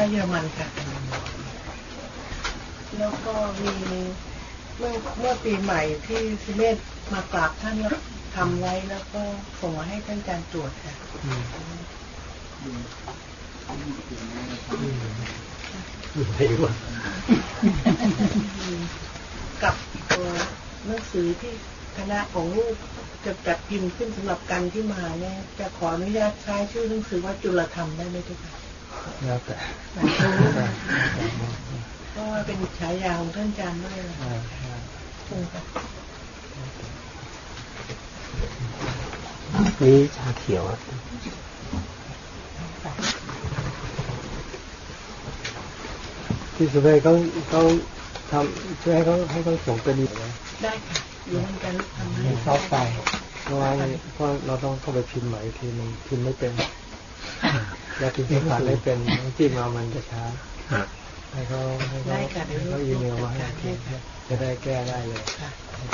ไปเยอรมันค่ะ แล้วก็มีเมื่อเมื่อปีใหม่ที่สิเมธมากราบท่านแล้วทำไว้แล้วก็ส่งมาให้ท่านอาจารย์ตรวจค่ะอืมอืมไม่รู้กับเอ่อหนังสือที่คณะของลูกจะจัดพิมพ์ขึ้นสำหรับกันที่มาเนี่ยจะขออนุญาตใช้ชื่อหนังสือว่าจุลธรรมได้ไหมทุกท่าน แล้วแต่สาธุแล้วแต่เพราะว่าเป็นฉายาของท่านอาจารย์ด้วยอ่าอ่าถูกค่ะนี่ชาเขียวอะที่สุเมธเขาเขาทำช่วยให้เขาให้เขาส่งเป็นนะได้ค่ะเดี๋ยวมันจะทำให้ให้ซอฟต์ไปเพราะว่าเพราะเราต้องเข้าไปพิมพ์ใหม่อีกทีหนึงพิมพ์ไม่เป็น แล้วพิมพ์ภาษาไม่เป็นจิ้มเอามันจะช้าให้เขาให้เขาได้ค่ะเดี๋ยวให้เขาอีเมลมาให้ให้ค่ะจะได้แก้ได้เลยค่ะ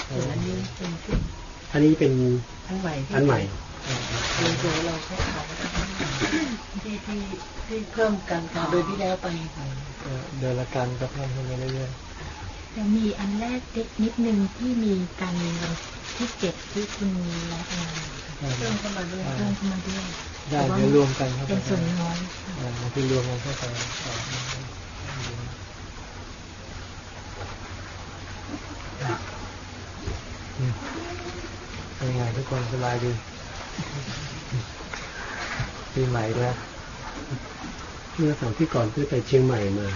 ส่วนอันนี้เป็นชุดอันนี้เป็นอันใหม่ที่อันใหม่เดี๋ยวเดี๋ยวเราแค่ขายที่ที่ที่เพิ่มกันค่ะโดยที่แล้วไปเอ่อเดือนละกันก็เพิ่มขึ้นไปเรื่อยจะมีอันแรกเล็กนิดนึงที่มีการวันที่เจ็ดที่คุณรัตนาๆเพิ่มเข้ามาด้วยเพิ่มเข้ามาด้วย ได้เดี๋ยวรวมกันเข้าไปเป็นส่วนน้อยค่ะอ่าบางทีรวมกันเข้าไปอืมเป็นไงทุกคนสบายดีปีใหม่แล้วเมื่อสองที่ก่อนเพื่อไปเชียงใหม่มา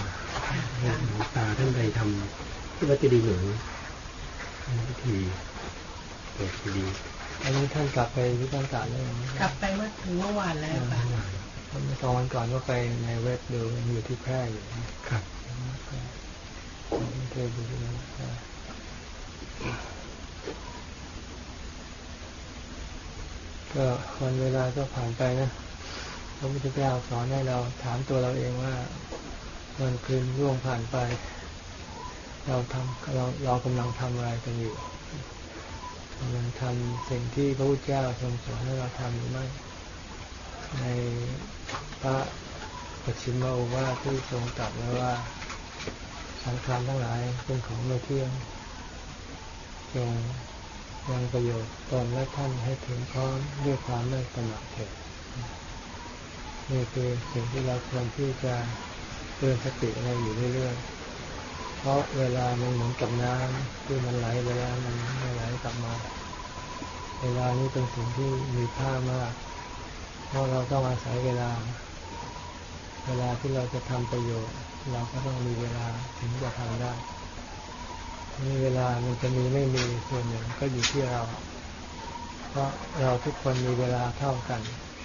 หลวงตาท่านไปทำที่วัดเจดีย์หลวงทำพิธีเปิดเจดีย์ อันนี้ท่านกลับไปที่บ้านตาเลยกลับไปเมื่อถึงเมื่อวานแล้วค่ะเมื่อสองวันก่อนก็ไปในเว็บดูอยู่ที่แพร่อยู่ครับเคยดูที่นั่นก็วันเวลาก็ผ่านไปนะพระพุทธเจ้าสอนให้เราถามตัวเราเองว่าวันคืนล่วงผ่านไป เราทำเราเรากำลังทำอะไรกันอยู่ กำลังทำสิ่งที่พระพุทธเจ้าทรงสอนให้เราทำหรือไม่ในพระปัจฉิมโอวาทที่ทรงตรัสไว้ว่าสังขารทั้งหลายเป็นของไม่เที่ยงจงยังประโยชน์ตนและท่านให้ถึงพร้อมด้วยความไม่ประมาทเถิดนี่คือสิ่งที่เราควรที่จะเตือนสติเราอยู่เรื่อยๆ เพราะเวลามันเหมือนกับน้ำที่มันไหลไปแล้วมันไม่ไหลกลับมา เวลานี้เป็นสิ่งที่มีค่ามาก เพราะเราต้องอาศัยเวลา เวลาที่เราจะทำประโยชน์ เราก็ต้องมีเวลาถึงจะทำได้นี่เวลามันจะมีไม่มีส่วนหนึ่งก็อยู่ที่เรา เพราะเราทุกคนมีเวลาเท่ากัน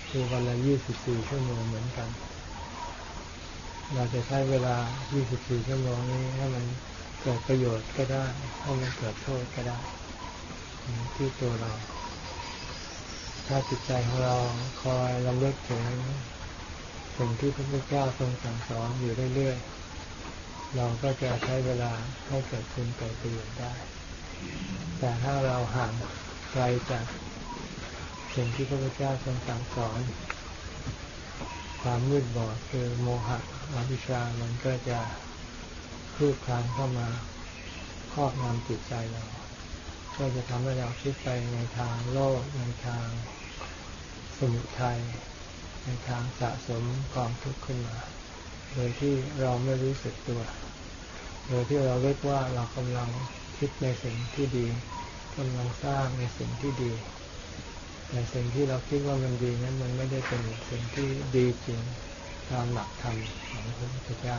คือวันละ24ชั่วโมงเหมือนกัน เราจะใช้เวลา 24 ชั่วโมงนี้ให้มันเกิดประโยชน์ก็ได้ให้มันเกิดโทษก็ได้ ที่ตัวเรา ถ้าจิตใจของเราคอยลำลึกถึงสิ่งที่พระพุทธเจ้าทรงสั่งสอนอยู่เรื่อยๆ เราก็จะใช้เวลาให้เกิดคุณเกิดประโยชน์ได้ แต่ถ้าเราห่างไกลจากสิ่งที่พระพุทธเจ้าทรงสั่งสอน ความมืดบอดคือโมหะอวิชชามันก็จะคืบคลานเข้ามาครอบงำจิตใจเรา ก็จะทำให้เราคิดไปในทางโลกในทางสมุทัยในทางสะสมความทุกข์ขึ้นมา โดยที่เราไม่รู้สึกตัว โดยที่เราเรียกว่าเรากำลังคิดในสิ่งที่ดีกำลังสร้างในสิ่งที่ดี แต่สิ่งที่เราคิดว่ามันดีนั้นมันไม่ได้เป็นสิ่งที่ดีจริงตามหลักธรรมของพระพุทธเจ้า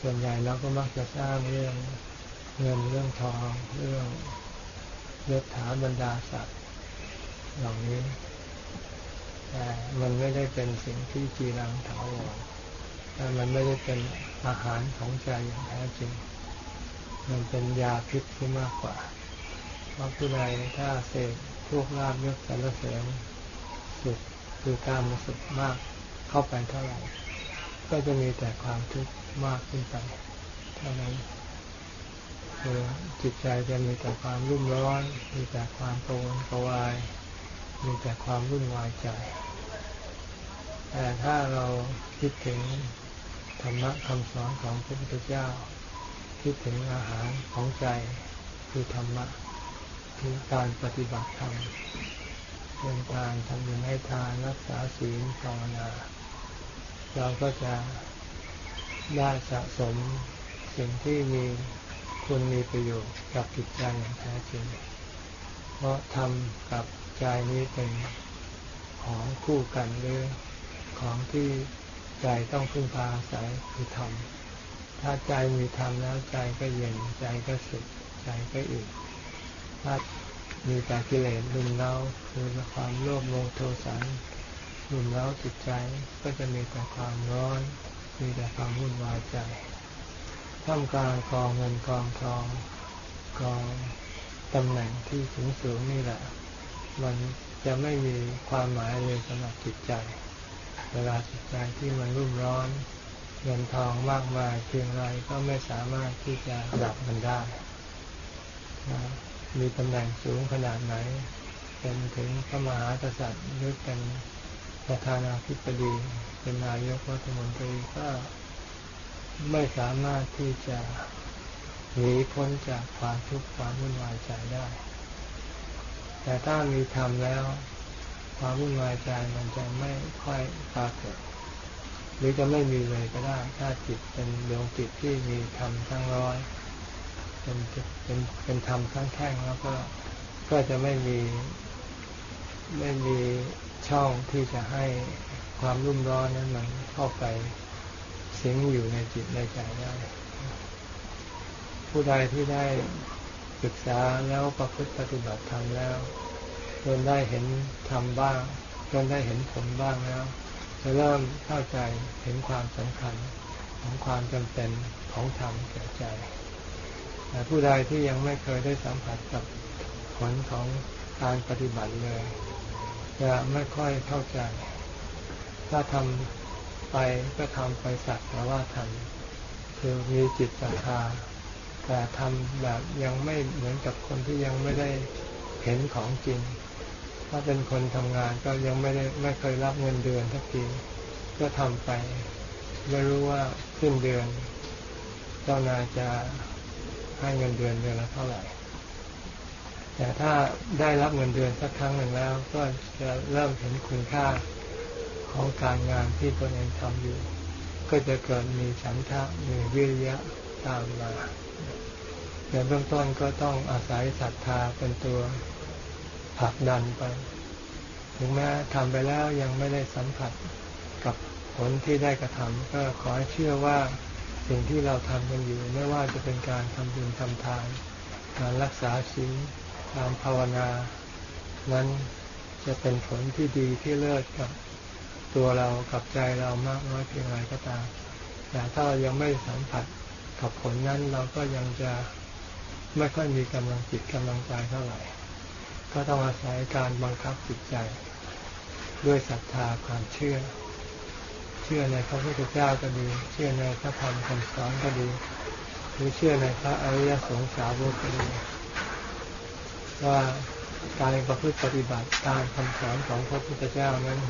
ส่วนใหญ่เราก็มักจะสร้างเรื่องเงินเรื่องทอง เรื่องยศถาบรรดาศักดิ์เหล่านี้แต่มันไม่ได้เป็นสิ่งที่จีรังถาวรแต่มันไม่ได้เป็นอาหารของใจอย่างแท้จริง มันเป็นยาพิษที่มากกว่าเพราะผู้ใดถ้าเสพ พวกลาบยศสรรเสริญสุขคือการมาสุขมากเข้าไปเท่าไหร่ ก็จะมีแต่ความทุกข์มากขึ้นไปเท่านั้นคือจิตใจจะมีแต่ความรุ่มร้อน มีแต่ความโกังวลกวาย มีแต่ความวุ่นวายใจ แต่ถ้าเราคิดถึงธรรมะคำสอนของพระพุทธเจ้า คิดถึงอาหารของใจคือธรรมะ คือการปฏิบัติธรรมเป็นการทำบุญให้ทานรักษาศีลภาวนา เราก็จะได้สะสมสิ่งที่มีคุณมีประโยชน์กับจิตใจอย่างแท้จริง เพราะธรรมกับใจนี้เป็นของคู่กันหรือของที่ใจต้องพึ่งพาอาศัยคือธรรม ถ้าใจมีธรรมแล้วใจก็เย็นใจก็สุขใจก็อิ่ม ถ้ามีแต่กิเลสลุมเล้าคือความโลภโมโทสันลุมเล้าจิตใจก็จะมีแต่ความร้อน มีแต่ความวุ่นวายใจท่ามกลางกองเงินกองทองกองตำแหน่งที่สูงสูงนี่แหละ มันจะไม่มีความหมายเลยสำหรับจิตใจ เวลาจิตใจที่มันรุ่มร้อน เงินทองมากมายเพียงไรก็ไม่สามารถที่จะดับมันได้ มีตำแหน่งสูงขนาดไหน เป็นถึงพระมหากษัตริย์หรือเป็นประธานาธิบดี เป็นนายกรัฐมนตรีก็ไม่สามารถที่จะหนีพ้นจากความทุกข์ความวุ่นวายใจได้ แต่ถ้ามีธรรมแล้ว ความวุ่นวายใจมันจะไม่ค่อยปรากฏหรือจะไม่มีเลยก็ได้ ถ้าจิตเป็นดวงจิตที่มีธรรมทั้งร้อย เป็นเป็นเป็นธรรมทั้งแท่งแล้วก็ก็จะไม่มีไม่มีช่องที่จะให้ความรุ่มร้อนนั้นมันเข้าไปสิงอยู่ในจิตในใจได้ผู้ใดที่ได้ศึกษาแล้วประพฤติปฏิบัติธรรมแล้วจนได้เห็นธรรมบ้างจนได้เห็นผลบ้างแล้วจะเริ่มเข้าใจเห็นความสำคัญของความจำเป็นของธรรมแก่ใจ แต่ผู้ใดที่ยังไม่เคยได้สัมผัสกับผลของการปฏิบัติเลย จะไม่ค่อยเข้าใจ ถ้าทำไปก็ทำไปสักแต่ว่าทำคือมีจิตศรัทธาแต่ทำแบบยังไม่เหมือนกับคนที่ยังไม่ได้เห็นของจริง ถ้าเป็นคนทำงานก็ยังไม่ได้ไม่เคยรับเงินเดือนทักทีก็ทำไป ไม่รู้ว่าขึ้นเดือน เจ้านายจะ ให้เงินเดือนเดือนละเท่าไหร่แต่ถ้าได้รับเงินเดือนสักครั้งหนึ่งแล้ว ก็จะเริ่มเห็นคุณค่าของการงานที่ตนเองทำอยู่ ก็จะเกิดมีฉันทะมีวิริยะตามมาในเบื้องต้นก็ต้องอาศัยศรัทธาเป็นตัวผลักดันไป ถึงแม้ทำไปแล้วยังไม่ได้สัมผัสกับผลที่ได้กระทำก็ขอให้เชื่อว่า สิ่งที่เราทำกันอยู่ไม่ว่าจะเป็นการทำบุญทำทาน การรักษาศีลการภาวนา นั้นจะเป็นผลที่ดีที่เลิศกับตัวเรากับใจเรามากน้อยเพียงไรก็ตาม แต่ถ้าเรายังไม่สัมผัสกับผลนั้นเราก็ยังจะไม่ค่อยมีกำลังจิตกำลังใจเท่าไหร่ ก็ต้องอาศัยการบังคับจิตใจ ด้วยศรัทธาความเชื่อ ชื่อในพระพุทธเจ้าก็ดี เชื่อในพระธรรมคำสอนก็ดี หรือเชื่อในพระอริยสงสาวกก็ดีว่าการประพฤติปฏิบัติตามคำสอนของพระพุทธเจ้านั้น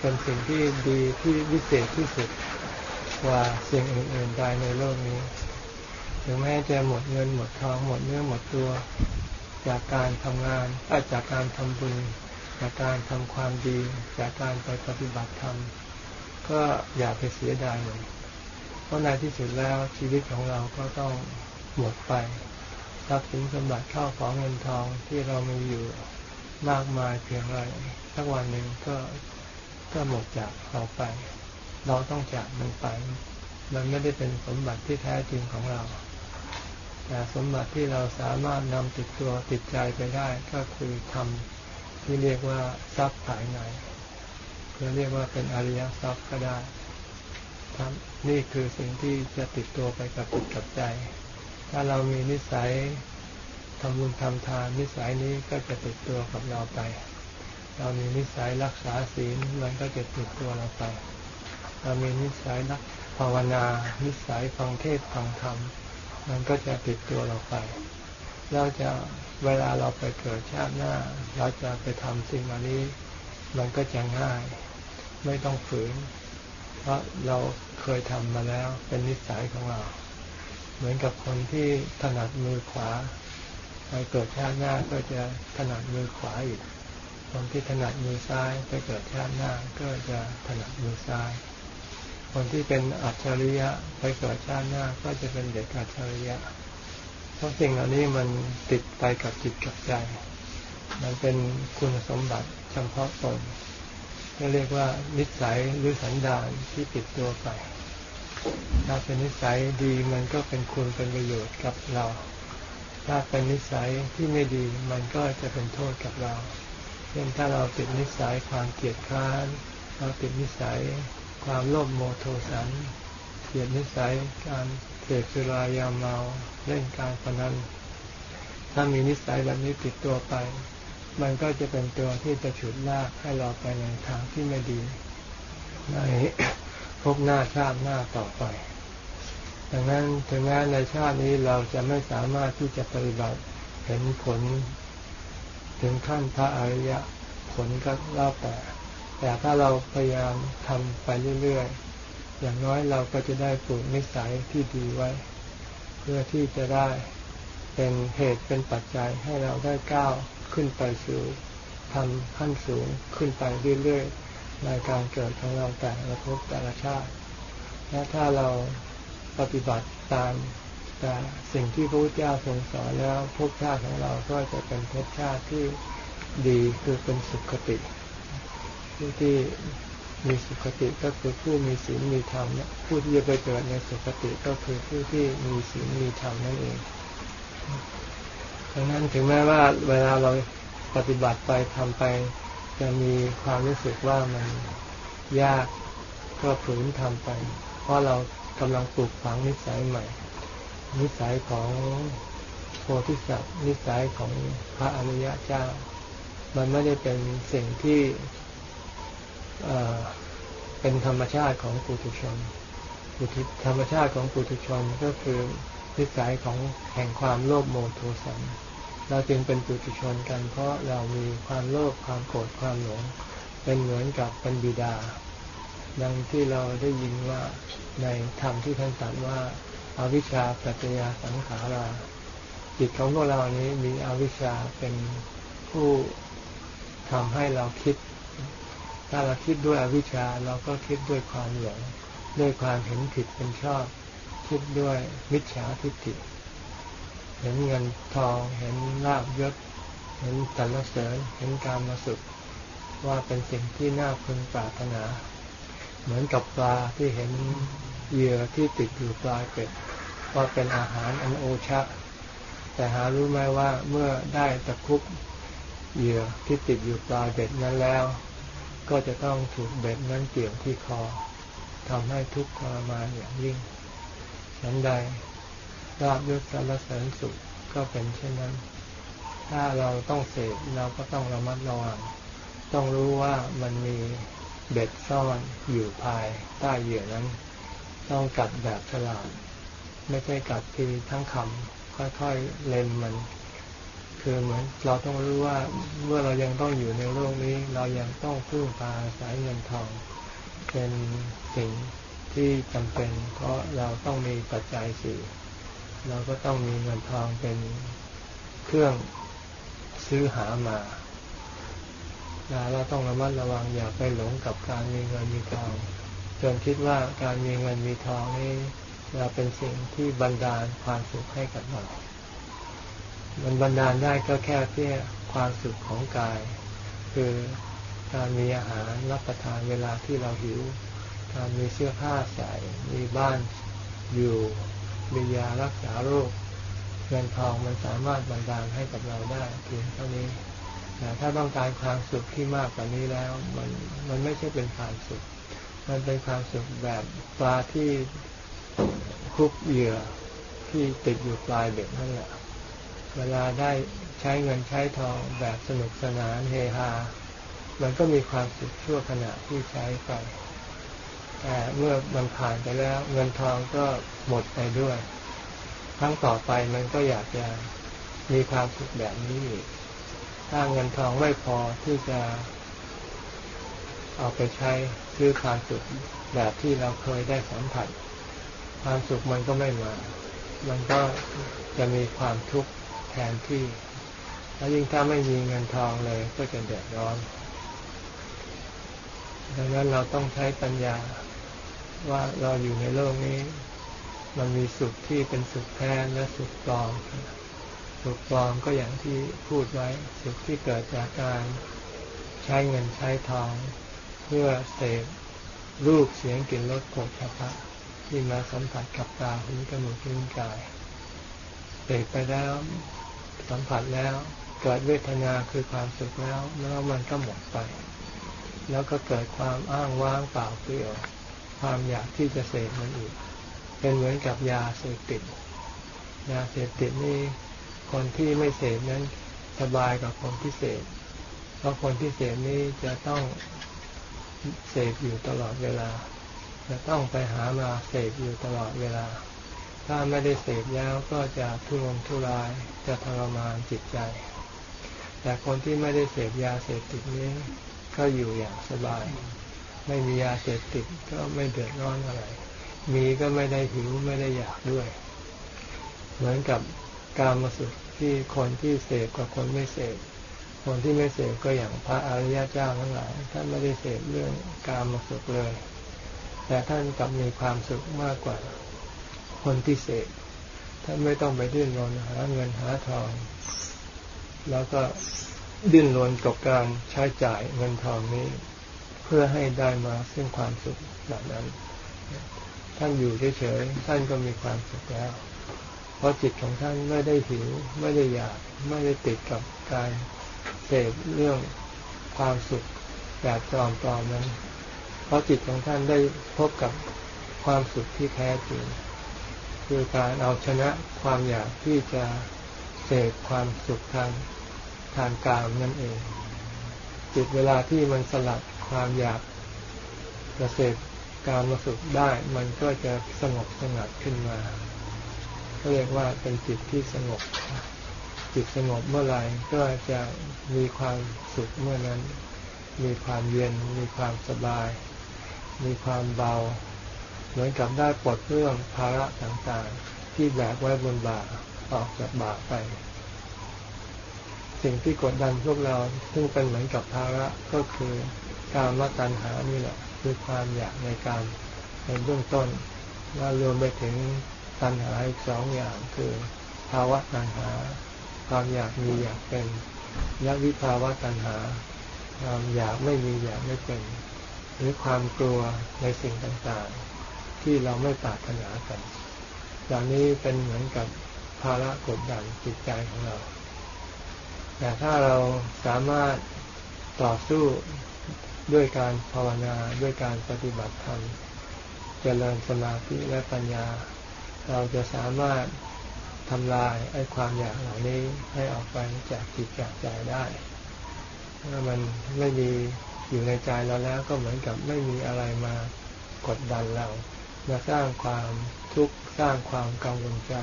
เป็นสิ่งที่ดีที่วิเศษที่สุดกว่าสิ่งอื่นๆใดในโลกนี้ ถึงแม้จะหมดเงินหมดทองหมดเนื้อหมดตัว จากการทำงานจากการทำบุญจากการทำความดี จากการไปปฏิบัติธรรม ก็อย่าไปเสียดายเลยเพราะในที่สุดแล้วชีวิตของเราก็ต้องหมดไปทรัพย์สินสมบัติเข้าของเงินทองที่เรามีอยู่มากมายเพียงไรสักวันหนึ่งก็ก็หมดจากเราไป เราต้องจากมันไป มันไม่ได้เป็นสมบัติที่แท้จริงของเรา แต่สมบัติที่เราสามารถนำติดตัวติดใจไปได้ก็คือทำที่เรียกว่าทรัพย์ภายใน จะเรียกว่าเป็นอริยทรัพย์ก็ได้ทำนี่คือสิ่งที่จะติดตัวไปกับจิตกับใจ ถ้าเรามีนิสัยทำบุญทำทานนิสัยนี้ก็จะติดตัวกับเราไป เรามีนิสัยรักษาศีลมันก็จะติดตัวเราไป เรามีนิสัยนักภาวนา นิสัยฟังเทศฟังธรรม มันก็จะติดตัวเราไป เราจะเวลาเราไปเกิดชาติหน้า เราจะไปทำสิ่งอันนี้ มันก็จะง่าย ไม่ต้องฝืน เพราะเราเคยทำมาแล้วเป็นนิสัยของเรา เหมือนกับคนที่ถนัดมือขวาไปเกิดชาติหน้าก็จะถนัดมือขวาอีก คนที่ถนัดมือซ้ายไปเกิดชาติหน้าก็จะถนัดมือซ้าย คนที่เป็นอัจฉริยะไปเกิดชาติหน้าก็จะเป็นเด็กอัจฉริยะเพราะสิ่งเหล่านี้มันติดไปกับจิตกับใจ มันเป็นคุณสมบัติเฉพาะตน ก็เรียกว่านิสัยหรือสันดานที่ติดตัวไป ถ้าเป็นนิสัยดีมันก็เป็นคุณเป็นประโยชน์กับเรา ถ้าเป็นนิสัยที่ไม่ดีมันก็จะเป็นโทษกับเรา เช่นถ้าเราติดนิสัยความเกลียดคร้าน เราติดนิสัยความโลภโมโทสัน เกลียดนิสัยการเสพสุรายาเมาเล่นการพนัน ถ้ามีนิสัยแบบนี้ติดตัวไป มันก็จะเป็นตัวที่จะฉุดลากให้เราไปในทางที่ไม่ดีในพบหน้าชาติหน้าต่อไป ดังนั้นถึงแม้ในชาตินี้เราจะไม่สามารถที่จะปฏิบัติเห็นผล ถึงขั้นพระอริยะผลก็เล่าแต่ แต่ถ้าเราพยายามทำไปเรื่อยๆ อย่างน้อยเราก็จะได้ปลูกนิสัยที่ดีไว้ เพื่อที่จะได้เป็นเหตุเป็นปัจจัยให้เราได้ก้าว ขึ้นไปสู่ทำขั้นสูงขึ้นไปเรื่อยๆในการเกิดของเราแต่ละภพแต่ละชาติ และถ้าเราปฏิบัติตามแต่สิ่งที่พระพุทธเจ้าทรงสอนแล้วภพชาติของเราก็จะเป็นภพชาติที่ดีคือเป็นสุขติผู้ที่มีสุขติก็คือผู้มีศีลมีธรรมผู้ที่จะไปเกิดในสุขติก็คือผู้ที่มีศีลมีธรรมนั่นเอง ดังนั้นถึงแม้ว่าเวลาเราปฏิบัติไปทำไป จะมีความรู้สึกว่ามันยากก็ฝืนทำไป เพราะเรากำลังปลูกฝังนิสัยใหม่ นิสัยของโพธิสัตว์นิสัยของพระอริยะเจ้า มันไม่ได้เป็นสิ่งที่เป็นธรรมชาติของปุถุชนธรรมชาติของปุถุชนก็คือ นิสัยของแห่งความโลภโมโทสันเราจึงเป็นปุถุชนกัน เพราะเรามีความโลภความโกรธความหลง เป็นเหมือนกับเป็นบิดา ดังที่เราได้ยินว่าในธรรมที่ท่านตรัสว่าอาวิชชาปัจจยาสังขาราจิตของพวกเรานี้มีอวิชชาเป็นผู้ทำให้เราคิด ถ้าเราคิดด้วยอวิชชาเราก็คิดด้วยความหลงด้วยความเห็นผิดเป็นชอบ คิดด้วยมิจฉาทิฏฐิ เห็นเงินทองเห็นลาบยศ เห็นสรรเสริญเห็นการมาสุข ว่าเป็นสิ่งที่น่าพึงปรารถนา เหมือนกับปลาที่เห็นเหยื่อที่ติดอยู่ปลายเป็ดว่าเป็นอาหารอันโอชะ แต่หารู้ไหมว่าเมื่อได้ตะคุบเหยื่อที่ติดอยู่ปลายเบ็ดนั้นแล้ว ก็จะต้องถูกเบ็ดนั้นเกี่ยวที่คอทำให้ทุกข์ทรมานอย่างยิ่ง ฉันใดลาบยศสารเสริญสุขก็เป็นเช่นนั้น ถ้าเราต้องเสพเราก็ต้องระมัดระวัง ต้องรู้ว่ามันมีเบ็ดซ่อนอยู่ภายใต้เหยื่อนั้น ต้องกัดแบบฉลาด ไม่ใช่กัดทีทั้งคำค่อยๆเล็มมัน คือเหมือนเราต้องรู้ว่าเมื่อเรายังต้องอยู่ในโลกนี้ เรายังต้องพึ่งพาสายเงินทอง เป็นสิ่ง ที่จำเป็น เพราะเราต้องมีปัจจัยสี่เราก็ต้องมีเงินทองเป็นเครื่องซื้อหามาเราต้องระมัดระวังอย่าไปหลงกับการมีเงินมีทองจนคิดว่าการมีเงินมีทองนี่เราเป็นสิ่งที่บันดาลความสุขให้กับเรา มันบันดาลได้ก็แค่เพียงความสุขของกาย คือการมีอาหารรับประทานเวลาที่เราหิว การมีเสื้อผ้าใส่ มีบ้านอยู่ มียารักษาโรค เงินทองมันสามารถบันดาลให้กับเราได้เพียงเท่านี้แต่ถ้าต้องการความสุขที่มากกว่านี้แล้ว มันมันไม่ใช่เป็นความสุข มันเป็นความสุขแบบปลาที่คุบเหยื่อที่ติดอยู่ปลายเบ็ดนั่นแหละ เวลาได้ใช้เงินใช้ทองแบบสนุกสนานเฮฮา มันก็มีความสุขชั่วขณะที่ใช้ไป แต่เมื่อมันผ่านไปแล้ว เงินทองก็หมดไปด้วย ครั้งต่อไปมันก็อยากจะมีความสุขแบบนี้อีกถ้าเงินทองไม่พอที่จะเอาไปใช้ซื้อความสุขแบบที่เราเคยได้สัมผัส ความสุขมันก็ไม่มา มันก็จะมีความทุกข์แทนที่ แล้วยิ่งถ้าไม่มีเงินทองเลยก็จะเดือดร้อนดังนั้นเราต้องใช้ปัญญา ว่าเราอยู่ในโลกนี้ มันมีสุขที่เป็นสุขแท้และสุขปลอม สุขปลอมก็อย่างที่พูดไว้ สุขที่เกิดจากการใช้เงินใช้ทองเพื่อเสพรูปเสียงกลิ่นรสโผฏฐัพพะที่มาสัมผัสกับตาหูจมูกลิ้นกายเสพไปแล้วสัมผัสแล้วเกิดเวทนาคือความสุขแล้วแล้วมันก็หมดไป แล้วก็เกิดความอ้างว้างเปล่าเปลี่ยว ความอยากที่จะเสพมันอีก เป็นเหมือนกับยาเสพติด ยาเสพติดนี่คนที่ไม่เสพนั้นสบายกว่าคนที่เสพ เพราะคนที่เสพนี่จะต้องเสพอยู่ตลอดเวลา จะต้องไปหามาเสพอยู่ตลอดเวลา ถ้าไม่ได้เสพแล้วก็จะทุรนทุราย จะทรมานจิตใจ แต่คนที่ไม่ได้เสพยาเสพติดนี้ก็อยู่อย่างสบาย ไม่มียาเสพติดก็ไม่เดือดร้อนอะไร มีก็ไม่ได้หิวไม่ได้อยากด้วย เหมือนกับการมาสุขที่คนที่เสพกับคนไม่เสพคนที่ไม่เสพก็อย่างพระอริยเจ้าทั้งหลายท่านไม่ได้เสพเรื่องการมาสุขเลย แต่ท่านกลับมีความสุขมากกว่า คนที่เสพท่านไม่ต้องไปดิ้นรนหาเงินหาทอง แล้วก็ดิ้นรนกับการใช้จ่ายเงินทองนี้ พื่อให้ได้มาซึ่งความสุขแบบนั้น ท่านอยู่เฉยๆ ท่านก็มีความสุขแล้ว เพราะจิตของท่านไม่ได้หิว ไม่ได้อยาก ไม่ได้ติดกับการเสพเรื่องความสุขแบบจอมปลอมนั้น เพราะจิตของท่านได้พบกับความสุขที่แท้จริง คือการเอาชนะความอยากที่จะเสพความสุขทางทางกามนั่นเอง จิตเวลาที่มันสลัด ความอยากจะเสพการมาสุขได้ มันก็จะสงบสงัดขึ้นมาก็เรียกว่าเป็นจิตที่สงบ จิตสงบเมื่อไหร่ก็จะมีความสุขเมื่อนั้น มีความเย็น มีความสบาย มีความเบา เหมือนกับได้ปลดเรื่องภาระต่างๆ ที่แบกไว้บนบ่าออกจากบ่าไป สิ่งที่กดดันพวกเราซึ่งเป็นเหมือนกับภาระก็คือ การมตัญหานี่แหละคือความอยากในการในเบื้องต้นว่ารวมไปถึงตัณหาอีกสองอย่างคือภาวะตัณหา ความอยากมีอยากเป็นและวิภาวะตัณหา ความอยากไม่มีอยากไม่เป็น หรือความกลัวในสิ่งต่างๆ ที่เราไม่ปรารถนากันอย่างนี้เป็นเหมือนกับภาระกดดันจิตใจของเรา แต่ถ้าเราสามารถต่อสู้ ด้วยการภาวนาด้วยการปฏิบัติธรรมเจริญสมาธิและปัญญา เราจะสามารถทำลายไอ้ความอยากเหล่านี้ให้ออกไปจากจิตจากใจได้ถ้ามันไม่มีอยู่ในใจเราแล้วก็เหมือนกับไม่มีอะไรมากดดันเรามาสร้างความทุกข์สร้างความกังวลใจ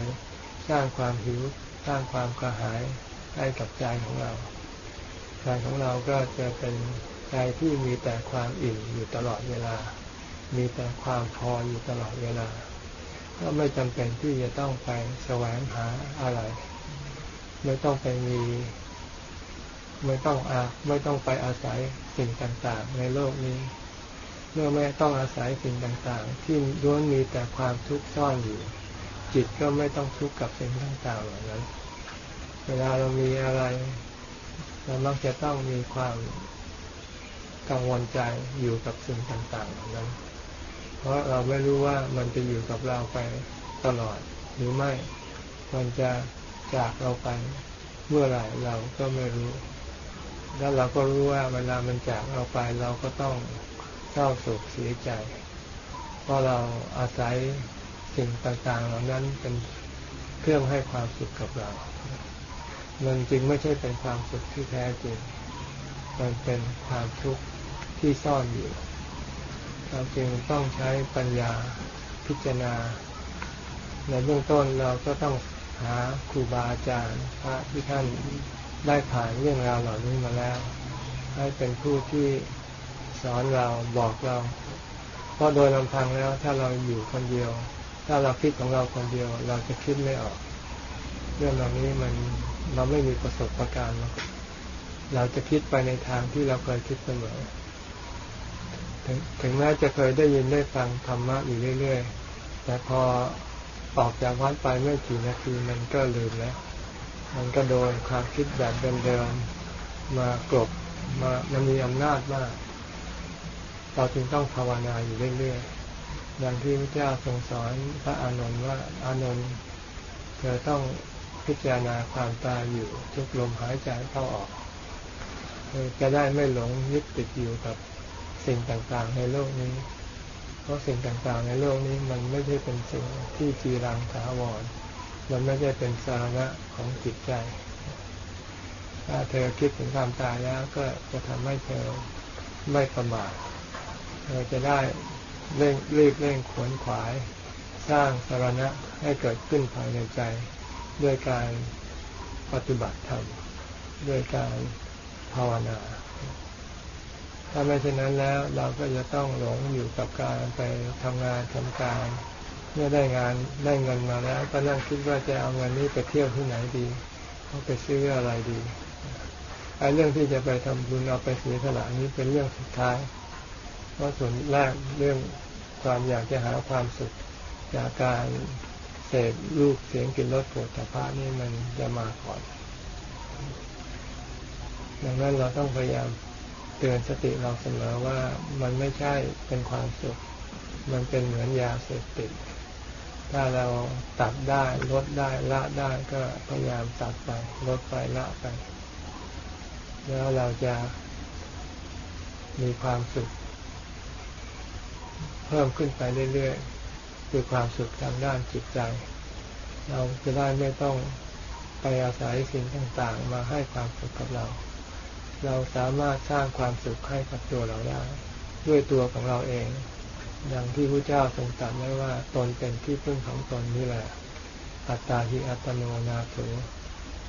สร้างความหิว สร้างความกระหายให้กับใจของเราใจของเราก็จะเป็น ใจที่มีแต่ความอิ่มอยู่ตลอดเวลา มีแต่ความพออยู่ตลอดเวลา ก็ไม่จำเป็นที่จะต้องไปแสวงหาอะไร ไม่ต้องไปมี ไม่ต้องอาไม่ต้องไปอาศัยสิ่งต่างๆ ในโลกนี้เมื่อไม่ต้องอาศัยสิ่งต่างๆ ที่ล้วนมีแต่ความทุกข์ซ่อนอยู่ จิตก็ไม่ต้องทุกข์กับสิ่งต่างๆเหล่านั้น เวลาเรามีอะไร เรามักจะต้องมีความ กังวลใจอยู่กับสิ่งต่างๆเหล่านั้น เพราะเราไม่รู้ว่ามันจะอยู่กับเราไปตลอดหรือไม่ มันจะจากเราไปเมื่อไหร่เราก็ไม่รู้ แล้วเราก็รู้ว่าเวลามันจากเราไปเราก็ต้องเศร้าโศกเสียใจ เพราะเราอาศัยสิ่งต่างๆ เหล่านั้นเป็นเครื่องให้ความสุขกับเรา มันจริงไม่ใช่เป็นความสุขที่แท้จริง มันเป็นความทุกข์ ที่ซ่อนอยู่ เราจึงต้องใช้ปัญญาพิจารณา ในเบื้องต้นเราก็ต้องหาครูบาอาจารย์พระที่ท่านได้ผ่านเรื่องราวเหล่านี้มาแล้ว ให้เป็นผู้ที่สอนเราบอกเรา เพราะโดยลำพังแล้วถ้าเราอยู่คนเดียว ถ้าเราคิดของเราคนเดียว เราจะคิดไม่ออก เรื่องเหล่านี้มันเราไม่มีประสบการณ์เราจะคิดไปในทางที่เราเคยคิดเสมอ ถึงแม้จะเคยได้ยินได้ฟังธรรมะอยู่เรื่อย ๆ แต่พอออกจากวัดไปไม่กี่นาทีมันก็ลืมแล้ว มันก็โดนความคิดแบบเดิมๆมากรบมามันมีอำนาจมาก เราจึงต้องภาวนาอยู่เรื่อยๆอย่างที่พระเจ้าทรงสอนพระอานนท์ว่าอานนท์เธอต้องพิจารณาความตายอยู่ทุกลมหายใจเข้าออกเธอจะได้ไม่หลงยึดติดอยู่กับ สิ่งต่างๆ ในโลกนี้ เพราะสิ่งต่างๆ ในโลกนี้มันไม่ใช่เป็นสิ่งที่จีรังถาวร มันไม่ใช่เป็นสาระของจิตใจ ถ้าเธอคิดถึงความตายแล้วก็จะทำให้เธอไม่ประมาท เธอจะได้เร่งรีบเร่งขวนขวาย สร้างสาระให้เกิดขึ้นภายในใจ ด้วยการปฏิบัติธรรม ด้วยการภาวนา ถ้าไม่เช่นนั้นแล้วเราก็จะต้องหลงอยู่กับการไปทำงานทำการเมื่อได้งานได้เงินมาแล้ว ก็นั่งคิดว่าจะเอาเงินนี้ไปเที่ยวที่ไหนดีเขาไปซื้ออะไรดีไอ้เรื่องที่จะไปทำบุญเอาไปเสียสละนี้เป็นเรื่องสุดท้ายเพราะส่วนแรกเรื่องความอยากจะหาความสุขจากการเสพรูปเสียงกลิ่นรสโผฏฐัพพะนี่มันจะมาก่อนดังนั้นเราต้องพยายาม เตือนสติเราเสมอว่ามันไม่ใช่เป็นความสุข มันเป็นเหมือนยาเสพติด ถ้าเราตัดได้ลดได้ละได้ก็พยายามตัดไปลดไปละไป แล้วเราจะมีความสุข เพิ่มขึ้นไปเรื่อยๆคือความสุขทางด้านจิตใจ เราจะได้ไม่ต้องไปอาศัยสิ่งต่างๆ มาให้ความสุขกับเรา เราสามารถสร้างความสุขให้กับตัวเราได้ ด้วยตัวของเราเอง ดังที่พระเจ้าทรงตรัสไว้ว่าตนเป็นที่พึ่งของตนนี่แหละ อัตตาหิอัตโนนาโถ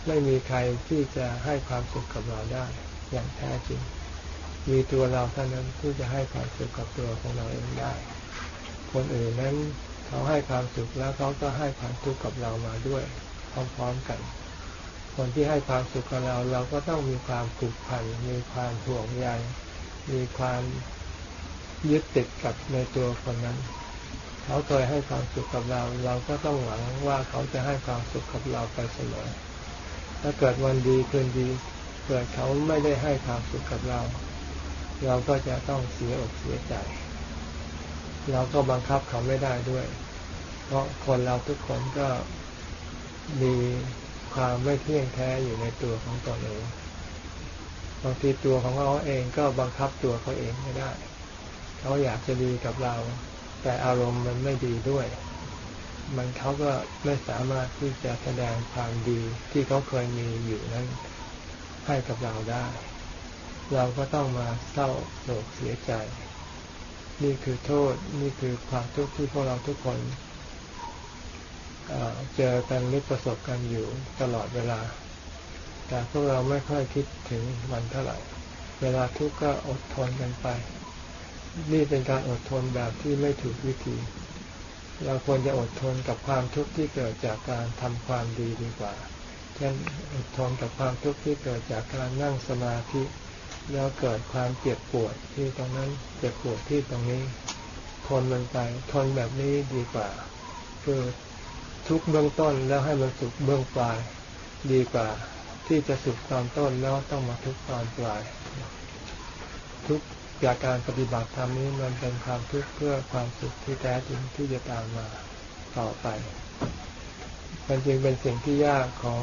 ไม่มีใครที่จะให้ความสุขกับเราได้ อย่างแท้จริง มีตัวเราเท่านั้นที่จะให้ความสุขกับตัวของเราเองได้ คนอื่นนั้นเขาให้ความสุขแล้วเขาก็ให้ความทุกข์กับเรามาด้วยพร้อมๆกัน คนที่ให้ความสุขกับเรา เราก็ต้องมีความผูกพัน มีความห่วงใย มีความยึดติดกับในตัวคนนั้น เขาเคยให้ความสุขกับเรา เราก็ต้องหวังว่าเขาจะให้ความสุขกับเราไปเสมอ ถ้าเกิดวันดีคืนดีเกิดเขาไม่ได้ให้ความสุขกับเรา เราก็จะต้องเสียอกเสียใจ เราก็บังคับเขาไม่ได้ด้วย เพราะคนเราทุกคนก็มี ความไม่เที่ยงแท้อยู่ในตัวของตนเองบางทีตัวของเขาเองก็บังคับตัวเขาเองไม่ได้ เขาอยากจะดีกับเรา แต่อารมณ์มันไม่ดีด้วย มันเขาก็ไม่สามารถที่จะแสดงความดีที่เขาเคยมีอยู่นั้นให้กับเราได้ เราก็ต้องมาเศร้าโศกเสียใจ นี่คือโทษ นี่คือความทุกข์ที่พวกเราทุกคน เจอกันหรือประสบกันอยู่ตลอดเวลา แต่พวกเราไม่ค่อยคิดถึงมันเท่าไหร่ เวลาทุกข์ก็อดทนกันไป นี่เป็นการอดทนแบบที่ไม่ถูกวิธี เราควรจะอดทนกับความทุกข์ที่เกิดจากการทำความดีดีกว่า เช่นอดทนกับความทุกข์ที่เกิดจากการนั่งสมาธิแล้วเกิดความเจ็บปวดที่ตรงนั้นเจ็บปวดที่ตรงนี้ ทนมันไป ทนแบบนี้ดีกว่า คือ ทุกเบื้องต้นแล้วให้มันสุขเบื้องปลายดีกว่า ที่จะสุขตอนต้นแล้วต้องมาทุกตอนปลาย ทุกจากการปฏิบัติธรรมนี้มันเป็นความทุกข์เพื่อความสุขที่แท้จริงที่จะตามมาต่อไป มันจึงเป็นสิ่งที่ยากของ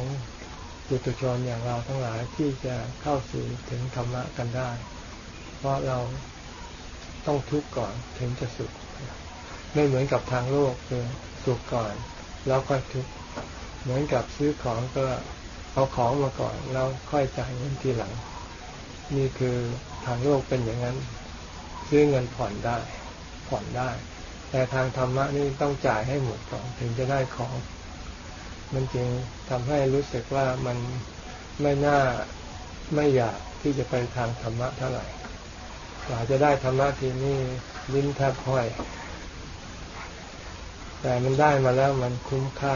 ปุถุชนอย่างเราทั้งหลายที่จะเข้าสู่ถึงธรรมะกันได้ เพราะเราต้องทุกข์ก่อนถึงจะสุข ไม่เหมือนกับทางโลกคือสุขก่อน แล้วก็ทุกเหมือนกับซื้อของก็เอาของมาก่อนแล้วค่อยจ่ายเงินทีหลัง นี่คือทางโลกเป็นอย่างนั้น ซื้อเงินผ่อนได้ ผ่อนได้ แต่ทางธรรมะนี่ต้องจ่ายให้หมดก่อนถึงจะได้ของ มันจึงทำให้รู้สึกว่ามันไม่น่าไม่อยากที่จะไปทางธรรมะเท่าไหร่กว่าจะได้ธรรมะทีนี้ลิ้นแทบห้อย แต่มันได้มาแล้วมันคุ้มค่า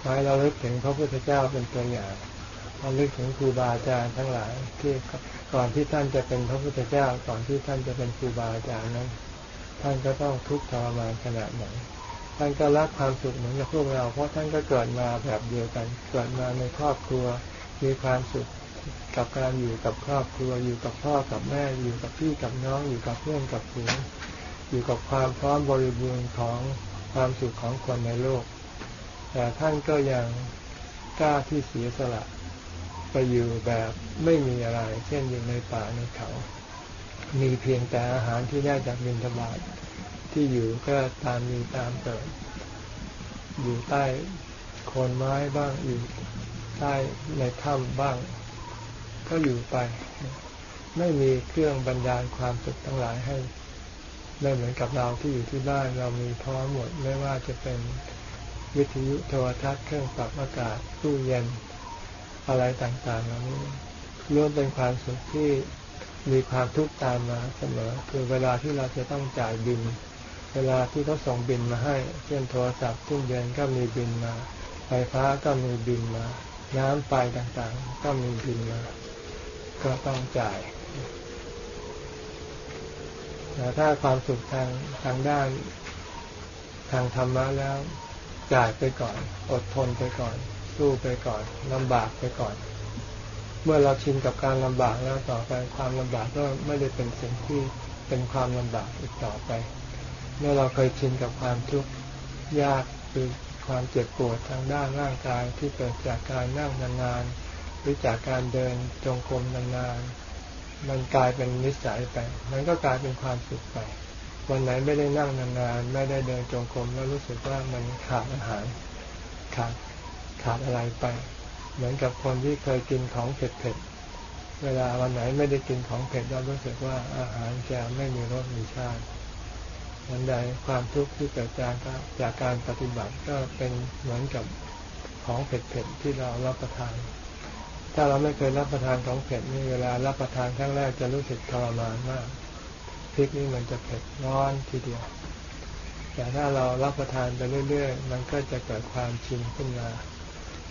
ขอให้เราเลิกถึงพระพุทธเจ้าเป็นตัวอย่างเราลิกถึงครูบาอาจารย์ทั้งหลายที่ก่อนที่ท่านจะเป็นพระพุทธเจ้าก่อนที่ท่านจะเป็นครูบาอาจารย์นั้น ท่านก็ต้องทุกข์ทรมานขนาดไหนท่านก็รักความสุขเหมือนกับพวกเรา เพราะท่านก็เกิดมาแบบเดียวกัน เกิดมาในครอบครัวมีความสุขกับการอยู่กับครอบครัวอยู่กับพ่อกับแม่อยู่กับพี่กับน้องอยู่กับเพื่อนกับฝูง อยู่กับความพร้อมบริบูรณ์ของความสุขของคนในโลก แต่ท่านก็ยังกล้าที่เสียสละ ไปอยู่แบบไม่มีอะไร เช่นอยู่ในป่าในเขา มีเพียงแต่อาหารที่ได้จากบินธบาตที่อยู่ก็ตามมีตามเกิด อยู่ใต้โคนไม้บ้างอยู่ใต้ในถ้ำบ้าง ก็อยู่ไป ไม่มีเครื่องบรรดาลความสุขทั้งหลายให้ ไม่เหมือนกับเราที่อยู่ที่บ้านเรามีพร้อมหมดไม่ว่าจะเป็นวิทยุโทรทัศน์เครื่องปรับอากาศตู้เย็นอะไรต่างๆเหล่านี้ล้วนเป็นความสุขที่มีความทุกข์ตามมาเสมอ คือเวลาที่เราจะต้องจ่ายบิน เวลาที่เขาส่งบินมาให้เช่นโทรศัพท์ตู้เย็นก็มีบินมา ไฟฟ้าก็มีบินมา น้ำไฟต่างๆ ก็มีบินมา ก็ต้องจ่าย แต่ถ้าความสุขทางทางด้านทางธรรมะแล้วจ่ายไปก่อน อดทนไปก่อน สู้ไปก่อนลำบากไปก่อน เมื่อเราชินกับการลำบากแล้วต่อไปความลำบากก็ไม่ได้เป็นสิ่งที่เป็นความลำบากอีกต่อไป เมื่อเราเคยชินกับความทุกข์ยากคือความเจ็บปวดทางด้านร่างกายที่เกิดจากการนั่งนานๆหรือจากการเดินจงกรมนานๆ มันกลายเป็นนิสัยไป มันก็กลายเป็นความสุขไป วันไหนไม่ได้นั่งนานๆ ไม่ได้เดินจงกรมแล้วรู้สึกว่ามันขาดอาหาร ขาดขาดอะไรไป เหมือนกับคนที่เคยกินของเผ็ดๆ เวลาวันไหนไม่ได้กินของเผ็ดแล้วรู้สึกว่าอาหารจะไม่มีรสมีชาติวันใดความทุกข์ที่เกิดจากจากการปฏิบัติก็เป็นเหมือนกับของเผ็ดๆที่เรารับประทาน ถ้าเราไม่เคยรับประทานของเผ็ดนี่เวลารับประทานครั้งแรกจะรู้สึกทรมานมากพริกนี่มันจะเผ็ดร้อนทีเดียว แต่ถ้าเรารับประทานไปเรื่อยๆ มันก็จะเกิดความชินขึ้นมา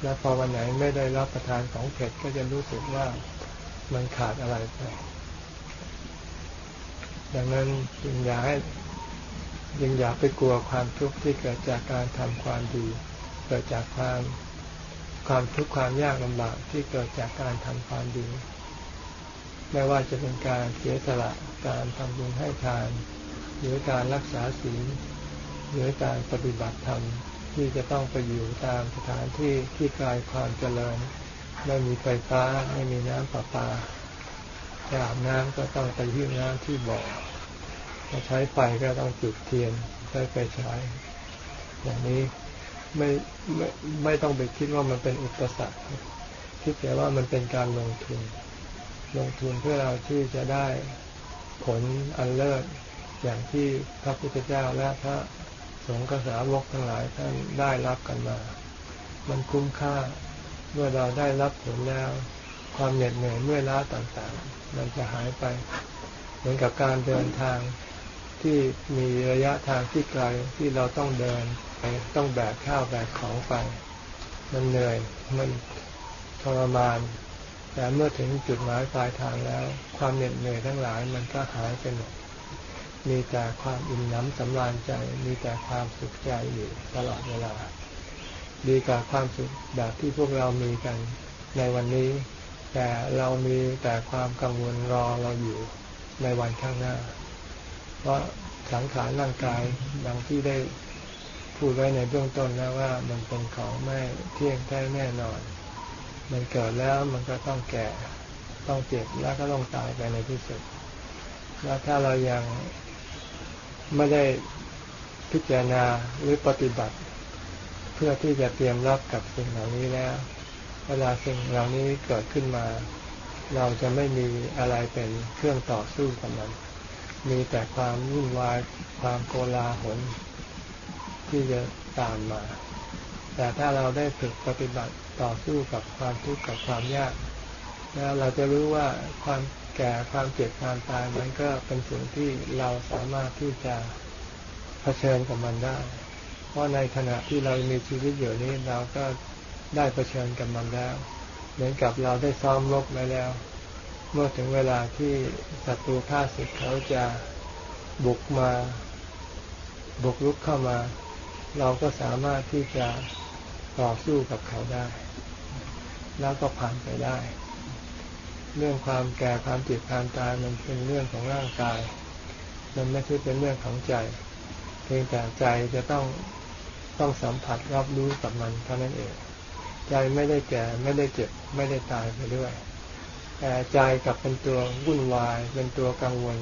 แล้วพอวันไหนไม่ได้รับประทานของเผ็ดก็จะรู้สึกว่ามันขาดอะไรไป ดังนั้นจึงอยากให้ยังอยากไปกลัวความทุกข์ที่เกิดจากการทำความดี เกิดจากความ ความทุกข์ความยากลำบากที่เกิดจากการทำความดีไม่ว่าจะเป็นการเสียสละการทำบุญให้ทาน หรือการรักษาศีลหรือการปฏิบัติธรรมที่จะต้องไปอยู่ตามสถานที่ที่ไกลความเจริญ ไม่มีไฟฟ้าไม่มีน้ำประปาจะอาบน้ำก็ต้องไปยื่น้ำที่บ่อจะใช้ไฟก็ต้องจุดเทียนใช้ไฟฉายอย่างนี้ ไม่ไม่ไม่ต้องไปคิดว่ามันเป็นอุปสรรคคิดแต่ว่ามันเป็นการลงทุน ลงทุนเพื่อเราที่จะได้ผลอันเลิศอย่างที่พระพุทธเจ้าและพระสงฆ์กษาวกทั้งหลายท่านได้รับกันมา มันคุ้มค่าเมื่อเราได้รับผลแล้ว ความเหน็ดเหนื่อยเมื่อล้าต่างๆ มันจะหายไป เหมือนกับการเดินทางที่มีระยะทางที่ไกลที่เราต้องเดิน ต้องแบกข้าวแบกของไป มันเหนื่อยมันทรมาน แต่เมื่อถึงจุดหมายปลายทางแล้ว ความเหน็ดเหนื่อยทั้งหลายมันก็หายไปหมดมีแต่ความอิ่มน้ำสำราญใจ มีแต่ความสุขใจอยู่ตลอดเวลา ดีกว่าความสุขแบบที่พวกเรามีกันในวันนี้ แต่เรามีแต่ความกังวลรอเราอยู่ในวันข้างหน้า เพราะสังขารร่างกายดังที่ได้ พูดไว้ในเบื้องต้นแล้วว่ามันเป็นของไม่เที่ยงแท้แน่นอน มันเกิดแล้วมันก็ต้องแก่ ต้องเจ็บแล้วก็ต้องตายไปในที่สุด แล้วถ้าเรายังไม่ได้พิจารณาหรือปฏิบัติ เพื่อที่จะเตรียมรับกับสิ่งเหล่านี้แล้ว เวลาสิ่งเหล่านี้เกิดขึ้นมา เราจะไม่มีอะไรเป็นเครื่องต่อสู้กับมัน มีแต่ความวุ่นวายความโกลาหล ที่จะตามมา แต่ถ้าเราได้ฝึกปฏิบัติต่อสู้กับความทุกข์กับความยากแล้วเราจะรู้ว่าความแก่ความเจ็บความตายมันก็เป็นสิ่งที่เราสามารถที่จะเผชิญกับมันได้ เพราะในขณะที่เรามีชีวิตอยู่นี้เราก็ได้เผชิญกับมันแล้ว เหมือนกับเราได้ซ้อมรบไว้แล้ว เมื่อถึงเวลาที่ศัตรูข้าศึกเขาจะบุกมา บุกรุกเข้ามา เราก็สามารถที่จะต่อสู้กับเขาได้ แล้วก็ผ่านไปได้ เรื่องความแก่ความเจ็บความตายมันเป็นเรื่องของร่างกาย มันไม่ใช่เป็นเรื่องของใจ เพียงแต่ใจจะต้องต้องสัมผัสรับรู้กับมันเท่านั้นเอง ใจไม่ได้แก่ไม่ได้เจ็บไม่ได้ตายไปด้วยแต่ใจกลับเป็นตัววุ่นวาย เป็นตัวกังวล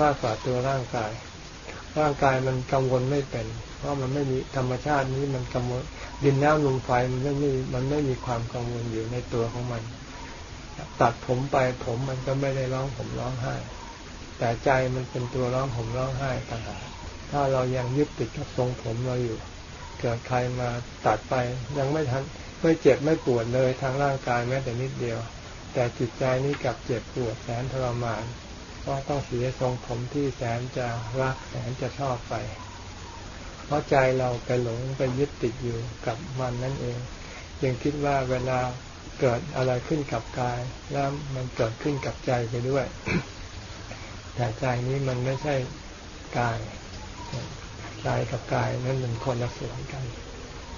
มากกว่าตัวร่างกาย ร่างกายมันกังวลไม่เป็น เพราะมันไม่มีธรรมชาตินี้มันกังวลดินน้ำลมไฟมันไม่มีมันไม่มีความกังวลอยู่ในตัวของมัน ตัดผมไปผมมันก็ไม่ได้ร้องผมร้องไห้ แต่ใจมันเป็นตัวร้องผมร้องไห้ต่างหากถ้าเรายังยึดติดกับทรงผมเราอยู่ เกิดใครมาตัดไปยังไม่ทันไม่เจ็บไม่ปวดเลยทางร่างกายแม้แต่นิดเดียว แต่จิตใจนี้กลับเจ็บปวดแสนทรมานเพราะต้องเสียทรงผมที่แสนจะรักแสนจะชอบไป เพราะใจเราไปหลงไปยึดติดอยู่กับมันนั่นเองยังคิดว่าเวลาเกิดอะไรขึ้นกับกาย แล้วมันเกิดขึ้นกับใจไปด้วย แต่ใจนี้มันไม่ใช่กายใจกับกายนั้นเป็นคนละส่วนกัน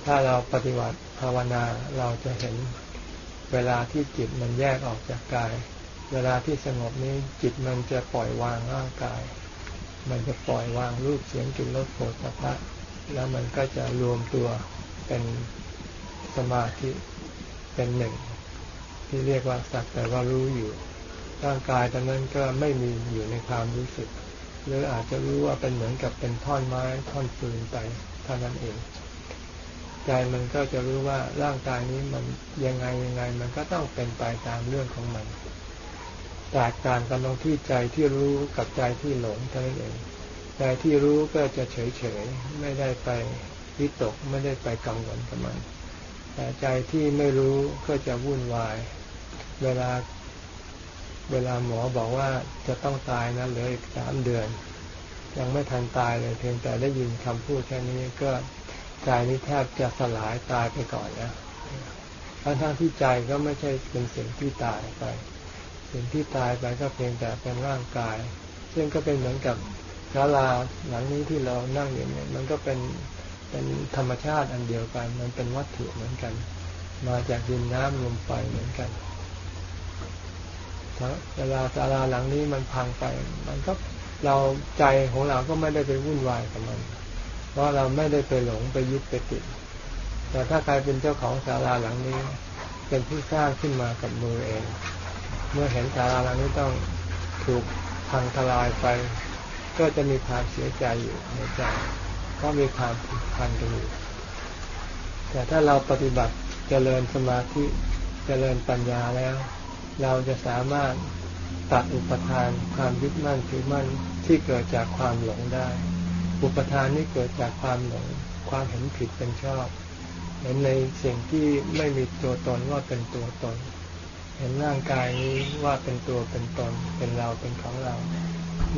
ถ้าเราปฏิบัติภาวนาเราจะเห็นเวลาที่จิตมันแยกออกจากกาย เวลาที่สงบนี้จิตมันจะปล่อยวางร่างกาย มันจะปล่อยวางรูปเสียงกลิ่นรสโผฏฐัพพะ แล้วมันก็จะรวมตัวเป็นสมาธิเป็นหนึ่ง ที่เรียกว่าสักแต่ว่ารู้อยู่ ร่างกายตอนนั้นก็ไม่มีอยู่ในความรู้สึก หรืออาจจะรู้ว่าเป็นเหมือนกับเป็นท่อนไม้ท่อนฟืนไปเท่านั้นเองใจมันก็จะรู้ว่าร่างกายนี้มันยังไงยังไง มันก็ต้องเป็นไปตามเรื่องของมันแตกต่างกันตรงที่ใจที่รู้กับใจที่หลงเท่านั้นเอง ใจที่รู้ก็จะเฉยเฉยไม่ได้ไปวิตกไม่ได้ไปกังวลกับมัน แต่ใจที่ไม่รู้ก็จะวุ่นวาย เวลาเวลาหมอบอกว่าจะต้องตายนะเหลืออีกสามเดือน ยังไม่ทันตายเลยเพียงแต่ได้ยินคำพูดแค่นี้ก็ใจนี้แทบจะสลายตายไปก่อนแล้วทั้งทั้งที่ใจก็ไม่ใช่เป็นสิ่งที่ตายไป สิ่งที่ตายไปก็เพียงแต่เป็นร่างกาย ซึ่งก็เป็นเหมือนกับ ศาลาหลังนี้ที่เรานั่งอยู่เนี่ยมันก็เป็นเป็นธรรมชาติอันเดียวกัน มันเป็นวัตถุเหมือนกัน มาจากดินน้ำลมไฟเหมือนกันเวลาศาลาหลังนี้มันพังไป มันก็เราใจของเราก็ไม่ได้ไปวุ่นวายกับมัน เพราะเราไม่ได้ไปหลงไปยึดไปติด แต่ถ้าใครเป็นเจ้าของศาลาหลังนี้ เป็นผู้สร้างขึ้นมากับมือเอง เมื่อเห็นศาลาหลังนี้ต้องถูกพังทลายไป ก็จะมีความเสียใจอยู่ในใจก็มีความผูกพันกันอยู่แต่ถ้าเราปฏิบัติเจริญสมาธิเจริญปัญญาแล้ว เราจะสามารถตัดอุปทานความยึดมั่นถือมั่นที่เกิดจากความหลงได้ อุปทานนี้เกิดจากความหลง ความเห็นผิดเป็นชอบ เห็นในสิ่งที่ไม่มีตัวตนว่าเป็นตัวตน เห็นร่างกายนี้ว่าเป็นตัวเป็นตน เป็นเราเป็นของเรา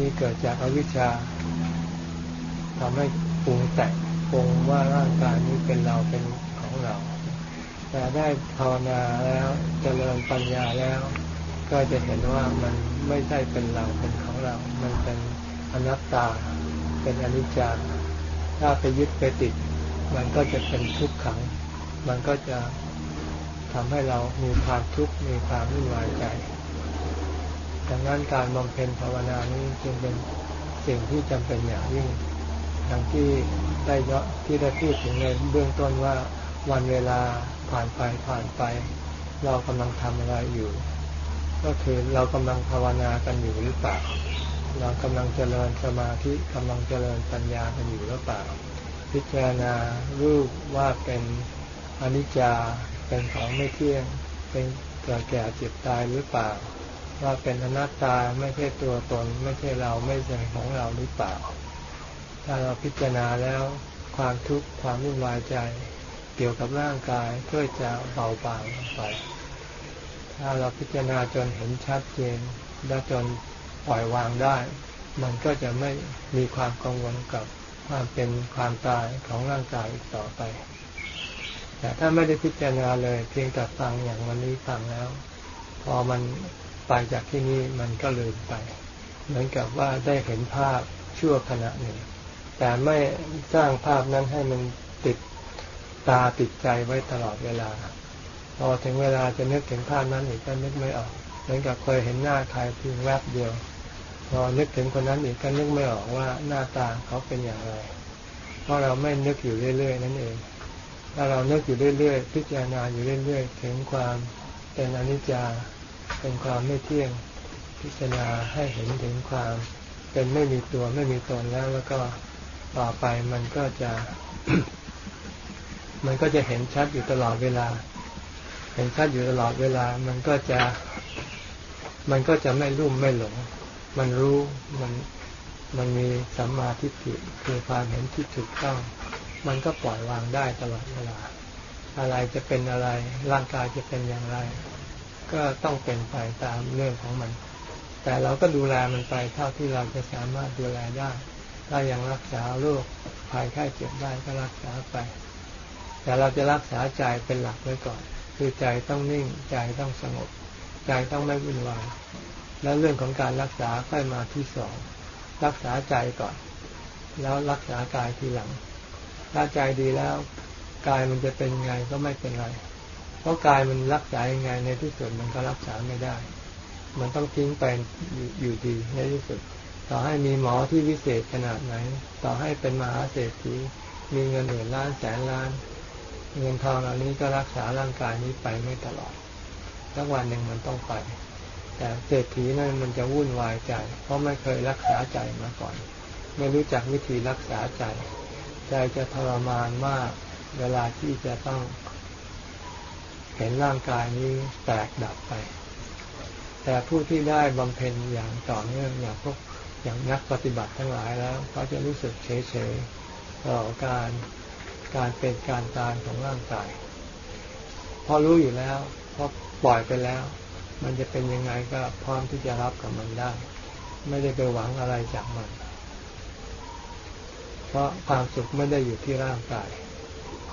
นี่เกิดจากอวิชชาทำให้ปรุงแต่งปรุงว่าร่างกายนี้เป็นเราเป็นของเรา แต่ได้ภาวนาแล้วจเจริญปัญญาแล้ว ก็จะเห็นว่ามันไม่ใช่เป็นเราเป็นของเรา มันเป็นอนัตตา เป็นอนิจจาถ้าไปยึดไปติด มันก็จะเป็นทุกขัง มันก็จะทำให้เรามีความทุกข์มีความวุ่นวายใจ ดังนั้นการบำเพ็ญภาวนานี้จึงเป็นสิ่งที่จำเป็นอย่างยิ่งอย่างที่ได้เยอะที่ได้พูดถึงในเบื้องต้นว่าวันเวลาผ่านไปผ่านไป เรากำลังทำอะไรอยู่ ก็คือเรากำลังภาวนากันอยู่หรือเปล่าเรากำลังเจริญสมาธิกำลังเจริญปัญญากันอยู่หรือเปล่า พิจารณารูปว่าเป็นอนิจจาเป็นของไม่เที่ยง เป็นเกิดแก่เจ็บตายหรือเปล่า ว่าเป็นอนัตตาไม่ใช่ตัวตน ไม่ใช่เราไม่ใช่ของเราหรือเปล่า ถ้าเราพิจารณาแล้วความทุกข์ความวุ่นวายใจ เกี่ยวกับร่างกายก็จะเบาบางลงไปถถ้าเราพิจารณาจนเห็นชัดเจนและจนปล่อยวางได้ มันก็จะไม่มีความกังวลกับความเป็นความตายของร่างกายอีกต่อไป แต่ถ้าไม่ได้พิจารณาเลย เพียงแต่ฟังอย่างวันนี้ฟังแล้ว พอมัน ไปจากที่นี่มันก็ลืมไป เหมือนกับว่าได้เห็นภาพชั่วขณะหนึ่ง แต่ไม่สร้างภาพนั้นให้มันติดตาติดใจไว้ตลอดเวลา พอถึงเวลาจะนึกถึงภาพนั้นอีกก็นึกไม่ออก เหมือนกับเคยเห็นหน้าใครเพียงแวบเดียว พอนึกถึงคนนั้นอีกก็นึกไม่ออกว่าหน้าตาเขาเป็นอย่างไร เพราะเราไม่นึกอยู่เรื่อย ๆ นั่นเอง ถ้าเรานึกอยู่เรื่อย ๆ พิจารณาอยู่เรื่อย ๆ ถึงความเป็นอนิจจา เป็นความไม่เที่ยงพิจารณาให้เห็นถึงความเป็นไม่มีตัวไม่มีตนแล้ว แล้วก็ต่อไปมันก็จะ มันก็จะเห็นชัดอยู่ตลอดเวลา เห็นชัดอยู่ตลอดเวลา มันก็จะ มันก็จะไม่รุ่มไม่หลง มันรู้มันมันมีสัมมาทิฏฐิคือความเห็นที่ถูกต้อง มันก็ปล่อยวางได้ตลอดเวลา อะไรจะเป็นอะไร ร่างกายจะเป็นอย่างไร ก็ต้องเป็นไปตามเรื่องของมัน แต่เราก็ดูแลมันไปเท่าที่เราจะสามารถดูแลได้ ถ้ายังรักษาโรคภัยไข้เจ็บได้ก็รักษาไป แต่เราจะรักษาใจเป็นหลักไว้ก่อน คือใจต้องนิ่งใจต้องสงบ ใจต้องไม่วุ่นวายแล้วเรื่องของการรักษาค่อยมาที่สองรักษาใจก่อน แล้วรักษากายทีหลัง ถ้าใจดีแล้ว กายมันจะเป็นไงก็ไม่เป็นไร เพราะกายมันรักษายังไงในที่สุดมันก็รักษาไม่ได้ มันต้องทิ้งไปอยู่ดีในที่สุด ต่อให้มีหมอที่วิเศษขนาดไหน ต่อให้เป็นมหาเศรษฐีมีเงินหมื่นล้านแสนล้าน เงินทองเหล่านี้ก็รักษาร่างกายนี้ไปไม่ตลอดสักวันหนึ่งมันต้องไป แต่เศรษฐีนั้นมันจะวุ่นวายใจ เพราะไม่เคยรักษาใจมาก่อน ไม่รู้จักวิธีรักษาใจ ใจจะทรมานมาก เวลาที่จะต้อง เห็นร่างกายนี้แตกดับไป แต่ผู้ที่ได้บำเพ็ญอย่างต่อเนื่องอย่างพวกอย่างนักปฏิบัติทั้งหลายแล้วเขาจะรู้สึกเฉยๆต่อการการเป็นการตายของร่างกายพอรู้อยู่แล้วพอปล่อยไปแล้ว มันจะเป็นยังไงก็พร้อมที่จะรับกับมันได้ ไม่ได้ไปหวังอะไรจากมัน เพราะความสุขไม่ได้อยู่ที่ร่างกาย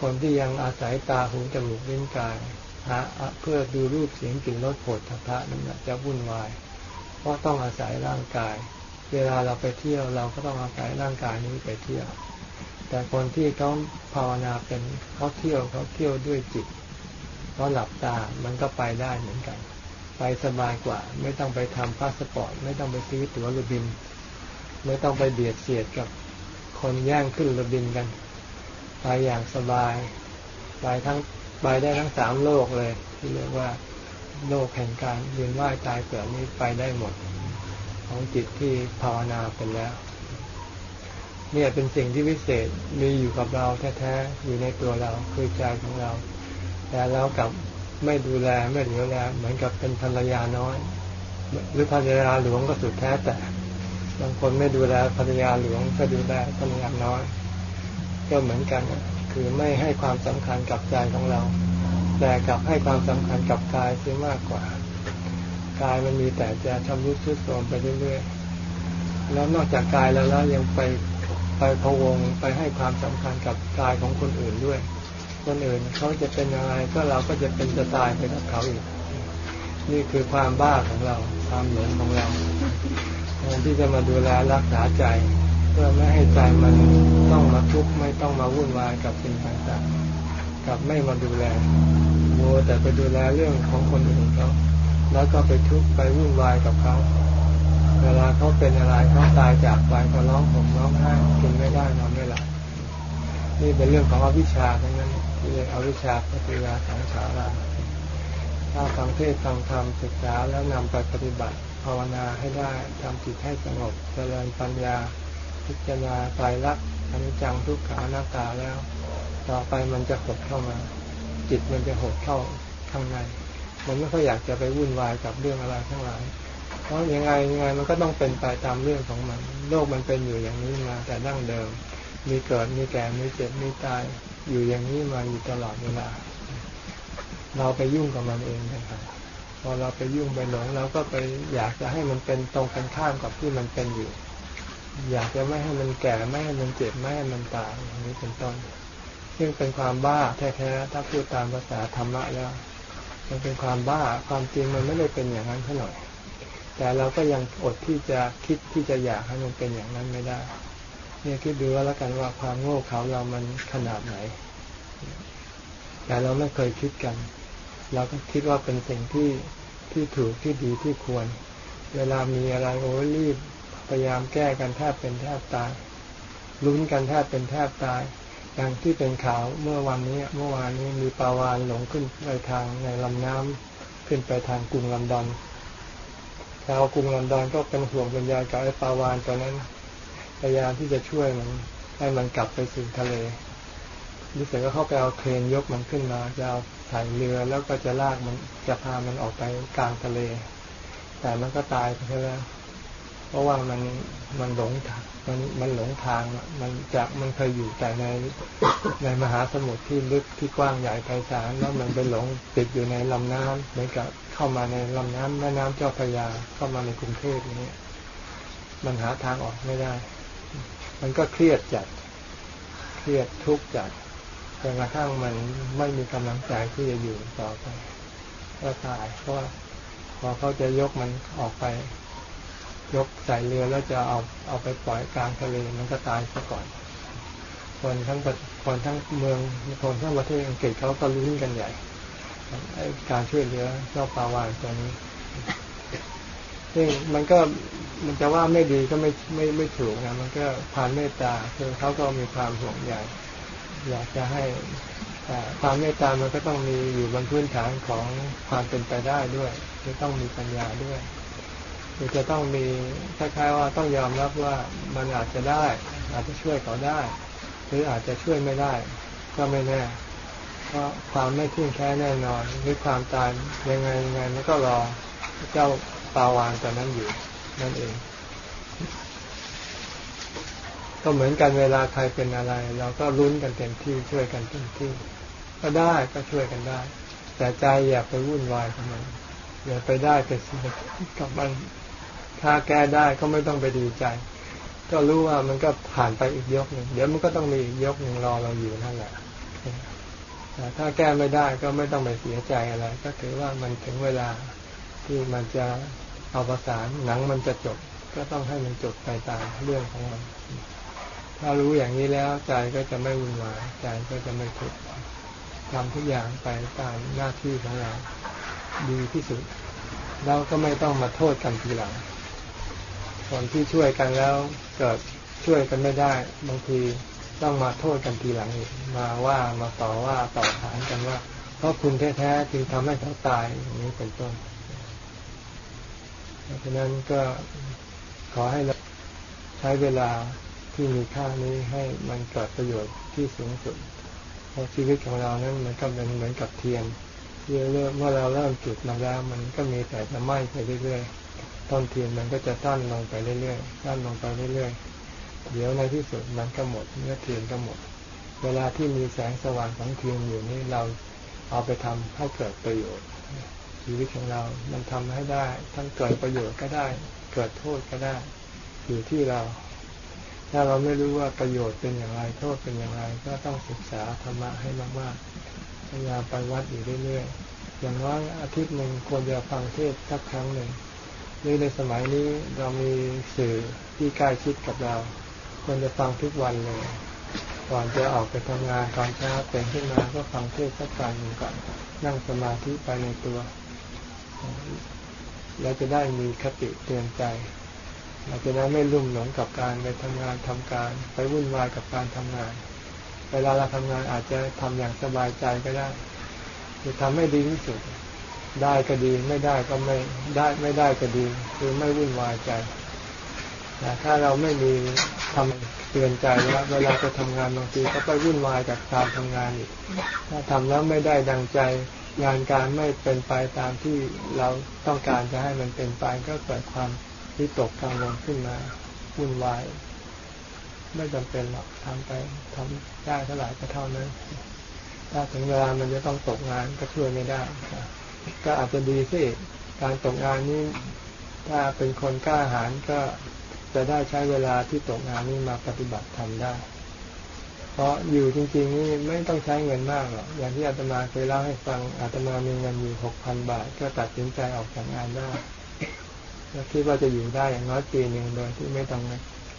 คนที่ยังอาศัยตาหูจมูกลิ้นกาย หาเพื่อดูรูปเสียงกลิ่นรสโผฏฐัพพะนั้นจะวุ่นวาย เพราะต้องอาศัยร่างกาย เวลาเราไปเที่ยวเราก็ต้องอาศัยร่างกายนี้ไปเที่ยว แต่คนที่เขาภาวนาเป็นเขาเที่ยวเขาเที่ยวด้วยจิตเขาหลับตามันก็ไปได้เหมือนกัน ไปสบายกว่า ไม่ต้องไปทำพาสปอร์ตไม่ต้องไปซื้อตั๋วเรือบิน ไม่ต้องไปเบียดเสียดกับคนแย่งขึ้นเรือบินกัน ไปอย่างสบายไปทั้ง ไปได้ทั้งสามโลกเลย ที่เรียกว่าโลกแห่งการเวียนว่ายตายเกิดนี้ไปได้หมด ของจิตที่ภาวนาเป็นแล้ว เนี่ยเป็นสิ่งที่วิเศษมีอยู่กับเราแท้ๆอยู่ในตัวเราคือใจของเรา แต่เรากับไม่ดูแลไม่เหลียวแลเหมือนกับเป็นภรรยาน้อย หรือภรรยาหลวงก็สุดแท้แต่บางคนไม่ดูแลภรรยาหลวงก็ดูแลภรรยาน้อย ก็เหมือนกัน คือไม่ให้ความสำคัญกับใจของเรา แต่กลับให้ความสำคัญกับกายเสียมากกว่ากายมันมีแต่จะชำรุดทรุดโทรมไปเรื่อยๆแล้วนอกจากกายแล้วแล้วยังไปไปพวงไปให้ความสำคัญกับกายของคนอื่นด้วย คนอื่นเขาจะเป็นยังไงก็เราก็จะเป็นจะตายไปกับเขาอีก นี่คือความบ้าของเราความหลงของเราแทนที่จะมาดูแลรักษาใจ พื่อไม่ให้ใจมันต้องมาทุกข์ไม่ต้องมาวุ่นวายกับสิ่งต่างๆกับไม่มาดูแลโมแต่ไปดูแลเรื่องของคนอื่นเขาแล้วก็ไปทุกข์ไปวุ่นวายกับเขาเวลาเขาเป็นอะไรเขาตายจากไปก็ร้องผมร้องไห้กินไม่ได้นอนไม่หลับนี่เป็นเรื่องของอวิชชาทั้งนั้นที่เรียกอวิชชาปฏิยาสังสาราถ้าฟังเทศฟังธรรมศึกษาแล้วนำไปปฏิบัติภาวนาให้ได้ทำจิตให้สงบเจริญปัญญา พิจารณาไตรลักษณ์อนิจจังทุกขาหน้าตาแล้ว ต่อไปมันจะหดเข้ามา จิตมันจะหดเข้าข้างใน มันไม่ค่อยอยากจะไปวุ่นวายกับเรื่องอะไรทั้งหลายเพราะยังไงยังไงมันก็ต้องเป็นไปตามเรื่องของมัน โลกมันเป็นอยู่อย่างนี้มาแต่ดั้งเดิม มีเกิดมีแก่มีเจ็บมีตายอยู่อย่างนี้มาอยู่ตลอดเวลา เราไปยุ่งกับมันเองนะครับพอเราไปยุ่งไปหลงเราก็ไปอยากจะให้มันเป็นตรงกันข้ามกับที่มันเป็นอยู่ อยากจะไม่ให้มันแก่ไม่ให้มันเจ็บไม่ให้มันตายอย่างนี้เป็นต้น ซึ่งเป็นความบ้าแท้ๆถ้าพูดตามภาษาธรรมะแล้ว มันเป็นความบ้าความจริงมันไม่ได้เป็นอย่างนั้นเท่าไหร่แต่เราก็ยังอดที่จะคิดที่จะอยากให้มันเป็นอย่างนั้นไม่ได้ เนี่ยคิดดูว่าแล้วกันว่าความโง่เขาเรามันขนาดไหน แต่เราไม่เคยคิดกัน เราก็คิดว่าเป็นสิ่งที่ที่ถูกที่ดีที่ควร เวลามีอะไรโอ้รีบ พยายามแก้กันแทบเป็นแทบตายลุ้นกันแทบเป็นแทบตาย อย่างที่เป็นข่าวเมื่อวันนี้เมื่อวานนี้มีปลาวานหลงขึ้นไปทางในลำน้ำขึ้นไปทางกรุงลอนดอนชาวกรุงลอนดอนก็เป็นห่วงเป็นใยกับไอ้ปลาวานตัวนั้นพยายามที่จะช่วยมันให้มันกลับไปสู่ทะเลดิเสร็จก็เข้าไปเอาเครนยกมันขึ้นมาจะเอาใส่เรือแล้วก็จะลากมันจะพามันออกไปกลางทะเล แต่มันก็ตายไปแล้ว เพราะว่ามันมันหลงทางมันมันหลงทางมันจากมันเคยอยู่แต่ในในมหาสมุทรที่ลึกที่กว้างใหญ่ไพศาลแล้วมันไปหลงติดอยู่ในลำน้ำเหมือนกับเข้ามาในลำน้ำแม่น้ำเจ้าพระยาเข้ามาในกรุงเทพอย่างนี้มันหาทางออกไม่ได้ มันก็เครียดจัด เครียดทุกข์จัดจนกระทั่งมันไม่มีกำลังใจที่จะอยู่ต่อไปก็ตายเพราะว่าพอเขาจะยกมันออกไป ยกใส่เรือแล้วจะเอาเอาไปปล่อยกลางทะเลมันก็ตายซะก่อน คนทั้งคนทั้งเมืองคนทั้งประเทศอังกฤษเขาก็ลุ้นกันใหญ่การช่วยเหลือเจ้าปลาวานตัวนี้ซึ่งมันก็มันจะว่าไม่ดีก็ไม่ไม่ไม่ถูกนะมันก็ผ่านเมตตาคือเขาก็มีความห่วงใยอยากจะให้ความเมตตามันก็ต้องมีอยู่บนพื้นฐานของความเป็นไปได้ด้วยจะต้องมีปัญญาด้วย คือจะต้องมีคล้ายๆว่าต้องยอมรับว่ามันอาจจะได้ อาจจะช่วยเขาได้ หรืออาจจะช่วยไม่ได้ ก็ไม่แน่เพราะความไม่ทิ้งแค่แน่นอนหรือความตายยังไงยังไงมันก็รอเจ้าปาวานตัวนั้นอยู่นั่นเอง ก็เหมือนกันเวลาใครเป็นอะไร เราก็ลุ้นกันเต็มที่ช่วยกันเต็มที่ ก็ได้ก็ช่วยกันได้ แต่ใจอย่าไปวุ่นวายกับมันอย่าไปได้ไปสิกับมัน ถ้าแก้ได้ก็ไม่ต้องไปดีใจ ก็รู้ว่ามันก็ผ่านไปอีกยกหนึ่งเดี๋ยวมันก็ต้องมีอีกยกหนึ่งรอเราอยู่นั่นแหละถ้าแก้ไม่ได้ก็ไม่ต้องไปเสียใจอะไร ก็ถือว่ามันถึงเวลาที่มันจะเอาประสานหนังมันจะจบ ก็ต้องให้มันจบไปตามเรื่องของมัน ถ้ารู้อย่างนี้แล้วใจก็จะไม่วุ่นวายใจก็จะไม่ทุกข์ทำทุกอย่างไปตามหน้าที่ของเราดีที่สุด เราก็ไม่ต้องมาโทษกันทีหลัง คนที่ช่วยกันแล้วเกิดช่วยกันไม่ได้ บางทีต้องมาโทษกันทีหลังอีกมาว่ามาต่อว่าต่อขานกันว่า เพราะคุณแท้ๆจึงทำให้เขาตายอย่างนี้เป็นต้นเพราะฉะนั้นก็ขอให้เราใช้เวลาที่มีค่านี้ให้มันเกิดประโยชน์ที่สูงสุดเพราะชีวิตของเรานั้นมันก็เป็นเหมือนกับเทียนเริ่มเมื่อเราเริ่มจุดมาแล้ว มันก็มีแต่จะไหม้ไปเรื่อยๆ ต้นเทียนมันก็จะตั้นลงไปเรื่อยๆตั้นลงไปเรื่อยๆ เดี๋ยวในที่สุดมันก็หมดเนื้อเทียนก็หมด เวลาที่มีแสงสว่างของเทียนอยู่นี่เราเอาไปทำให้เกิดประโยชน์ ชีวิตของเรา มันทำให้ได้ ทั้งเกิดประโยชน์ก็ได้ เกิดโทษก็ได้ อยู่ที่เรา ถ้าเราไม่รู้ว่าประโยชน์เป็นอย่างไร โทษเป็นอย่างไร ก็ต้องศึกษาธรรมะให้มากๆพยายามไปวัดอยู่เรื่อยๆ อย่างน้อยอาทิตย์หนึ่งควรจะฟังเทศสักครั้งหนึ่ง รือในสมัยนี้เรามีสื่อที่ใกล้ชิดกับเราควรจะฟังทุกวันเลยก่อนจะออกไปทำงานตอนเช้าตื่นขึ้นมาก็ฟังเทศสักการหนึ่งก่อนนั่งสมาธิไปในตัวเราจะได้มีคติเตือนใจ เราจะได้ไม่ลุ่มหลงกับการไปทำงานทำการ ไปวุ่นวายกับการทำงาน เวลาเราทำงานอาจจะทำอย่างสบายใจก็ได้จะทำให้ดีที่สุด ได้ก็ดีไม่ได้ก็ไม่ได้ไม่ได้ก็ดี คือไม่วุ่นวายใจแต่ถ้าเราไม่มีทำเตือนใจว่าเวลาจะทำงานบางทีก็ไปวุ่นวายกับการทำงานอีกถ้าทำแล้วไม่ได้ดังใจ งานการไม่เป็นไปตามที่เราต้องการจะให้มันเป็นไปก็เกิดความวิตกกังวลขึ้นมาวุ่นวายไม่จำเป็นหรอกทำไปทำได้เท่าไหร่ก็เท่านั้นถ้าถึงเวลามันจะต้องตกงานก็ช่วยไม่ได้ ก็อาจจะดีสิการตกงานนี้ถ้าเป็นคนกล้าหาญก็จะได้ใช้เวลาที่ตกงานนี้มาปฏิบัติธรรมได้ เพราะอยู่จริงๆนี่ไม่ต้องใช้เงินมากหรอกอย่างที่อาตมาเคยเล่าให้ฟังอาตมามีเงินอยู่หกพันบาท ก็ตัดสินใจออกจากงานได้แล้วคิดว่าจะอยู่ได้อย่างน้อยปีหนึ่งโดยที่ไม่ต้อง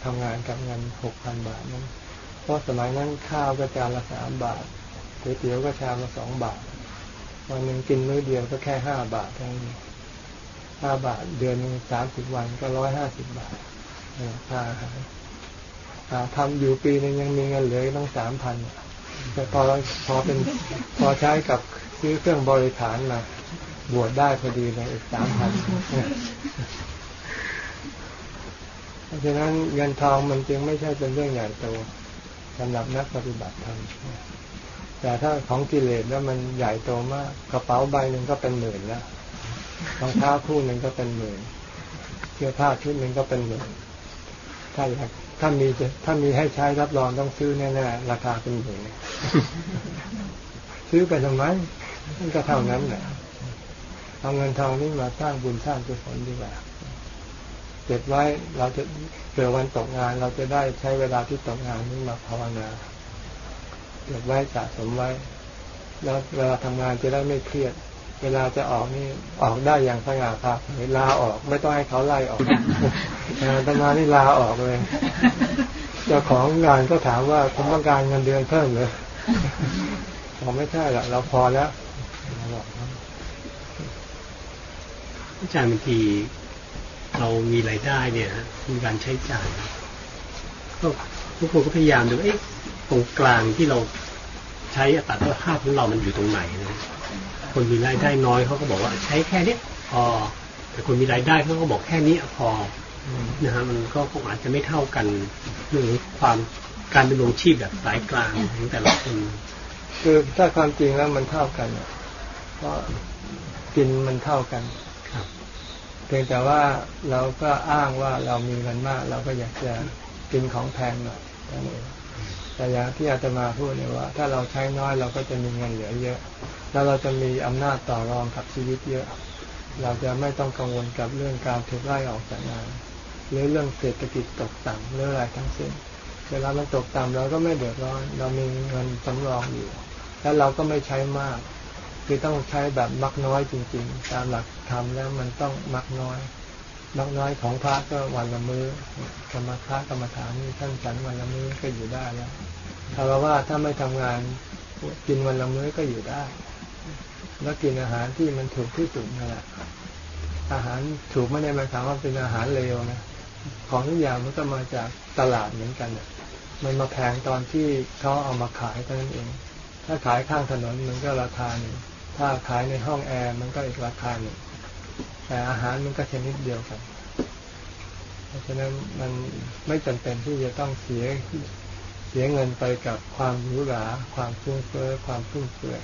ทำงานกับเงินหกพันบาทนั้น เพราะสมัยนั้นข้าวก็จานละสามบาทก๋วยเตี๋ยวก็ชามละสองบาท วันหนึ่งกินมื้อเดียวก็แค่ห้าบาทเท่านั้นห้าบาทเดือนหนึ่งสามสิบวันก็ร้อยห้าสิบบาทค่าอาหารทำอยู่ปีหนึงยังมีเงินเหลือต้องสามพันแต่พอพอเป็นพอใช้กับซื้อเครื่องบริฐารมาบวชได้พอดีเลยอีกสามพันเพราะฉะนั้นเงินทองมันจึงไม่ใช่เป็นเรื่องใหญ่โตสำหรับนักปฏิบัติธรรม แต่ถ้าของกิเลสแล้วมันใหญ่โตมากกระเป๋าใบหนึ่งก็เป็นหมื่นแล้วรองเท้าคู่หนึ่งก็เป็นหมื่นเสื้อผ้าชุดหนึ่งก็เป็นหมื่นถ้าอยากถ้ามีจะถ้ามีให้ใช้รับรองต้องซื้อแน่ๆราคาเป็นหมื่นซื้อไปทำไมมันก็เท่านั้นแหละเอาเงินทองนี้มาสร้างบุญสร้างกุศลดีกว่าเก็บไว้เราจะเผื่อวันตกงาน เราจะได้ใช้เวลาที่ตกงานนี้มาภาวนา เก็บไว้สะสมไว้ แล้วเวลาทำงานจะได้ไม่เครียด เวลาจะออกนี่ออกได้อย่างสง่าผ่าเวลาออกไม่ต้องให้เขาไล่ออกงานทำงานนี่ลาออกเลยเจ้าของงานก็ถามว่าคุณต้องการเงินเดือนเพิ่มหรือบอกไม่ใช่หรอกเราพอแล้วอาจารย์บางทีเรามีรายได้เนี่ยมีการใช้จ่ายก็ทุกคนก็พยายามดูเอ๊ะ ตรงกลางที่เราใช้อัตราภาพของเรามันอยู่ตรงไหนนะคนมีรายได้น้อยเขาก็บอกว่าใช้แค่นี้พอ แต่คนมีรายได้เขาก็บอกแค่นี้พอนะฮะมันก็คงอาจจะไม่เท่ากันเรื่องความการดำรงชีพแบบสายกลางของแต่ละคนคือถ้าความจริงแล้วมันเท่ากันเพราะกินมันเท่ากันครับเพียงแต่ว่าเราก็อ้างว่าเรามีเงินมาก เราก็อยากจะกินของแพงหน่อยนั่นเอง แต่อย่างที่อาตมาพูดเนี่ยว่า ถ้าเราใช้น้อยเราก็จะมีเงินเหลือเยอะ แล้วเราจะมีอำนาจต่อรองกับชีวิตเยอะ เราจะไม่ต้องกังวลกับเรื่องการถูกไล่ออกจากงานหรือเรื่องเศรษฐกิจตกต่ำหรืออะไรทั้งสิ้นเวลามันตกต่ำเราก็ไม่เดือดร้อน เรามีเงินสำรองอยู่ แล้วเราก็ไม่ใช้มาก คือต้องใช้แบบมักน้อยจริง ๆ ตามหลักธรรมแล้วมันต้องมักน้อย มักน้อยของพระก็วันละมือ้อกรรมพระกรรมฐานนี่ท่านฉันวันละมื้อก็อยู่ได้แล้วถ้าราว่าถ้าไม่ทำงานกินวันละมื้อก็อยู่ได้ แล้วกินอาหารที่มันถูกที่สุดนั่นแหละอาหารถูกไม่ได้หมายความว่าเป็นอาหารเลวนะของทุกอย่างมันก็มาจากตลาดเหมือนกันมันมาแพงตอนที่เขาเอามาขายเท่านั้นเอง ถ้าขายข้างถนนมันก็ราคาหนึ่งถ้าขายในห้องแอร์มันก็อีกราคาหนึ่ง แต่อาหารมันก็ชนิดเดียวกัน เพราะฉะนั้นมันไม่จำเป็นที่จะต้องเสียเสียเงินไปกับความหรูหราความฟุ่มเฟือยความฟุ่มเฟือย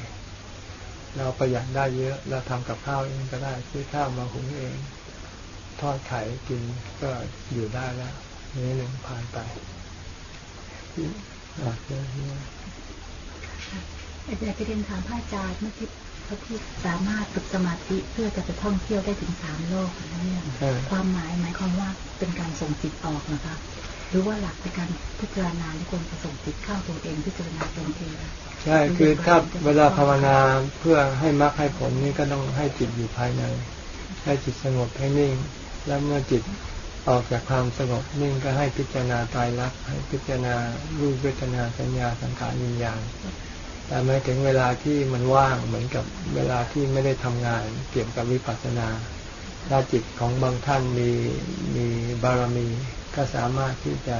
เราประหยัดได้เยอะเราทำกับข้าวเองก็ได้ซื้อข้าวมาหุงเอง ทอดไข่กินก็อยู่ได้แล้วนี้หนึ่งผ่านไปอะเดี๋ยวนี้อาจารย์จะเรียนถามพระอาจารย์เมื่อกี้ พระที่สามารถฝึกสมาธิเพื่อจะไปท่องเที่ยวได้ถึงสามโลกเนี่ยเออความหมายหมายความว่าเป็นการส่งจิตออกนะคะหรือว่าหลักในการพิจารณาที่ควรจะส่งจิตเข้าตัวเองพิจารณาตรงเองใช่คือถ้าเวลาภาวนาเพื่อให้มรรคให้ผลนี่ก็ต้องให้จิตอยู่ภายใน ให้จิตสงบให้นิ่ง แล้วเมื่อจิตออกจากความสงบนิ่งก็ให้พิจารณาตายรักษณ์ให้พิจารณารูปเวทนาสัญญาสังขารวิญญาณ แต่ไม่ถึงเวลาที่มันว่างเหมือนกับเวลาที่ไม่ได้ทำงานเกี่ยวกับวิปัสสนาถ้าจิตของบางท่านมีมีบารมี ก็สามารถที่จะ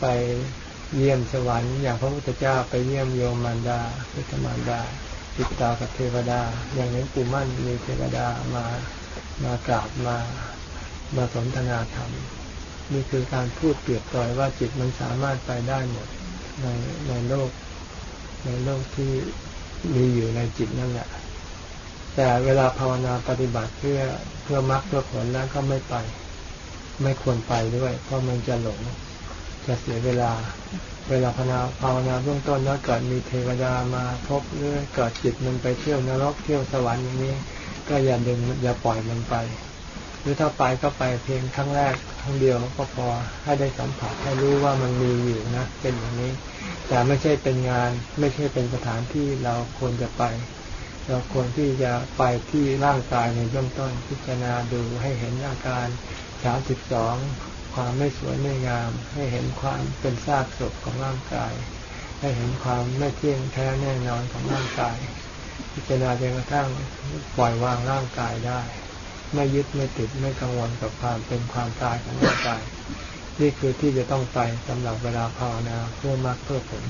ไปเยี่ยมสวรรค์อย่างพระพุทธเจ้าไปเยี่ยมโยมมารดาพุทธมารดาติดตากับเทวดา อย่างนี้ปู่มั่นมีเทวดามามากราบมามาสนทนาธรรมนี่คือการพูดเปรียบต่อยว่าจิตมันสามารถไปได้หมดในในโลก ในโลกที่มีอยู่ในจิตนั่นแหละ แต่เวลาภาวนาปฏิบัติเพื่อเพื่อมรรคเพื่อผลแล้วก็ไม่ไป ไม่ควรไปด้วย เพราะมันจะหลงจะเสียเวลา เวลาภาวนาภาวนาเบื้องต้นแล้วเกิดมีเทวดามาพบหรือเกิดจิตมันไปเที่ยวนรกเที่ยวสวรรค์อย่างนี้ ก็อย่าดึงอย่าปล่อยมันไป หรือถ้าไปก็ไปเพียงครั้งแรกครั้งเดียวก็พอให้ได้สัมผัสให้รู้ว่ามันมีอยู่นะเป็นอย่างนี้ แต่ไม่ใช่เป็นงาน ไม่ใช่เป็นสถานที่เราควรจะไป เราควรที่จะไปที่ร่างกายในเบื้องต้นพิจารณาดูให้เห็นอาการสามสิบสองความไม่สวยไม่งาม ให้เห็นความเป็นซากศพของร่างกาย ให้เห็นความไม่เที่ยงแท้แน่นอนของร่างกาย พิจารณาจนกระทั่งปล่อยวางร่างกายได้ ไม่ยึดไม่ติดไม่กังวลกับความเป็นความตายของร่างกาย นี่คือที่จะต้องไปสำหรับเวลาภาวนาเพื่อมรรคเพื่อผล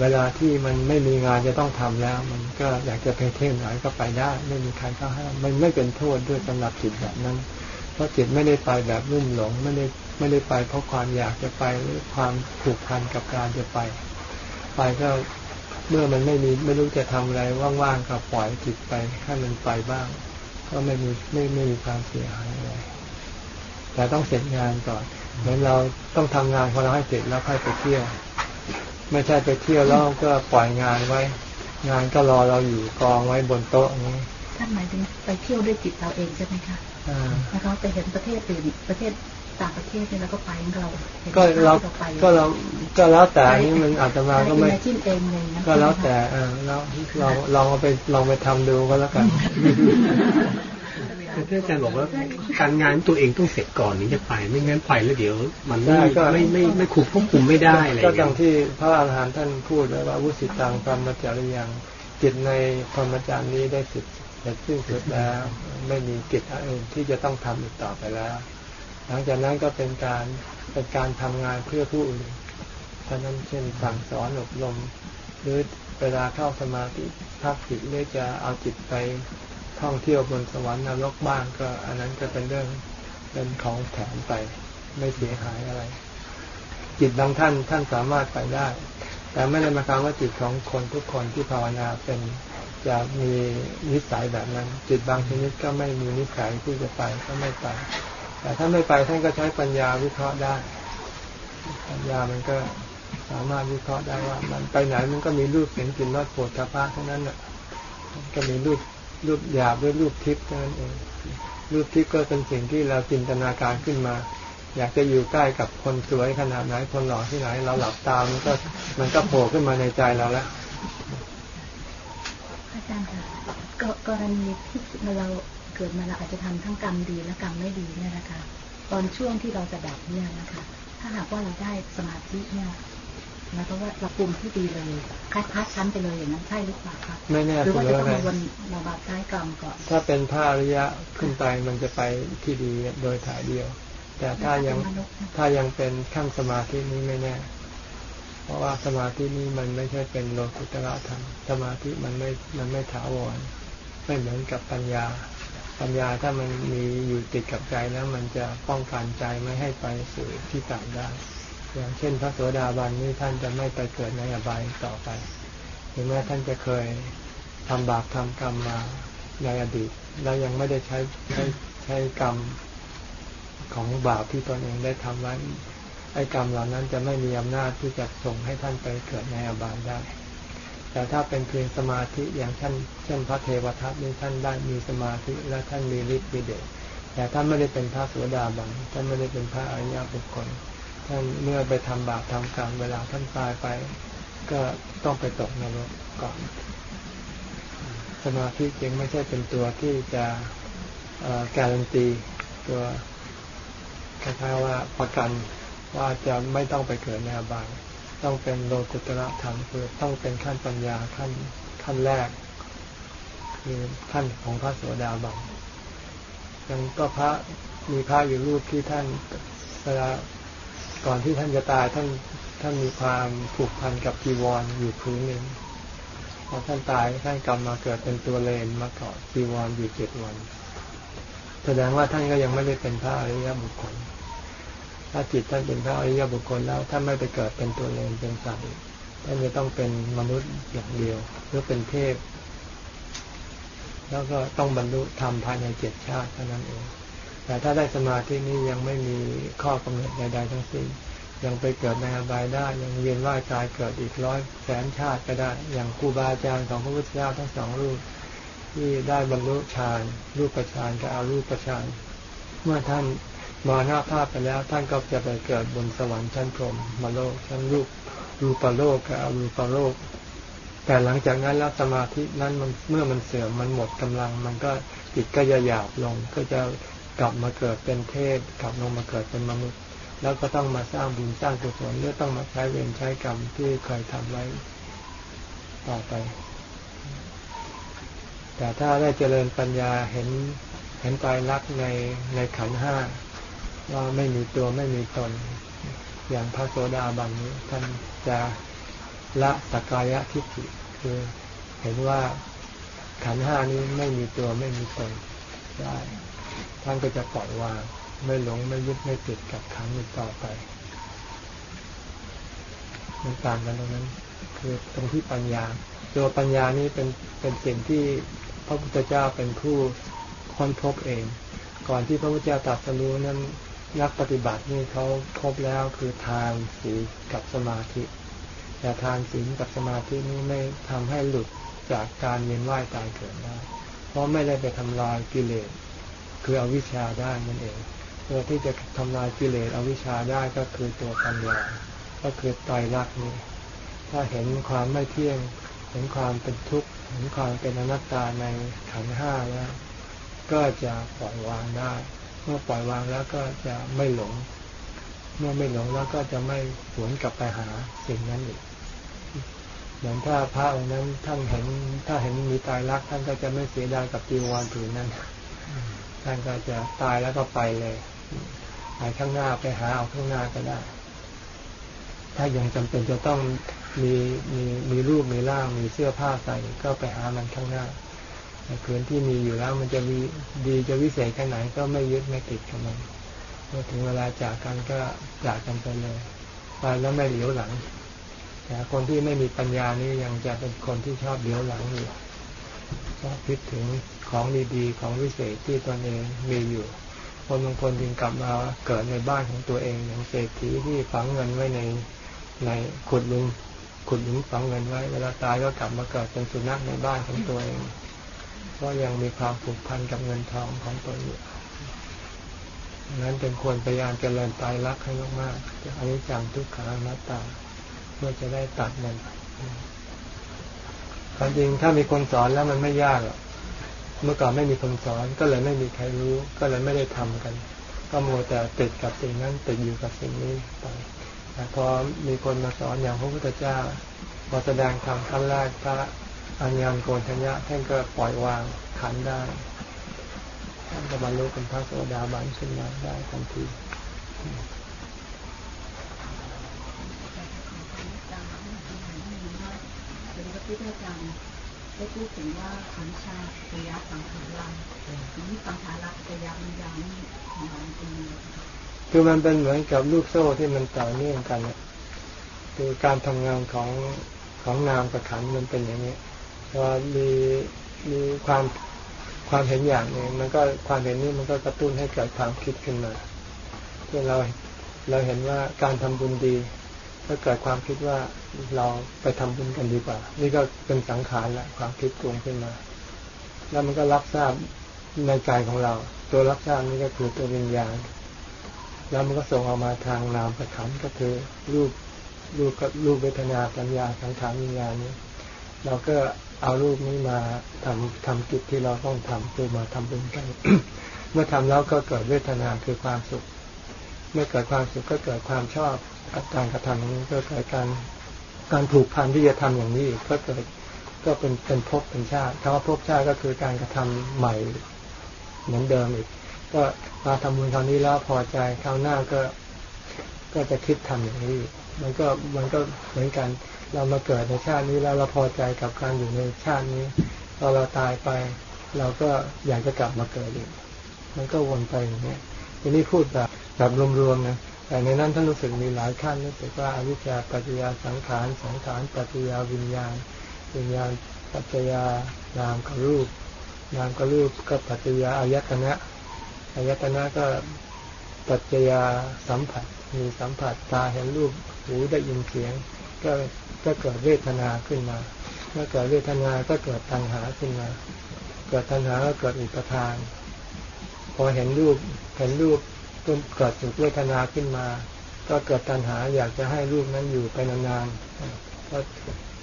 เวลาที่มันไม่มีงานจะต้องทำแล้ว มันก็อยากจะไปเที่ยวไหนก็ไปได้ ไม่มีใครก็ห้ามมันไม่เป็นโทษด้วยสำหรับจิตแบบนั้น เพราะจิตไม่ได้ไปแบบรุ่มหลงไม่ได้ไม่ได้ไปเพราะความอยากจะไปหรือความผูกพันกับการจะไป ไปก็เมื่อมันไม่มีไม่รู้จะทำอะไรว่างๆก็ปล่อยจิตไปให้มันไปบ้าง ก็ไม่มีไม่ไม่มีความเสียหายอะไร แต่ต้องเสร็จงานก่อนเหมือนเราต้องทำงานพอเราให้เสร็จแล้วค่อยไปเที่ยว ไม่ใช่ไปเที่ยวแล้วก็ปล่อยงานไว้ งานก็รอเราอยู่กองไว้บนโต๊ะอย่างนี้ท่านหมายถึงไปเที่ยวด้วยจิตเราเองใช่ไหมคะอ่าแล้วก็ไปเห็นประเทศอื่นประเทศต่างประเทศเนี่ยแล้วก็ไปเราห็นก็เราภพที่ไปก็เราก็แล้วแต่อันนี้มันอาจจะมาก็ไม่ป imagine เองเลยนะก็แล้วแต่เออแล้วลองลองเอาไปลองไปทำดูก็แล้วกัน ท่านอาจารย์บอกว่าการงานตัวเองต้องเสร็จก่อนถึงจะไป ไม่งั้นไปแล้วเดี๋ยว มันไม่ได้ก็ไม่ไม่ไม่คุมควบคุมไม่ได้อะไรอก็ย่างดัเงี้งยที่พระอาหารหันต์ท่านพูดไว้ว่าวุสิตังพรหมจริยังจิตในพรหมจรรย์นี้ได้สิทธิ์เสร็จสิ้นสุดแล้วไม่มีกิจอื่นที่จะต้องทำอีกต่อไปแล้ว หลังจากนั้นก็เป็นการเป็นการทำงานเพื่อผู้อื่นฉะนั้นเช่นสั่งสอนอบรมหรือเวลาเข้าสมาธิพักจิตหรือจะเอาจิตไป ท่องเที่ยวบนสวรรค์นรกบ้างก็ อันนั้นก็เป็นเรื่องเป็นของแถมไปไม่เสียหายอะไร จิตบางท่านท่านสามารถไปได้ แต่ไม่ได้มาความว่าจิตของคนทุกคนที่ภาวนาเป็นจะมีนิสัยแบบนั้น จิตบางชนิดก็ไม่มีนิสัยที่จะไปก็ไม่ไป แต่ถ้าไม่ไปท่านก็ใช้ปัญญาวิเคราะห์ได้ ปัญญามันก็สามารถวิเคราะห์ได้ว่า มันไปไหนมันก็มีรูปเสียงกลิ่นรสโผฏฐัพพะทั้งนั้นน่ะก็มีรูป รูปหยาบด้วยรูปทิพย์นั้นเองรูปทิพย์ก็เป็นสิ่งที่เราจินตนาการขึ้นมา อยากจะอยู่ใกล้กับคนสวยขนาดไหนคนหล่อที่ไหน เราหลับตามันก็มันก็โผล่ขึ้นมาในใจเราแล้วอาจารย์ค่ะก็กรณีที่เราเกิดมาเราอาจจะทำทั้งกรรมดีและกรรมไม่ดีเนี่ยนะคะ ตอนช่วงที่เราจะดับเนี่ยนะคะ ถ้าหากว่าเราได้สมาธิเนี่ย หมายความว่าเราปุ่มที่ดีเลยคล้ายพัดชั้นไปเลยอย่างนั้นใช่หรือเปล่าครับไม่แน่หรือเสว่ามจะอต้องไงมาวนมาบาปท้ายกรรมก่อนถ้าเป็นพระอริยะขึ้นไปมันจะไปที่ดีโดยถ่ายเดียว แต่ถ้ายังมนุษย์นะถ้ายังเป็นขั้นสมาธินี้ไม่แน่ เพราะว่าสมาธินี้มันไม่ใช่เป็นโลกุตระธรรมสมาธิมันไม่มันไม่ถาวรไม่เหมือนกับปัญญา ปัญญาถ้ามันมีอยู่ติดกับใจแล้วมันจะป้องกันใจไม่ให้ไปสู่ที่ต่ำได้ อย่างเช่น พระโสดาบันนี่ท่านจะไม่ไปเกิดในอบายต่อไปถึงแม้ท่านจะเคยทำบาปทำกรรมมาในอดีต แล้วยังไม่ได้ใช้ใช้ใช้กรรมของบาปที่ตนเองได้ทำไว้ไอ้กรรมเหล่านั้นจะไม่มีอำนาจที่จะส่งให้ท่านไปเกิดในอบายได้แต่ถ้าเป็นเพียงสมาธิอย่างท่านเช่นพระเทวทัตนี่ท่านได้มีสมาธิและท่านมีฤทธิ์มีเดชแต่ท่านไม่ได้เป็นพระโสดาบันท่านไม่ได้เป็นพระอริยบุคคล ท่านเมื่อไปทำบาปทำกรรมเวลาท่านตายไป ก็ต้องไปตกนรกก่อน สมาธิจึงไม่ใช่เป็นตัวที่จะการันตีตัวคล้ายๆว่าประกันว่าจะไม่ต้องไปเกิดในอบายต้องเป็นโลกุตระธรรมคือต้องเป็นขั้นปัญญาขั้นขั้นแรก คือขั้นของพระโสดาบันยังก็พระมีพระอยู่รูปที่ท่านเวลา ก่อนที่ท่านจะตายท่านท่านมีความผูกพันกับจีวรอยู่พื้นหนึ่งพอท่านตายท่านกลับมาเกิดเป็นตัวเลนมาเกาะจีวรอยู่เจ็ดวัน แสดงว่าท่านก็ยังไม่ได้เป็นพระอริยบุคคล ถ้าจิตท่านเป็นพระอริยบุคคลแล้วท่านไม่ไปเกิดเป็นตัวเลนเป็นสัตว์ท่านจะต้องเป็นมนุษย์อย่างเดียวหรือเป็นเทพ แล้วก็ต้องบรรลุธรรมภายในเจ็ดชาติเท่านั้นเอง แต่ถ้าได้สมาธินี้ยังไม่มีข้อกำหนดใด ๆ ทั้งสิ้น ยังไปเกิดในอบายได้ ยังเวียนว่ายตายเกิดอีกร้อยแสนชาติก็ได้ อย่างครูบาอาจารย์ของพระพุทธเจ้าทั้งสองรูป ที่ได้บรรลุฌานรูปฌานกับอารูปฌานเมื่อท่านมรณภาพไปแล้วท่านก็จะไปเกิดบนสวรรค์ชั้นพรหมมาโลกชั้นรูปรูปโลกกับอรูปโลก แต่หลังจากนั้นแล้วสมาธินั้นมันเมื่อมันเสื่อมมันหมดกำลัง มันก็จิตก็จะหยาบลงก็จะ กลับมาเกิดเป็นเทพกลับลงมาเกิดเป็นมนุษย์ แล้วก็ต้องมาสร้างบุญสร้างกุศลหรือต้องมาใช้เวรใช้กรรมที่เคยทำไว้ต่อไป แต่ถ้าได้เจริญปัญญาเห็นเห็นตายรักในในขันห้าว่าไม่มีตัวไม่มีตน อย่างพระโสดาบันนี้ท่านจะละสกายะทิฏฐิคือเห็นว่าขันห้านี้ไม่มีตัวไม่มีตนได้ ท่านก็จะปล่อยวางไม่หลงไม่ยึดไม่ติดกับขันอีกต่อไปมันต่างกันตรงนั้น คือตรงที่ปัญญา ตัวปัญญานี้เป็นเป็นสิ่งที่พระพุทธเจ้าเป็นผู้ค้นพบเอง ก่อนที่พระพุทธเจ้าตรัสรู้นั้นนักปฏิบัตินี่เขาพบแล้วคือทานศีลกับสมาธิ แต่ทานศีลกับสมาธินี้ไม่ทำให้หลุดจากการเวียนว่ายตายเกิดได้เพราะไม่ได้ไปทำลายกิเลส คืออวิชชาได้นั่นเอง ตัวที่จะทำลายกิเลสอวิชชาได้ก็คือตัวปัญญา ก็คือไตรลักษณ์นี้ถ้าเห็นความไม่เที่ยง เห็นความเป็นทุกข์ เห็นความเป็นอนัตตาในขันห้าแล้ว ก็จะปล่อยวางได้ เมื่อปล่อยวางแล้วก็จะไม่หลง เมื่อไม่หลงแล้วก็จะไม่หวนกลับไปหาสิ่งนั้นอีกเหมือนถ้าพระองค์นั้นท่านเห็น ถ้าเห็นมีตายรักท่านก็จะไม่เสียดายกับจีวรผืนนั้น ท่านก็จะตายแล้วก็ไปเลยไปข้างหน้าไปหาเอาข้างหน้าก็ได้ ถ้ายังจำเป็นจะต้องมีมีมีรูปมีร่างมีเสื้อผ้าใส่ก็ไปหามันข้างหน้าแต่คืนที่มีอยู่แล้วมันจะมีดีจะวิเศษแค่ไหนก็ไม่ยึดไม่ติดกับมันเมื่อถึงเวลาจากกันก็จากกันไปเลยไปแล้วไม่เหลียวหลังแต่คนที่ไม่มีปัญญานี่ยังจะเป็นคนที่ชอบเหลียวหลังอยู่ ชอบคิดถึงของดีๆ ของวิเศษที่ตนเองมีอยู่คนบางคนจึงกลับมาเกิดในบ้านของตัวเองอย่างเศรษฐีที่ฝังเงินไว้ในในขุดลุงขุดลุมฝังเงินไว้ เวลาตายก็กลับมาเกิดเป็นสุนัขในบ้านของตัวเองเพราะยังมีความผูกพันกับเงินทองของตนอยู่ดังนั้นเป็นควรพยายามเจริญตายรักให้มากๆอันนี้จังทุกขานัตตา เพื่อจะได้ตัดมัน ความจริงถ้ามีคนสอนแล้วมันไม่ยากหรอกเมื่อก่อนไม่มีคนสอนก็เลยไม่มีใครรู้ ก็เลยไม่ได้ทำกัน ก็โมแต่ติดกับสิ่งนั้นติดอยู่กับสิ่งนี้ไปแต่พอมีคนมาสอนอย่างพระพุทธเจ้าพอแสดงธรรมขั้นแรกพระอัญญาณโกนทัญญะท่านก็ปล่อยวางขันได้ท่านก็บรรลุเป็นพระโสดาบันขึ้นมาได้ทันทีเป็นพระพุ ทธเจ้าได้พูดถึงว่าขันชาปิยะสังขารลังนี้สังขารลังปิยะวิญญาณนี่ของเราเป็นยังไงคือมันเป็นเหมือนกับลูกโซ่ที่มันต่อเนื่องกันเนี่ยคือการทำงานของของนามกับขันธ์มันเป็นอย่างนี้พอมีมีความความเห็นอย่างหนึ่งมันก็ความเห็นนี้มันก็กระตุ้นให้เกิดความคิดขึ้นมาเช่นเราเราเห็นว่าการทำบุญดี ก็เกิดความคิดว่าเราไปทำบุญกันดีกว่า นี่ก็เป็นสังขารแหละความคิดปรุงขึ้นมา แล้วมันก็รับทราบในใจของเรา ตัวรับทราบนี่ก็คือตัววิญญาณ แล้วมันก็ส่งออกมาทางนามประขันก็คือรูปรูปกับรูปเวทนาสัญญาสังขารวิญญาณนี้เราก็เอารูปนี้มาทำทำกิจที่เราต้องทำคือมาทำบุญกัน เมื่อทำแล้วก็เกิดเวทนาคือความสุข เมื่อเกิดความสุขก็เกิดความชอบการกระทำนี้ก็เกิดการการผูกพันที่จะทำอย่างนี้ก็เกิดก็เป็นเป็นภพเป็นชาติคำว่าภพชาติก็คือการกระทำใหม่เหมือนเดิมอีก ก็มาทำบุญคราวนี้แล้วพอใจคราวหน้าก็ก็จะคิดทำอย่างนี้ มันก็มันก็เหมือนกัน เรามาเกิดในชาตินี้แล้วเราพอใจกับการอยู่ในชาตินี้พอเราตายไป เราก็อยากจะกลับมาเกิดอีก มันก็วนไปอย่างนี้ทีนี้พูดแบบ แบบรวมๆนะแต่ในนั้นท่านรู้สึกมีหลายขั้นรู้สึกว่าอวิชชาปัจจยาสังขารสังขารปัจจยาวิญญาณ วิญญาณปัจจยานามกับรูป นามกับรูปก็ปัจจยาอายตนะอายตนะก็ปัจจยาสัมผัส มีสัมผัสตาเห็นรูปหูได้ยินเสียง ก็ก็เกิดเวทนาขึ้นมา เมื่อเกิดเวทนาก็เกิดตัณหาขึ้นมาก็กิดตัณหาก็เกิดอุปทาน พอเห็นรูปเห็นรูป ก็เกิดสุขเวทนาขึ้นมา ก็เกิดตัณหาอยากจะให้รูปนั้นอยู่ไปนานๆก็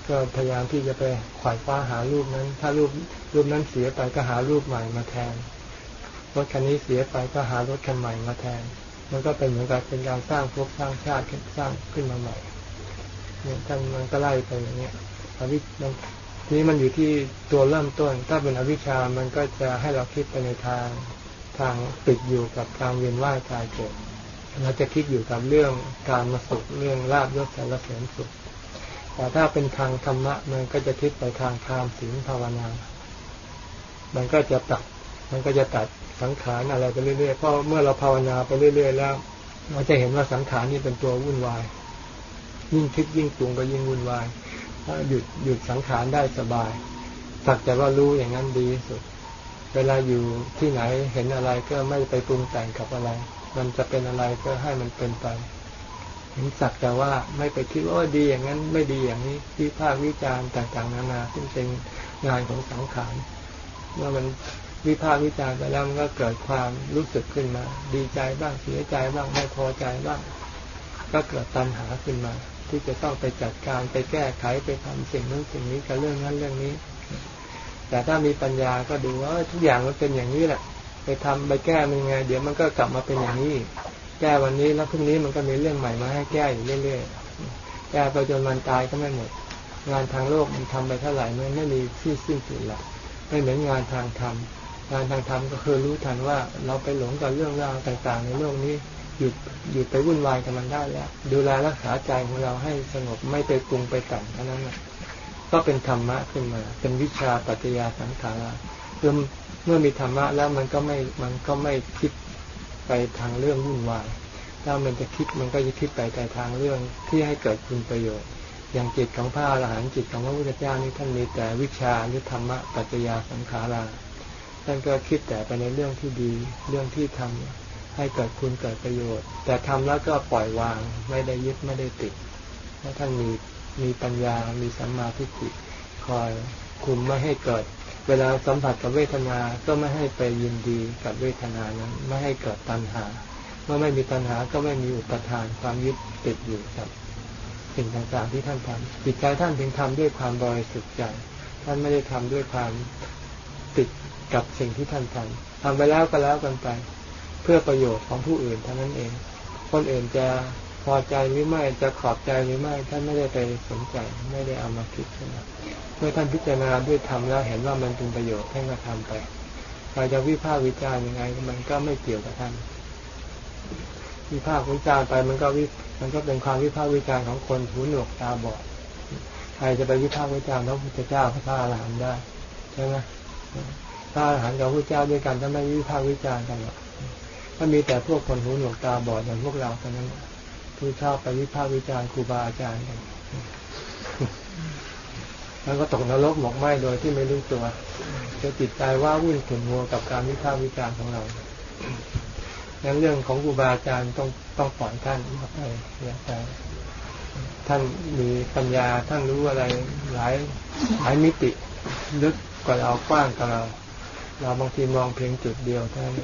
ก็พยายามที่จะไปขวายฟ้าหารูปนั้น ถ้ารูปรูปนั้นเสียไปก็หารูปใหม่มาแทนรถคันนี้เสียไปก็หารถคันใหม่มาแทน มันก็เป็นเหมือนกับเป็นการสร้างภพสร้างชาติสร้างขึ้นมาใหม่เนี่ยท่านมันก็ไล่ไปอย่างเงี้ยอวิมันนี้มันอยู่ที่ตัวเริ่มต้น ถ้าเป็นอวิชามันก็จะให้เราคิดไปในทาง ทางติดอยู่กับการเวียนว่ายตายเกิดเราจะคิดอยู่กับเรื่องการมาสุขเรื่องลาบยศสารเสริญสุข แต่ถ้าเป็นทางธรรมะมันก็จะคิดไปทางทานศีลภาวนา มันก็จะตัด มันก็จะตัดสังขารอะไรไปเรื่อยๆ เพราะเมื่อเราภาวนาไปเรื่อยๆ แล้ว เราจะเห็นว่าสังขารนี่เป็นตัววุ่นวาย ยิ่งคิดยิ่งปรุงก็ยิ่งวุ่นวาย ถ้าหยุดหยุดสังขารได้สบายสักแต่ว่ารู้อย่างนั้นดีที่สุด เวลาอยู่ที่ไหนเห็นอะไรก็ไม่ไปปรุงแต่งกับอะไร มันจะเป็นอะไรก็ให้มันเป็นไปเห็นสักแต่ว่าไม่ไปคิดว่าดีอย่างนั้นไม่ดีอย่างนี้วิพากษ์วิจารณ์ต่างๆ นานาซึ่งเป็นงานของสังขารเมื่อมันวิพากษ์วิจารณ์ไปแล้วมันก็เกิดความรู้สึกขึ้นมา ดีใจบ้างเสียใจบ้างไม่พอใจบ้าง ก็เกิดตัณหาขึ้นมา ที่จะต้องไปจัดการไปแก้ไขไปทำสิ่งนั้นสิ่งนี้กับเรื่องนั้นเรื่องนี้ แต่ถ้ามีปัญญาก็ดูว่าทุกอย่างมันเป็นอย่างนี้แหละ ไปทำไปแก้มันไง เดี๋ยวมันก็กลับมาเป็นอย่างนี้ แก้วันนี้แล้วพรุ่งนี้มันก็มีเรื่องใหม่มาให้แก้อยู่เรื่อยๆแก้ไปจนวันตายก็ไม่หมด งานทางโลกมันทำไปเท่าไหร่มันไม่มีที่สิ้นสุดหรอกไม่เหมือนงานทางธรรมงานทางธรรมก็คือรู้ทันว่าเราไปหลงกับเรื่องราวต่างๆ ในโลกนี้หยุดหยุดไปวุ่นวายกับมันได้แล้ว ดูแลรักษาใจของเราให้สงบไม่ไปปรุงไปแต่งเท่านั้นนะ ก็เป็นธรรมะขึ้นมา เป็นวิชาปัจจยาสังขาราเมื่อเมื่อมีธรรมะแล้วมันก็ไม่มันก็ไม่คิดไปทางเรื่องวุ่นวายถ้ามันจะคิดมันก็จะคิดไปแต่ทางเรื่องที่ให้เกิดคุณประโยชน์ อย่างจิตของพระอรหันต์จิตของพระพุทธเจ้านี่ท่านมีแต่วิชาหรือธรรมะปัจจยาสังขาราท่านก็คิดแต่ไปในเรื่องที่ดี เรื่องที่ทำให้เกิดคุณเกิดประโยชน์ แต่ทำแล้วก็ปล่อยวางไม่ได้ยึดไม่ได้ติดเพราะท่านมี มีปัญญา มีสัมมาทิฏฐิคอยคุมไม่ให้เกิด เวลาสัมผัสกับเวทนา ก็ไม่ให้ไปยินดีกับเวทนานั้น ไม่ให้เกิดตัณหา เมื่อไม่มีตัณหาก็ไม่มีอุปทานความยึดติดอยู่กับสิ่งต่างๆที่ท่านทำจิตใจท่านถึงทำด้วยความบริสุทธิ์ใจท่านไม่ได้ทำด้วยความติดกับสิ่งที่ท่านทำทำไปแล้วก็แล้วกันไป เพื่อประโยชน์ของผู้อื่นเท่านั้นเอง คนอื่นจะ พอใจหรือไม่จะขอบใจหรือไม่ท่านไม่ได้ไปสนใจไม่ได้เอามาคิดนะเมื่อท่านพิจารณาด้วยธรรมแล้วเห็นว่ามันเป็นประโยชน์ท่านก็ทำไปใครจะวิพากษ์วิจารณ์ยังไง มันก็ไม่เกี่ยวกับท่าน วิพากษ์วิจารณ์ไปมันก็วิมันก็เป็นความวิพากษ์วิจารณ์ของคนหูหนวกตาบอดใครจะไปวิพากษ์วิจารณ์พระพุทธเจ้าพระอรหันต์ได้ใช่ไหมพระอรหันต์กับพระเจ้าด้วยกันถ้าไม่วิพากษ์วิจารณ์กันหรอกถ้ามีแต่พวกคนหูหนวกตาบอดอย่างพวกเราเท่านั้น ที่ชอบไปวิพากษ์วิจารณ์ครูบาอาจารย์กันแล้วก็ตกนรกหมกไหมโดยที่ไม่รู้ตัวจะจิตใจว่าวุ่นขุนมัวกับการวิพากษ์วิจารณ์ของเรางั้นเรื่องของครูบาอาจารย์ต้องต้องปล่อยท่านไปอย่าไปท่านมีปัญญาท่านรู้อะไรหลายหลายมิติ ลึกกว่าเรากว้างกว่าเรา เราบางทีมองเพียงจุดเดียวเท่านั้น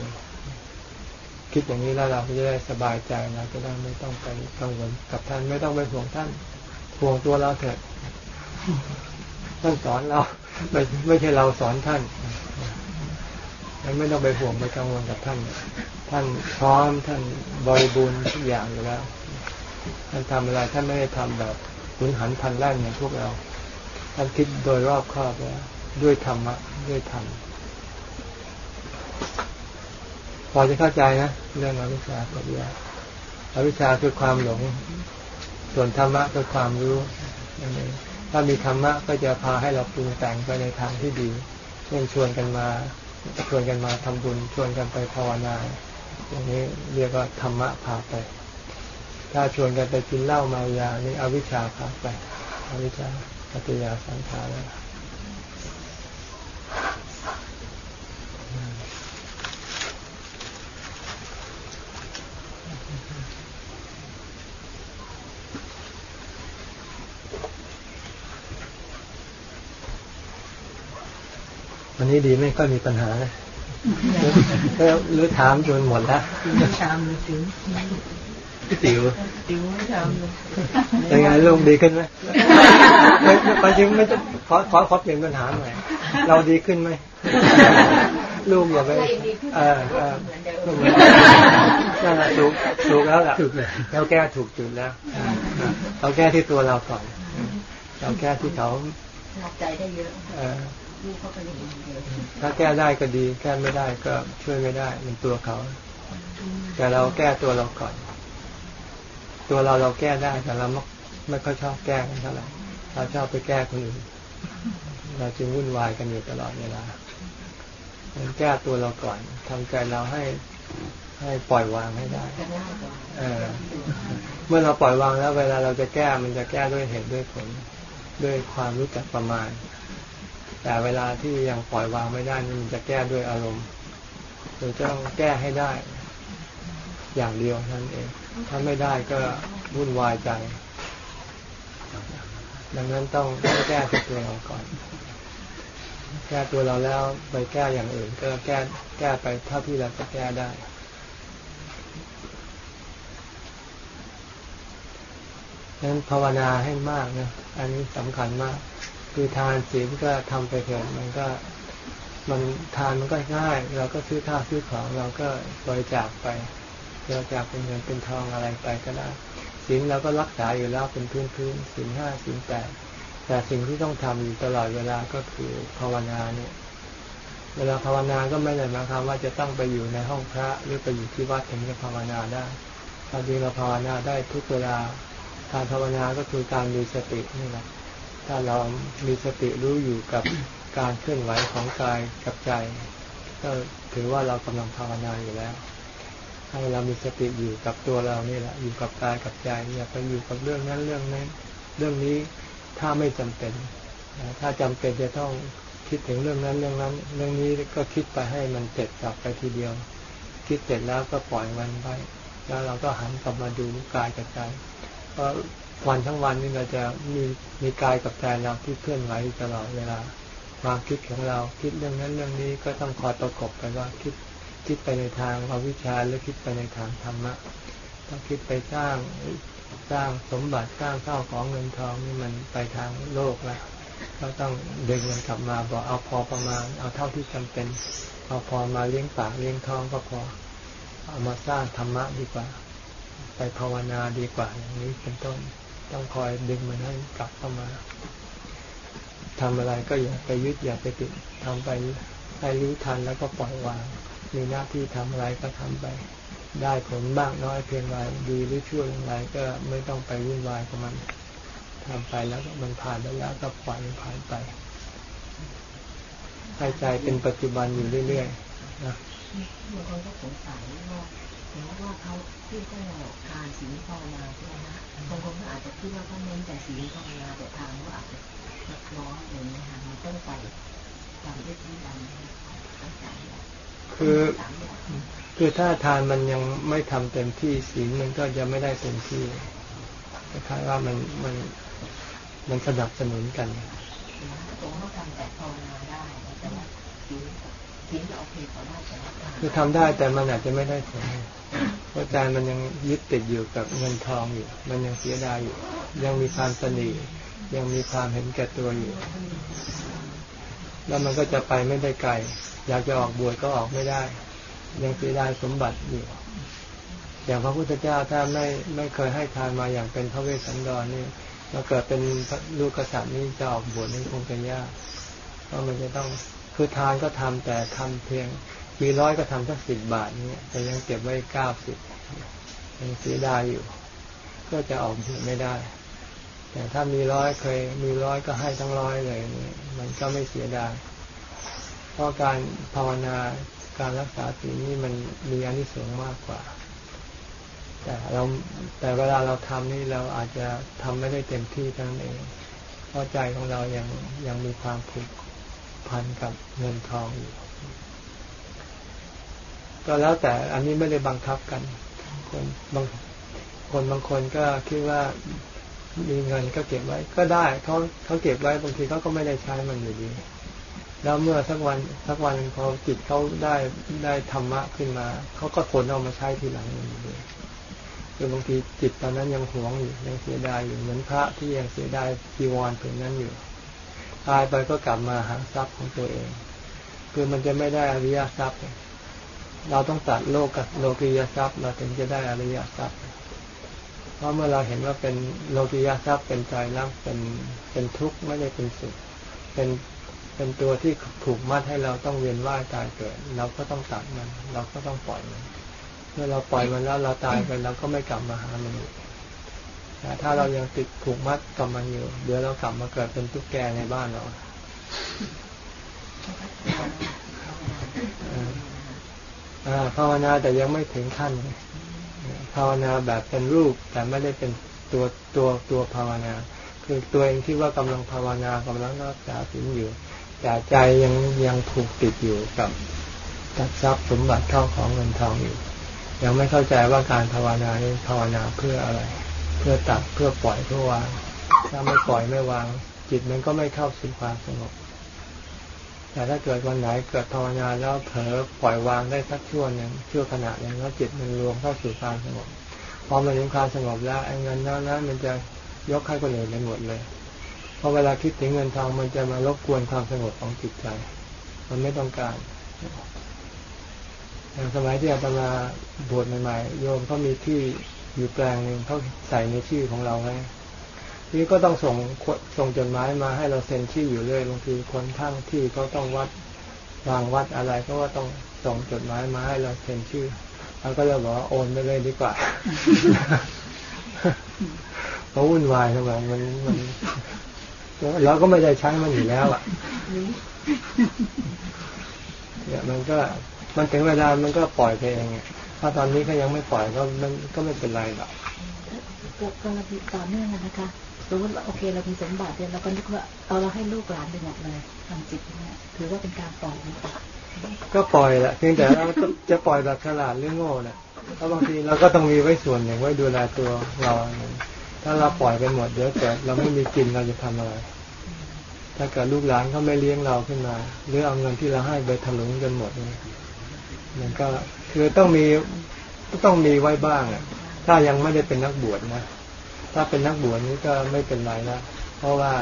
คิดอย่างนี้แล้วเราก็จะได้สบายใจเราจะได้ไม่ต้องไปกังวลกับท่านไม่ต้องไปห่วงท่านห่วงตัวเราเถิดท่านสอนเราไม่ไม่ใช่เราสอนท่านไม่ต้องไปห่วงไปกังวลกับท่าน ท่านพร้อมท่านบริบูรณ์ทุกอย่างอยู่แล้ว ท่านทำอะไรท่านไม่ได้ทำแบบหุนหันพันแล่นอย่างพวกเรา ท่านคิดโดยรอบครอบแล้วด้วยธรรมะด้วยธรรม อจะเข้าใจนะเรื่องอวิชชาปัญญาอวิชชาคือความหลง ส่วนธรรมะคือความรู้นั่นเองถ้ามีธรรมะก็จะพาให้เราปรุงแต่งไปในทางที่ดีเช่นชวนกันมาชวนกันมาทำบุญชวนกันไปภาวนาอย่างนี้เรียกว่าธรรมะพาไป ถ้าชวนกันไปกินเหล้าเมายานี่อวิชชาพาไปอวิชชาปัจยาสังขาร วันนี้ดีไม่ก็มีปัญหานะหรือหรือถามจนหมดแล้วชามเลยติ๋วพี่ติ๋วติ๋วชามเลยยังไงลูกดีขึ้นไหมไม่ไปจริงไม่ต้องขอขอขอเปลี่ยนปัญหาหน่อยเราดีขึ้นไหมลูกอย่าไปเออเออนั่นแหละถูกถูกแล้วล่ะถูกเลยเราแก้ถูกจุดแล้วเราแก้ที่ตัวเราก่อนเราแก้ที่เขาหลับใจได้เยอะเออ ลูกเขาก็อย่างเดียวถ้าแก้ได้ก็ดี แก้ไม่ได้ก็ช่วยไม่ได้เป็นตัวเขา แต่เราแก้ตัวเราก่อน ตัวเราเราแก้ได้แต่เราไม่ไม่ค่อยชอบแก้กันเท่าไหร่เราชอบไปแก้คนอื่น เราจึงวุ่นวายกันอยู่ตลอดเวลาแก้ตัวเราก่อนทำใจเราให้ให้ปล่อยวางให้ได้ เออ เมื่อเราปล่อยวางแล้ว เวลาเราจะแก้มันจะแก้ด้วยเหตุด้วยผล ด้วยความรู้จักประมาณ แต่เวลาที่ยังปล่อยวางไม่ได้นี่มันจะแก้ด้วยอารมณ์เราจะต้องแก้ให้ได้ อย่างเดียวนั่นเอง ถ้าไม่ได้ก็วุ่นวายใจ ดังนั้นต้องแก้ตัวเราก่อน แก้ตัวเราแล้วไปแก้อย่างอื่น ก็แก้แก้ไปเท่าที่เราจะแก้ได้ดังนั้นภาวนาให้มากนะ อันนี้สำคัญมาก คือทานศีลก็ทำไปเถิดมันก็มันทานมันก็ง่าย เราก็ซื้อข้าวซื้อของเราก็บริจาคไปบริจาคเป็นเงินเป็นทองอะไรไปก็ได้ศีลเราก็รักษาอยู่แล้วเป็นพื้นพื้นศีลห้าศีลแปดแต่สิ่งที่ต้องทำอยู่ตลอดเวลาก็คือภาวนาเนี่ย เวลาภาวนาก็ไม่ได้หมายความว่าจะต้องไปอยู่ในห้องพระหรือไปอยู่ที่วัดถึงจะภาวนาได้ความจริงเราภาวนาได้ทุกเวลาการภาวนาก็คือการมีสตินี่แหละ ถ้าเรามีสติรู้อยู่กับการเคลื่อนไหวของกายกับใจ ก็ถือว่าเรากำลังภาวนาอยู่แล้ว ถ้าเรามีสติอยู่กับตัวเรานี่แหละอยู่กับกายกับใจอย่าไปอยู่กับเรื่องนั้นเรื่องนั้น เรื่องนี้ถ้าไม่จำเป็น ถ้าจำเป็นจะต้องคิดถึงเรื่องนั้นเรื่องนั้น เรื่องนี้ก็คิดไปให้มันเสร็จจับไปทีเดียว คิดเสร็จแล้วก็ปล่อยมันไป แล้วเราก็หันกลับมาดูกายกับใจเพราะ วันทั้งวันนี่เราจะมีมีกายกับใจเราที่เคลื่อนไหวตลอดเวลา ความคิดของเราคิดเรื่องนั้นเรื่องนี้ก็ต้องคอยประกบไปว่าคิดคิดไปในทางอวิชชาหรือคิดไปในทางธรรมะต้องคิดไปสร้างสร้างสมบัติสร้างข้าวของเงินทองนี่มันไปทางโลกแล้วก็ต้องดึงมันกลับมาบอกเอาพอประมาณ เอาเท่าที่จำเป็น เอาพอมาเลี้ยงปากเลี้ยงท้องก็พอ เอามาสร้างธรรมะดีกว่า ไปภาวนาดีกว่าอย่างนี้เป็นต้น ต้องคอยดึงมันให้กลับเข้ามาทำอะไรก็อย่าไปยึดอย่าไปติดทำไปให้รู้ทันแล้วก็ปล่อยวาง มีหน้าที่ทำอะไรก็ทำไป ได้ผลบ้างน้อยเพียงไรดีหรือชั่วอย่างไรก็ไม่ต้องไปวุ่นวายกับมันทำไปแล้วก็มันผ่านแล้วก็ปล่อยมันผ่านไปให้ใจเป็นปัจจุบันอยู่เรื่อยๆนะบางคนก็สงสัยว่าสมมติว่าเขาที่ก็ทานศีลภาวนาใช่ไหมคะ บางคนก็อาจจะคิดว่าเขาเน้นแต่ศีลภาวนาแต่ทางว่าอาจจะนักน้อยอย่างนี้ค่ะมันต้องใส่ความยึดมั่นทั้งสามอย่างคือคือถ้าทานมันยังไม่ทำเต็มที่ศีลมันก็จะไม่ได้เต็มที่คล้ายว่ามันมันมันสนับสนุนกันผมก็ทำแต่ภาวนาได้แต่ว่าศีลจะโอเคกว่าได้แต่ว่าทานคือทำได้แต่มันอาจจะไม่ได้ผล ราะใจมันยังยึดติดอยู่กับเงินทองอยู่ มันยังเสียดายอยู่ ยังมีความสนิยังมีความเห็นแก่ตัวอยู่ แล้วมันก็จะไปไม่ได้ไกล อยากจะออกบวชก็ออกไม่ได้ ยังเสียดายสมบัติอยู่ อย่างพระพุทธเจ้าถ้าไม่ไม่เคยให้ทานมาอย่างเป็นพระเวสสันดรนี่มาเกิดเป็นลูกกษัตริย์นี่จะออกบวชนี่คงจะยาก เพราะมันจะต้องคือทานก็ทำแต่ทำเพียง มีร้อยก็ทำสักสิบบาทนี่แต่ยังเก็บไว้เก้าสิบยังเสียดายอยู่ ก็จะออกไม่ได้ แต่ถ้ามีร้อยเคย มีร้อยก็ให้ทั้งร้อยเลยนี่มันก็ไม่เสียดายเพราะการภาวนาการรักษาศีลนี่มันมีอานิสงส์มากกว่า แต่เราแต่เวลาเราทำนี่เราอาจจะทำไม่ได้เต็มที่ทั้งเองเพราะใจของเรายังยังมีความผูกพันกับเงินทองอยู่ ก็แล้วแต่อันนี้ไม่ได้บังคับกัน คนบางคนบางคนก็คิดว่ามีเงินก็เก็บไว้ก็ได้เขาเขาเก็บไว้บางทีเขาก็ไม่ได้ใช้มันอยู่ดีแล้วเมื่อสักวันสักวันพอจิตเขาได้ได้ธรรมะขึ้นมาเขาก็ผลเอามาใช้ทีหลังอยู่ดีคือบางทีจิตตอนนั้นยังหวงอยู่ยังเสียดายอยู่เหมือนพระที่ยังเสียดายจีวรผืนนั้นอยู่ตายไปก็กลับมาหาทรัพย์ของตัวเอง คือมันจะไม่ได้อริยทรัพย์ เราต้องตัดโลกกับโลกียทรัพย์เราถึงจะได้อริยทรัพย์ เพราะเมื่อเราเห็นว่าเป็นโลกียทรัพย์เป็นใจรักเป็นเป็นทุกข์ไม่ได้เป็นสุข เป็นเป็นตัวที่ผูกมัดให้เราต้องเวียนว่ายตายเกิด เราก็ต้องตัดมัน เราก็ต้องปล่อยมันเมื่อเราปล่อยมันแล้วเราตายไปเราก็ไม่กลับมาหามันอีกแต่ถ้าเรายังติดผูกมัดกับมันอยู่ เดี๋ยวเรากลับมาเกิดเป็นตุ๊กแกในบ้านเรา ภาวนาแต่ยังไม่ถึงขั้นภาวนาแบบเป็นรูปแต่ไม่ได้เป็นตัวตัวตัวภาวนา คือตัวเองที่ว่ากำลังภาวนากำลังรักษาศีลอยู่ แต่ใจยังยังผูกติดอยู่กับกับทรัพย์สมบัติเข้าของเงินทองอยู่ ยังไม่เข้าใจว่าการภาวนานี้ภาวนาเพื่ออะไร เพื่อตัดเพื่อปล่อยเพื่อวางถ้าไม่ปล่อยไม่วาง จิตมันก็ไม่เข้าสู่ความสงบ แต่ถ้าเกิดวันไหนเกิดภาวนาแล้วเผลอปล่อยวางได้สักช่วงหนึ่งช่วขณะหนึ่งแล้วจิตมันรวมเข้าสู่ความสงบพอมันถึงความสงบแล้วไอ้เงินนั้นนั้นมันจะยกให้คนอื่นไปหมดเลยพอเวลาคิดถึงเงินทองมันจะมารบกวนความสงบของจิตใจ มันไม่ต้องการอย่างสมัยที่อาตมาบวชใหม่ๆโยมเขามีที่อยู่แปลงหนึ่งเขาใส่ในชื่อของเราไว้ ทีก็ต้องส่งส่งจดหมายมาให้เราเซ็นชื่ออยู่เรื่อยบางทีคนข้างที่เขาต้องวัดวางวัดอะไรก็ว่าต้องส่งจดหมายมาให้เราเซ็นชื่อเราก็เลยบอกว่าโอนไปเลยดีกว่าเพราะวุ่นวายทำไมมันมันเราก็ไม่ได้ใช้มันอยู่แล้วอะเนี่ยมันก็มันถึงเวลามันก็ปล่อยไปเองถ้าตอนนี้เขายังไม่ปล่อยก็มันก็ไม่เป็นไรหรอกกรณีต่อเนื่องนะคะ สมมติว่าโอเคเรามีสมบัติเนี่ยเราก็นึกว่าเอาเราให้ลูกหลานไปหมดเลยทางจิตเนี่ยถือว่าเป็นการปล่อยหรือเปล่าก็ปล่อยแหละเพียงแต่เราจะปล่อยแบบฉลาดหรือโง่นะเพราะบางทีเราก็ต้องมีไว้ส่วนหนึ่งไว้ดูแลตัวเรา ถ้าเราปล่อยไปหมดเดี๋ยวเกิดเราไม่มีกินเราจะทำอะไร ถ้าเกิดลูกหลานเขาไม่เลี้ยงเราขึ้นมา หรือเอาเงินที่เราให้ไปถลุงจนหมดเนี่ยมันก็คือต้องมีต้องมีไว้บ้างอะถ้ายังไม่ได้เป็นนักบวชนะ ถ้าเป็นนักบวชนี้ก็ไม่เป็นไรนะเพราะว่า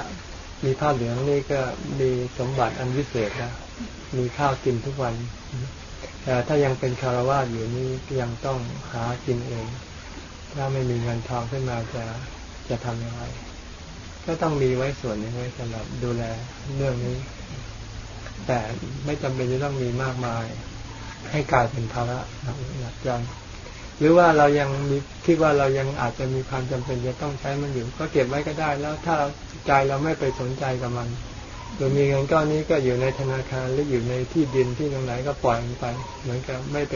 มีผ้าเหลืองนี่ก็มีสมบัติอันวิเศษนะมีข้าวกินทุกวัน แต่ถ้ายังเป็นคารวะอยู่นี่ยังต้องหากินเอง ถ้าไม่มีเงินทองขึ้นมาจะจะทำยังไงก็ต้องมีไว้ส่วนนึงไว้สำหรับดูแลเรื่องนี้ แต่ไม่จำเป็นจะต้องมีมากมาย ให้กลายเป็นภาระหนักจัง หรือว่าเรายังมีคิดว่าเรายังอาจจะมีความจำเป็นจะต้องใช้มันอยู่ ก็เก็บไว้ก็ได้ แล้วถ้าใจเราไม่ไปสนใจกับมันโดยมีเงินก้อนนี้ก็อยู่ในธนาคารหรืออยู่ในที่ดินที่ตรงไหนก็ปล่อยมันไป เหมือนกับไม่ไป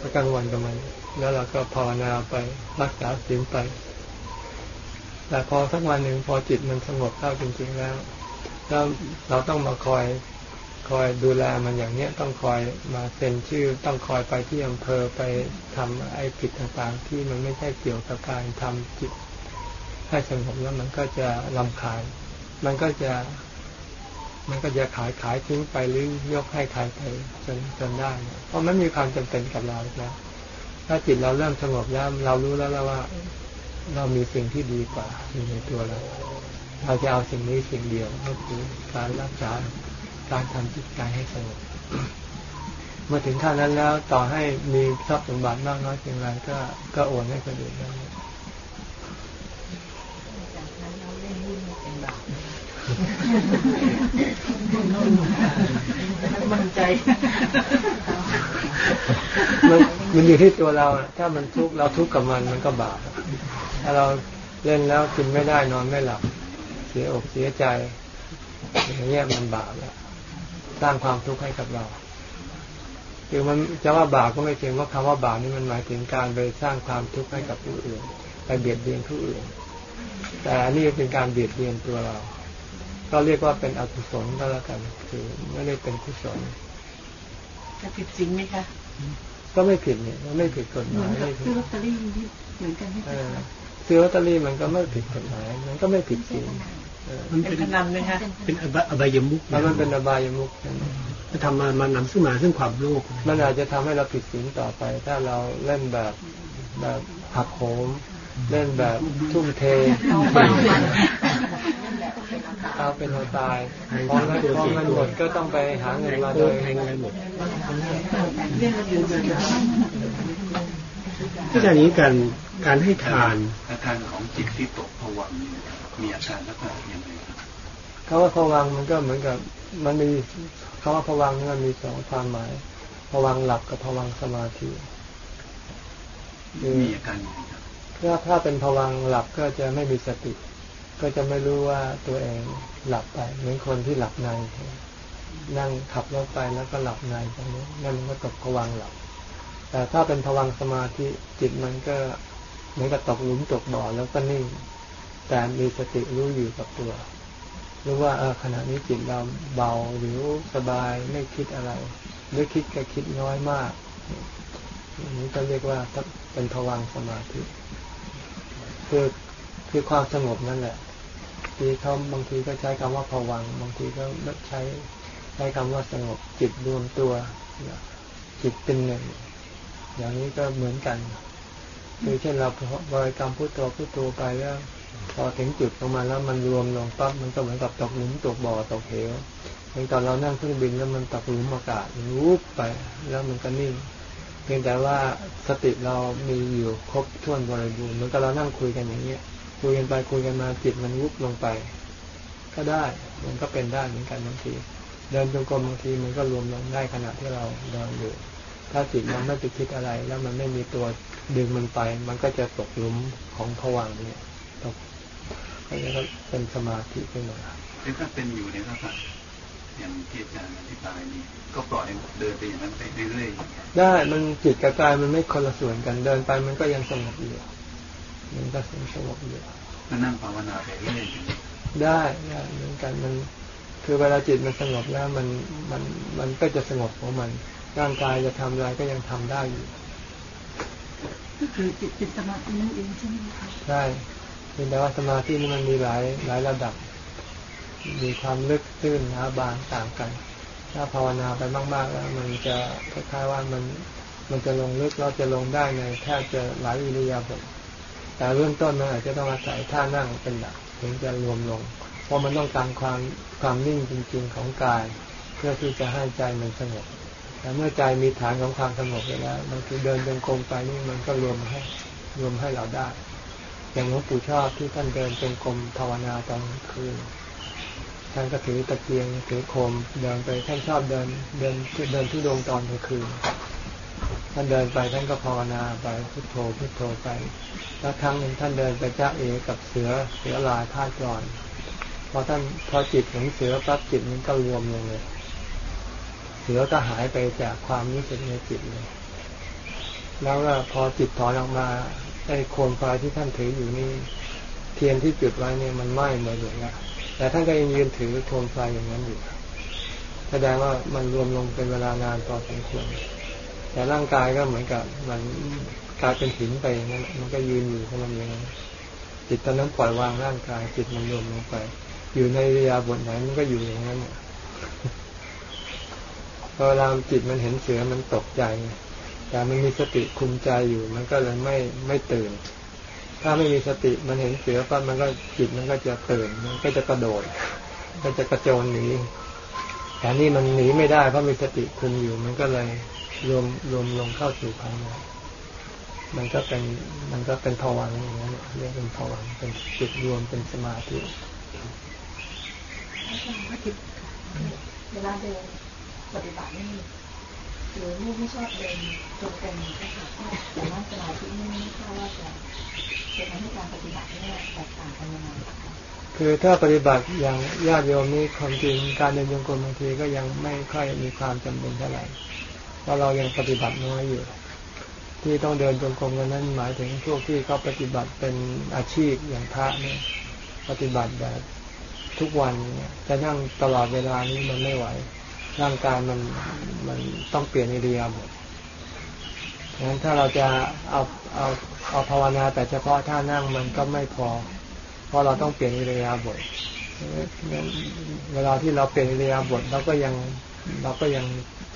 ประกังวลกับมัน แล้วเราก็ภาวนาไปรักษาศีลไป แต่พอสักวันหนึ่งพอจิตมันสงบเข้าจริงๆแล้วแล้วเราต้องมาคอย คอยดูแลมันอย่างเนี้ยต้องคอยมาเซ็นชื่อ ต้องคอยไปที่อำเภอไปทำไอ้ผิดต่างๆ ที่มันไม่ใช่เกี่ยวกับการทำจิตให้สงบแล้วมันก็จะลำคาญมันก็จะ มันก็จะขายขายทิ้งไปหรือยกให้ใครไปจนจนได้ เพราะมันมีความจำเป็นกับเราแล้วถ้าจิตเราเริ่มสงบแล้ว เรารู้แล้วว่า เรามีสิ่งที่ดีกว่าอยู่ในตัวเรา เราจะเอาสิ่งนี้สิ่งเดียวก็คือการรักษา การทำจิตใจให้สงบเมื่อถึงขั้นนั้นแล้วต่อให้มีทรัพย์สมบัติมากน้อยเพียงไรก็ก็โอนให้คนอื่นได้มันใจมันมันอยู่ที่ตัวเรา ถ้ามันทุกข์เราทุกข์กับมันมันก็บาปถ้าเราเล่นแล้วกินไม่ได้นอนไม่หลับ เสียอกเสียใจ อย่างเงี้ยมันบาปแล้ว สร้างความทุกข์ให้กับเราคือมันจะว่าบาปก็ไม่จริงว่าคำว่าบาปนี่มันหมายถึงการไปสร้างความทุกข์ให้กับผู้อื่นไปเบียดเบียนผู้อื่น แต่อันนี้เป็นการเบียดเบียนตัวเรา ก็เรียกว่าเป็นอกุศลก็แล้วกัน คือไม่ได้เป็นกุศลจะผิดจริงไหมคะก็ไม่ผิดเนี่ยไม่ผิดกฎหมายไม่ผิดซื้อลอตเตอรี่เหมือนกันไหมซื้อลอตเตอรี่มันก็ไม่ผิดกฎหมาย มันก็ไม่ผิดจริงเออ มันเป็เป็นนพนันไหมคะเป็นอบายอบายมุกแล้วมันเป็นอบายมุกจะทำมามานำซึ่งมาซึ่งความโลภมันอาจจะทำให้เราผิดศีลต่อไป ถ้าเราเล่นแบบแบบหักโหมเล่นแบบทุ่มเทเอาเป็นเอาตายพอเงินพอเงินหมดก็ต้องไปหาเงินมาโดโดนยแทงอะไรหมดเรื่องมันอยู่ในที่การนี้การการให้ทานอาการของจิตที่ตกผวังค์เนี่ย มีอาการลักษณะยังไงครับคำว่าผวังค์มันก็เหมือนกับมันมีคำว่าผวังค์นี่มันมีสองความหมายผวังค์หลับกับผวังค์สมาธิคือมีอาการยังไงครับถ้าถ้าเป็นผวังค์หลับก็จะไม่มีสติ ก็จะไม่รู้ว่าตัวเองหลับไป เหมือนคนที่หลับใน นั่งขับรถไปแล้วก็หลับในตรงนี้นั่นมันก็ตกผวังค์หลับ แต่ถ้าเป็นผวังค์สมาธิจิตมันก็เหมือนกับตกหลุมตกบ่อแล้วก็นิ่ง แต่มีสติรู้อยู่กับตัว รู้ว่าเออขณะนี้จิตเราเบาหรือสบายไม่คิดอะไรหรือคิดก็คิดน้อยมากนี้ก็เรียกว่าเป็นผวังสมาธิคือคือความสงบนั่นแหละที่เขาบางทีก็ใช้คำว่าผวัง บางทีก็ใช้ใช้คำว่าสงบจิตรวมตัวจิตเป็นหนึ่งอย่างนี้ก็เหมือนกันคือเช่นเราบริกรรมพุทโธพุทโธไปแล้ว พอถึงจุดประมาแล้วมันรวมลงปั๊บมันก็เหมือนกับตกหลุมตกบ่อตกเหวเหมือนตอนเรานั่งเครื่องบินแล้วมันตกหลุมอากาศมันวูบไปแล้วมันก็นิ่งเพียงแต่ว่าสติเรามีอยู่ครบถ้วนบริบูรณ์เหมือนกับเรานั่งคุยกันอย่างเงี้ยคุยกันไปคุยกันมาจิตมันวุบลงไป ก็ได้มันก็เป็นได้เหมือนกันบางที เดินจงกรมบางทีมันก็รวมลงได้ขณะที่เราเดินอยู่ ถ้าจิตมันไม่ไปคิดอะไร แล้วมันไม่มีตัวดึงมันไป มันก็จะตกหลุมของผวังเนี่ย ก็จะเป็นสมาธิขึ้นมาแต่ถ้าเป็นอยู่ในลักษณะอย่างที่อาจารย์อธิบายนี่ก็ปล่อยให้เดินไปอย่างนั้นไปเรื่อยๆอย่างเงี้ยได้มันจิตกับกายมันไม่คนละส่วนกันเดินไปมันก็ยังสงบอยู่มันก็สงบอยู่ก็นั่งภาวนาไปเรื่อยอย่างเงี้ยได้ได้เหมือนกันมันคือเวลาจิตมันสงบแล้วมันมันมันก็จะสงบของมัน ร่างกายจะทำอะไรก็ยังทำได้อยู่ก็คือจิตเป็นสมาธินั่นเองใช่ไหมคะใช่ เพียงแต่ว่าสมาธินี่มันมีหลายหลายระดับ มีความลึกตื้นหนาบางต่างกัน ถ้าภาวนาไปมากๆแล้วมันจะคล้ายๆว่ามันมันจะลงลึกเราจะลงได้ในแทบจะหลายอิริยาบถแต่เริ่มต้นมันอาจจะต้องอาศัยท่านั่งเป็นหลักถึงจะรวมลง เพราะมันต้องการความความนิ่งจริง ๆของกาย เพื่อที่จะให้ใจมันสงบแต่เมื่อใจมีฐานของความสงบแล้วบางทีเดินจงกรมไปนี่มันก็รวมให้รวมให้เราได้ อย่างหลวงปู่ชอบที่ท่านเดินจงกรมภาวนาตอนคืนท่านก็ถือตะเกียงถือโคมเดินไปท่านชอบเดินเดินเดินที่ดวงตอนกลางคืนท่านเดินไปท่านก็ภาวนาไปพุทโธพุทโธไป แล้วครั้งหนึ่งท่านเดินไปจ้าเอกับเสือเสือลายพาดก่อนพอท่านพอจิตเห็นเสือปั๊บจิตมันก็รวมลงเลย เสือก็หายไปจากความรู้สึกในจิตเลย แล้วก็พอจิตถอนออกมา ไอ้โคมไฟที่ท่านถืออยู่นี่เทียนที่จุดไว้เนี่ยมันไหม้หมดเลยนะแต่ท่านก็ยังยืนถือโคมไฟอย่างนั้นอยู่แสดงว่ามันรวมลงเป็นเวลานานพอสมควรแต่ร่างกายก็เหมือนกับ มันกลายเป็นหินไปงนั้นมันก็ยืนอยู่ของมันอย่างนั้นจิตตอนนั้นปล่อยวางร่างกาย จิตมันรวมลงไป อยู่ในรียาบทไหนมันก็อยู่อย่างนั้นพอเวลาจิตมันเห็นเสือมันตกใจ แต่มันมีสติคุมใจอยู่ มันก็เลยไม่ไม่ตื่น ถ้าไม่มีสติมันเห็นเสือปั๊บมันก็จิตมันก็จะตื่น มันก็จะกระโดด ก็จะกระโจนหนีแต่นี่มันหนีไม่ได้เพราะมีสติคุมอยู่ มันก็เลยรวมรวมลงเข้าสู่ภายในมันก็เป็นมันก็เป็นภวังอย่างนั้นเรียกเป็นภวังเป็นจิตรวมเป็นสมาธิเวลาเดินปฏิบัตินี่ หรือลูกไม่ชอบเดินจงกรมนะคะแต่ว่าสมาธินี่ไม่ทราบว่าจะจะทำให้การปฏิบัติเนี่ยแตกต่างกันยังไงคือถ้าปฏิบัติอย่างญาติโยมนี่ความจริงการเดินโยงกรมบางทีก็ยังไม่ค่อยมีความจำเป็นเท่าไหร่เพราะเรายังปฏิบัติน้อยอยู่ ที่ต้องเดินจงกรมกันนั้นหมายถึงพวกที่เขาปฏิบัติเป็นอาชีพอย่างพระเนี่ยปฏิบัติแบบทุกวันเนี่ยจะนั่งตลอดเวลานี้มันไม่ไหว ร่างกายมันมันต้องเปลี่ยนอิริยาบถงั้นถ้าเราจะเอาเอาเอาภาวนาแต่เฉพาะท่านั่งมันก็ไม่พอ เพราะเราต้องเปลี่ยนอิริยาบถเวลาที่เราเป็นเรียบทเราก็ยังเราก็ยัง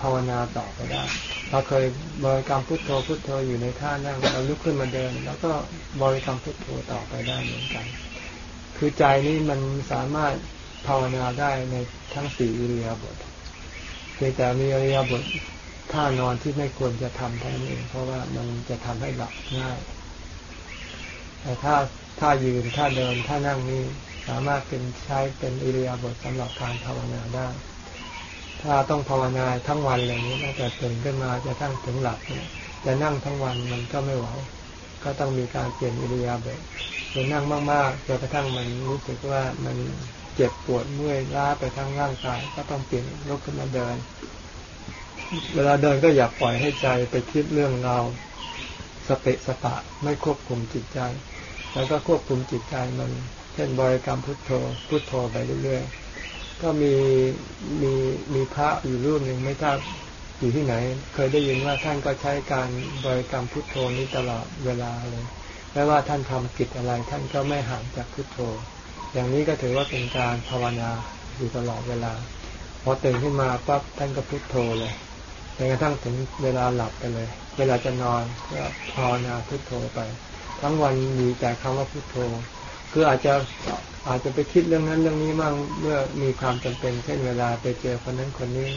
ภาวนาต่อไปได้ เราเคยบริกรรมพุทโธพุทโธอยู่ในท่านั่งเราลุกขึ้นมาเดิน แล้วก็บริกรรมพุทโธต่อไปได้เหมือนกัน คือใจนี้มันสามารถภาวนาได้ในทั้งสี่อิริยาบถ พียงแต่มีอริยบถท่านอนที่ไม่ควรจะทำเท่นั้เองเพราะว่ามันจะทำให้หลับง่าย แต่ถ้าถ้ายืนถ้าเดินถ้านั่งนี่สามารถเป็นใช้เป็นอิริยาบถสำหรับการภาวนาได้ ถ้าต้องภาวนาทั้งวันเลยนี้ตั้งแต่ตื่นขึ้นมาจะทั้งถึงหลับเนี่ยจะนั่งทั้งวันมันก็ไม่ไหวก็ต้องมีการเปลี่ยนอิริยาบถจะนั่งมากๆจนกระทั่งมันรู้สึกว่ามัน เจ็บปวดเมื่อยล้าไปทั้งร่างกาย ก็ต้องเปลี่ยนลุกขึ้นมาเดิน เวลาเดินก็อย่าปล่อยให้ใจไปคิดเรื่องเราสเปะสปะไม่ควบคุมจิตใจ แล้วก็ควบคุมจิตใจมัน เช่นบริกรรมพุทโธพุทโธไปเรื่อยๆก็มีมีมีพระอยู่รูปหนึ่งไม่ทราบอยู่ที่ไหน เคยได้ยินว่าท่านก็ใช้การบริกรรมพุทโธนี้ตลอดเวลาเลยไม่ว่าท่านทำกิจอะไร ท่านก็ไม่ห่างจากพุทโธ อย่างนี้ก็ถือว่าเป็นการภาวนาอยู่ตลอดเวลา พอตื่นขึ้นมาปั๊บท่านก็พุทโธเลยจนกระทั่งถึงเวลาหลับไปเลย เวลาจะนอนก็ภาวนาพุทโธไป ทั้งวันมีแต่คำว่าพุทโธ คืออาจจะอาจจะไปคิดเรื่องนั้นเรื่องนี้มั่งเมื่อมีความจำเป็น เช่นเวลาไปเจอคนนั้นคนนี้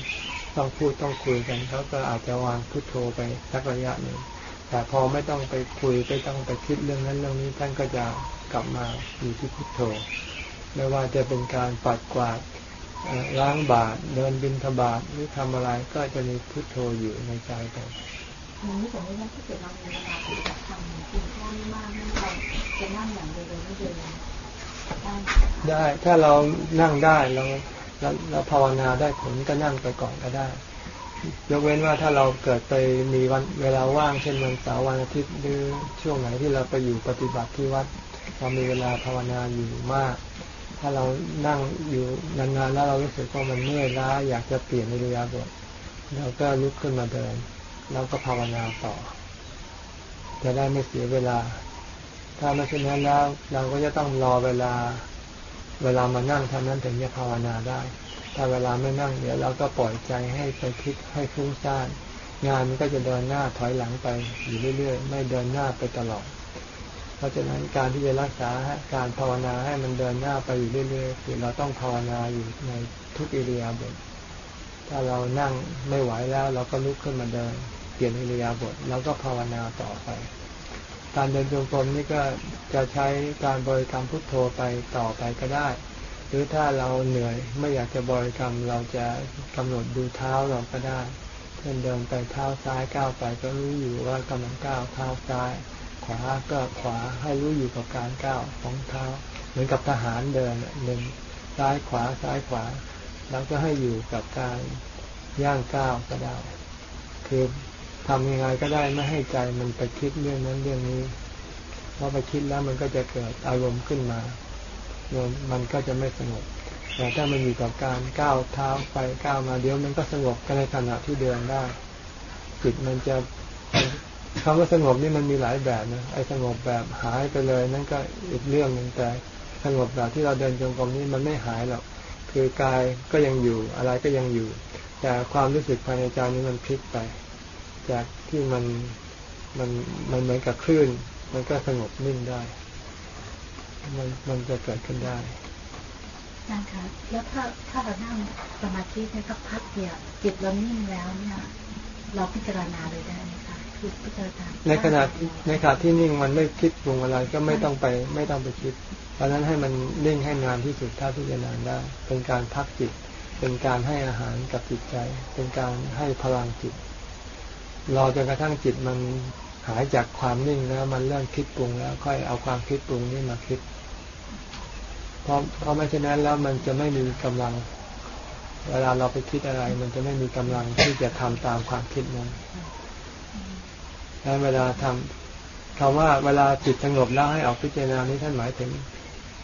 ต้องพูดต้องคุยกันเขาก็อาจจะวางพุทโธไปสักระยะหนึ่งแต่พอไม่ต้องไปคุยไม่ต้องไปคิดเรื่องนั้นเรื่องนี้ท่านก็จะ กลับมาอยู่ที่พุทโธ ไม่ว่าจะเป็นการปัดกวาดล้างบาตรเดินบินทบาทหรือทำอะไรก็จะมีพุทโธอยู่ในใจไปอย่างนี้ผมว่าถ้าเกิดเรามีเวลาปฏิบัติธรรมกินข้าวไม่มากไม่เราจะนั่งอย่างเดียวไม่เดินได้ถ้าเรานั่งได้เราเราภาวนาได้ผลก็นั่งไปก่อนก็ได้ ยกเว้นว่าถ้าเราเกิดไปมีวันเวลาว่างเช่นวันเสาร์วันอาทิตย์หรือช่วงไหนที่เราไปอยู่ปฏิบัติที่วัด เรามีเวลาภาวนาอยู่มาก ถ้าเรานั่งอยู่นานๆแล้วเรารู้สึกว่ามันเมื่อยล้าอยากจะเปลี่ยนในระยะบทเราก็ลุกขึ้นมาเดินแล้วก็ภาวนาต่อ จะได้ไม่เสียเวลา ถ้าไม่เช่นนั้นแล้ว เราก็จะต้องรอเวลา เวลามานั่งเท่านั้นถึงจะภาวนาได้ ถ้าเวลาไม่นั่งเดี๋ยวเราก็ปล่อยใจให้ไปคิดให้ฟุ้งซ่านงานมันก็จะเดินหน้าถอยหลังไปอยู่เรื่อยๆ ไม่เดินหน้าไปตลอด เพราะฉะนั้นการที่จะรักษาการภาวนาให้มันเดินหน้าไปอยู่เรื่อยๆคือเราต้องภาวนาอยู่ในทุกอิริยาบถถ้าเรานั่งไม่ไหวแล้ว เราก็ลุกขึ้นมาเดิน เปลี่ยนอิริยาบถแล้วก็ภาวนาต่อไป การเดินจงกรมนี่ก็จะใช้การบริกรรมพุทโธไปต่อไปก็ได้ หรือถ้าเราเหนื่อยไม่อยากจะบริกรรมเราจะกำหนดดูเท้าเราก็ได้เช่นเดินไปเท้าซ้ายก้าวไปก็รู้อยู่ว่ากำลังก้าวเท้าซ้าย วาก็ขวาให้รู้อยู่กับการก้าวของเท้า เหมือนกับทหารเดินหนึ่งซ้ายขวาซ้ายขวา แล้วก็ให้อยู่กับการย่างก้าวก็ได้ คือทำยังไงก็ได้ไม่ให้ใจมันไปคิดเรื่องนั้นเรื่องนี้เพราะไปคิดแล้วมันก็จะเกิดอารมณ์ขึ้นมามันก็จะไม่สงบแต่ถ้ามันอยู่กับการก้าวเท้าไปก้าวมาเดี๋ยวมันก็สงบกันในขณะที่เดินได้จิตมันจะ คำว่าสงบนี่มันมีหลายแบบนะไอ้สงบแบบหายไปเลย นั่นก็อีกเรื่องหนึ่งแต่สงบแบบที่เราเดินจงกรมนี่มันไม่หายหรอกคือกายก็ยังอยู่อะไรก็ยังอยู่ แต่ความรู้สึกภายในใจนี้มันพลิกไป จากที่มันมันมันเหมือนกับคลื่น มันก็สงบนิ่งได้ มันมันจะเกิดขึ้นได้นะคะแล้วถ้าถ้าเรานั่งสมาธิในสักพักเดียวจิตเรานิ่งแล้วเนี่ย เราพิจารณาเลยได้ ในขณะในขณะที่นิ่งมันไม่คิดปรุงอะไรก็ไม่ต้องไป ไม่ต้องไปคิด เพราะนั้นให้มันนิ่งให้นานที่สุดถ้าพิจารณาได้ เป็นการพักจิต เป็นการให้อาหารกับจิตใจ เป็นการให้พลังจิต รอจนกระทั่งจิตมันหายจากความนิ่งแล้วมันเริ่มคิดปรุงแล้วค่อยเอาความคิดปรุงนี่มาคิด เพราะเพราะไม่เช่นนั้นแล้วมันจะไม่มีกำลัง เวลาเราไปคิดอะไร มันจะไม่มีกำลังที่จะทำตามความคิดนั้น แล้วเวลาทำคำว่าเวลาจิตสงบแล้วให้ออกพิจารณานี้ท่านหมายถึง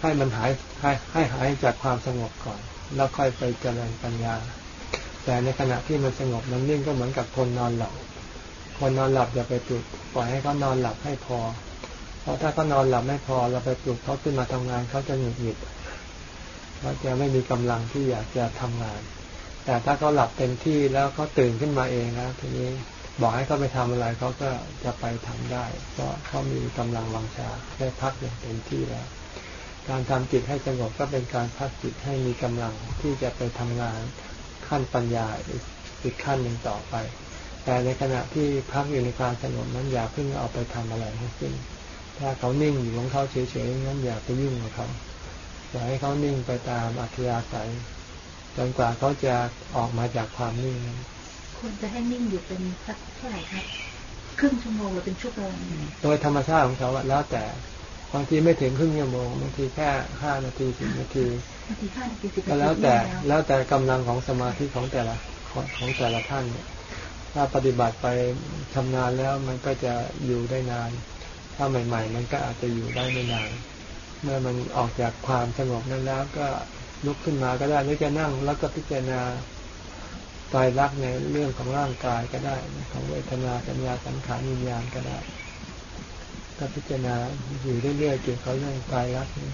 ให้มันหายให้ให้หายจากความสงบก่อน แล้วค่อยไปเจริญปัญญา แต่ในขณะที่มันสงบมันนิ่งก็เหมือนกับคนนอนหลับคนนอนหลับอย่าไปปลุกปล่อยให้เขานอนหลับให้พอ เพราะถ้าเขานอนหลับไม่พอเราไปปลุกเขาขึ้นมาทำงานเขาจะหงุดหงิดเขาจะไม่มีกำลังที่อยากจะทำงาน แต่ถ้าเขาหลับเต็มที่แล้วเขาตื่นขึ้นมาเองนะทีนี้ บอกให้เขาไปทำอะไรเขาก็จะไปทำได้ เพราะเขามีกำลังวังชาได้พักอย่างเต็มที่แล้ว การทำจิตให้สงบก็เป็นการพักจิตให้มีกำลังที่จะไปทำงานขั้นปัญญาอีกขั้นหนึ่งต่อไป แต่ในขณะที่พักอยู่ในความสงบนั้นอย่าเพิ่งเอาไปทำอะไรทั้งสิ้นถ้าเขานิ่งอยู่ของเขาเฉยๆนั้นอย่าไปยุ่งกับเขาอย่าให้เขานิ่งไปตามอัธยาศัยจนกว่าเขาจะออกมาจากความนิ่งนั้น ควรจะให้นิ่งอยู่เป็นสักเท่าไหร่ครับครึ่งชั่วโมงหรือเป็นชั่วโมงโดยธรรมชาติของเขาแล้วแต่บางทีไม่ถึงครึ่งชั่วโมงบางทีแค่ห้านาทีสิบนาทีบางทีห้านาทีสิบนาทีก็แล้วแต่แล้วแต่กำลังของสมาธิของแต่ละของแต่ละท่านเนี่ยถ้าปฏิบัติไปชำนาญแล้วมันก็จะอยู่ได้นาน ถ้าใหม่ ๆ มันก็อาจจะอยู่ได้ไม่นาน เมื่อมันออกจากความสงบนั้นแล้วก็ลุกขึ้นมาก็ได้หรือจะนั่งแล้วก็พิจารณา ตายรักในเรื่องของร่างกายก็ได้ของเวทนาสัญญาสังขารวิญญาณก็ได้ก็พิจารณาอยู่เรื่อยๆเกี่ยวกับเรื่องกายรักนี่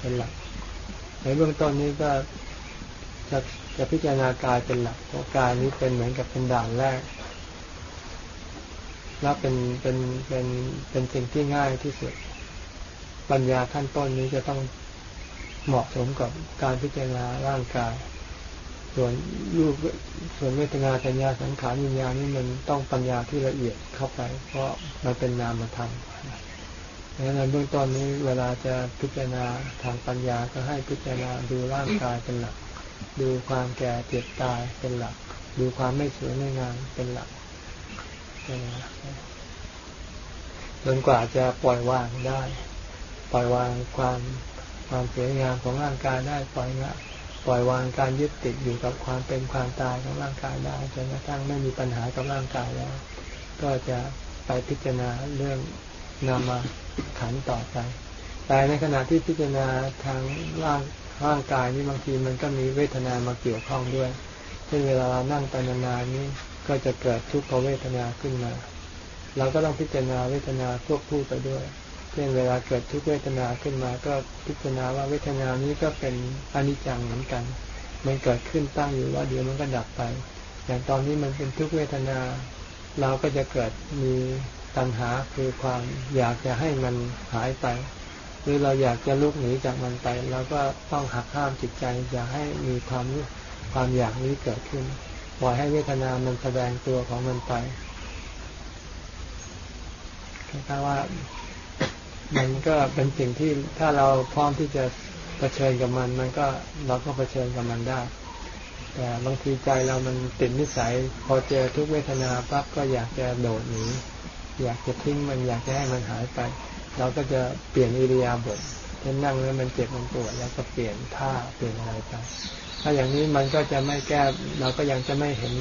เป็นหลัก ในเบื้องต้นนี้ก็จะจะพิจารณากายเป็นหลักเพราะกายนี้เป็นเหมือนกับเป็นด่านแรกแล้วเป็นเป็นเป็นเป็นสิ่งที่ง่ายที่สุด ปัญญาขั้นต้นนี้จะต้องเหมาะสมกับการพิจารณาร่างกาย ส่วนรูปส่วนเวทนาสัญญาสังขารวิญญาณนี่มันต้องปัญญาที่ละเอียดเข้าไป เพราะมันเป็นนามธรรมดังนั้นเบื้องต้นนี้เวลาจะพิจารณาทางปัญญาก็ให้พิจารณาดูร่างกายเป็นหลัก ดูความแก่เจ็บตายเป็นหลัก ดูความไม่สวยไม่งามเป็นหลักจนกว่าจะปล่อยวางได้ ปล่อยวางความความสวยงามของร่างกายได้ปล่อยวาง ปล่อยวางการยึดติดอยู่กับความเป็นความตายของร่างกายได้จนกระทั่งไม่มีปัญหากับร่างกายแล้ว ก็จะไปพิจารณาเรื่องนามาขันต่อไปแต่ในขณะที่พิจารณาทางร่างร่างกายนี่บางทีมันก็มีเวทนามาเกี่ยวข้องด้วยเช่นเวลาเรานั่งไปนานๆนี้ก็จะเกิดทุกขเวทนาขึ้นมา เราก็ต้องพิจารณาเวทนาควบคู่ไปด้วย ช่นเวลาเกิดทุกเวทนาขึ้นมา ก็พิจารณาว่าเวทนานี้ก็เป็นอนิจจังเหมือนกัน มันเกิดขึ้นตั้งอยู่ว่าเดี๋ยวมันก็ดับไป อย่างตอนนี้มันเป็นทุกเวทนา เราก็จะเกิดมีตัณหาคือความอยากจะให้มันหายไป หรือเราอยากจะลุกหนีจากมันไปเราก็ต้องหักห้ามจิตใจอย่าให้มีความความอยากนี้เกิดขึ้นปล่อยให้เวทนามันแสดงตัวของมันไปแค่ว่า มันก็เป็นสิ่งที่ถ้าเราพร้อมที่จะะเผชิญกับมัน มันก็เราก็เผชิญกับมันได้ แต่บางทีใจเรามันติดนิสัย พอเจอทุกเวทนาปั๊บก็อยากจะโดดหนีอยากจะทิ้งมันอยากจะให้มันหายไป เราก็จะเปลี่ยนอิริยาบถเช่นนั่งแล้วมันเจ็บมันปวดแล้วก็เปลี่ยนท่าเปลี่ยนอะไรไปถ้าอย่างนี้มันก็จะไม่แก้เราก็ยังจะไม่เห็น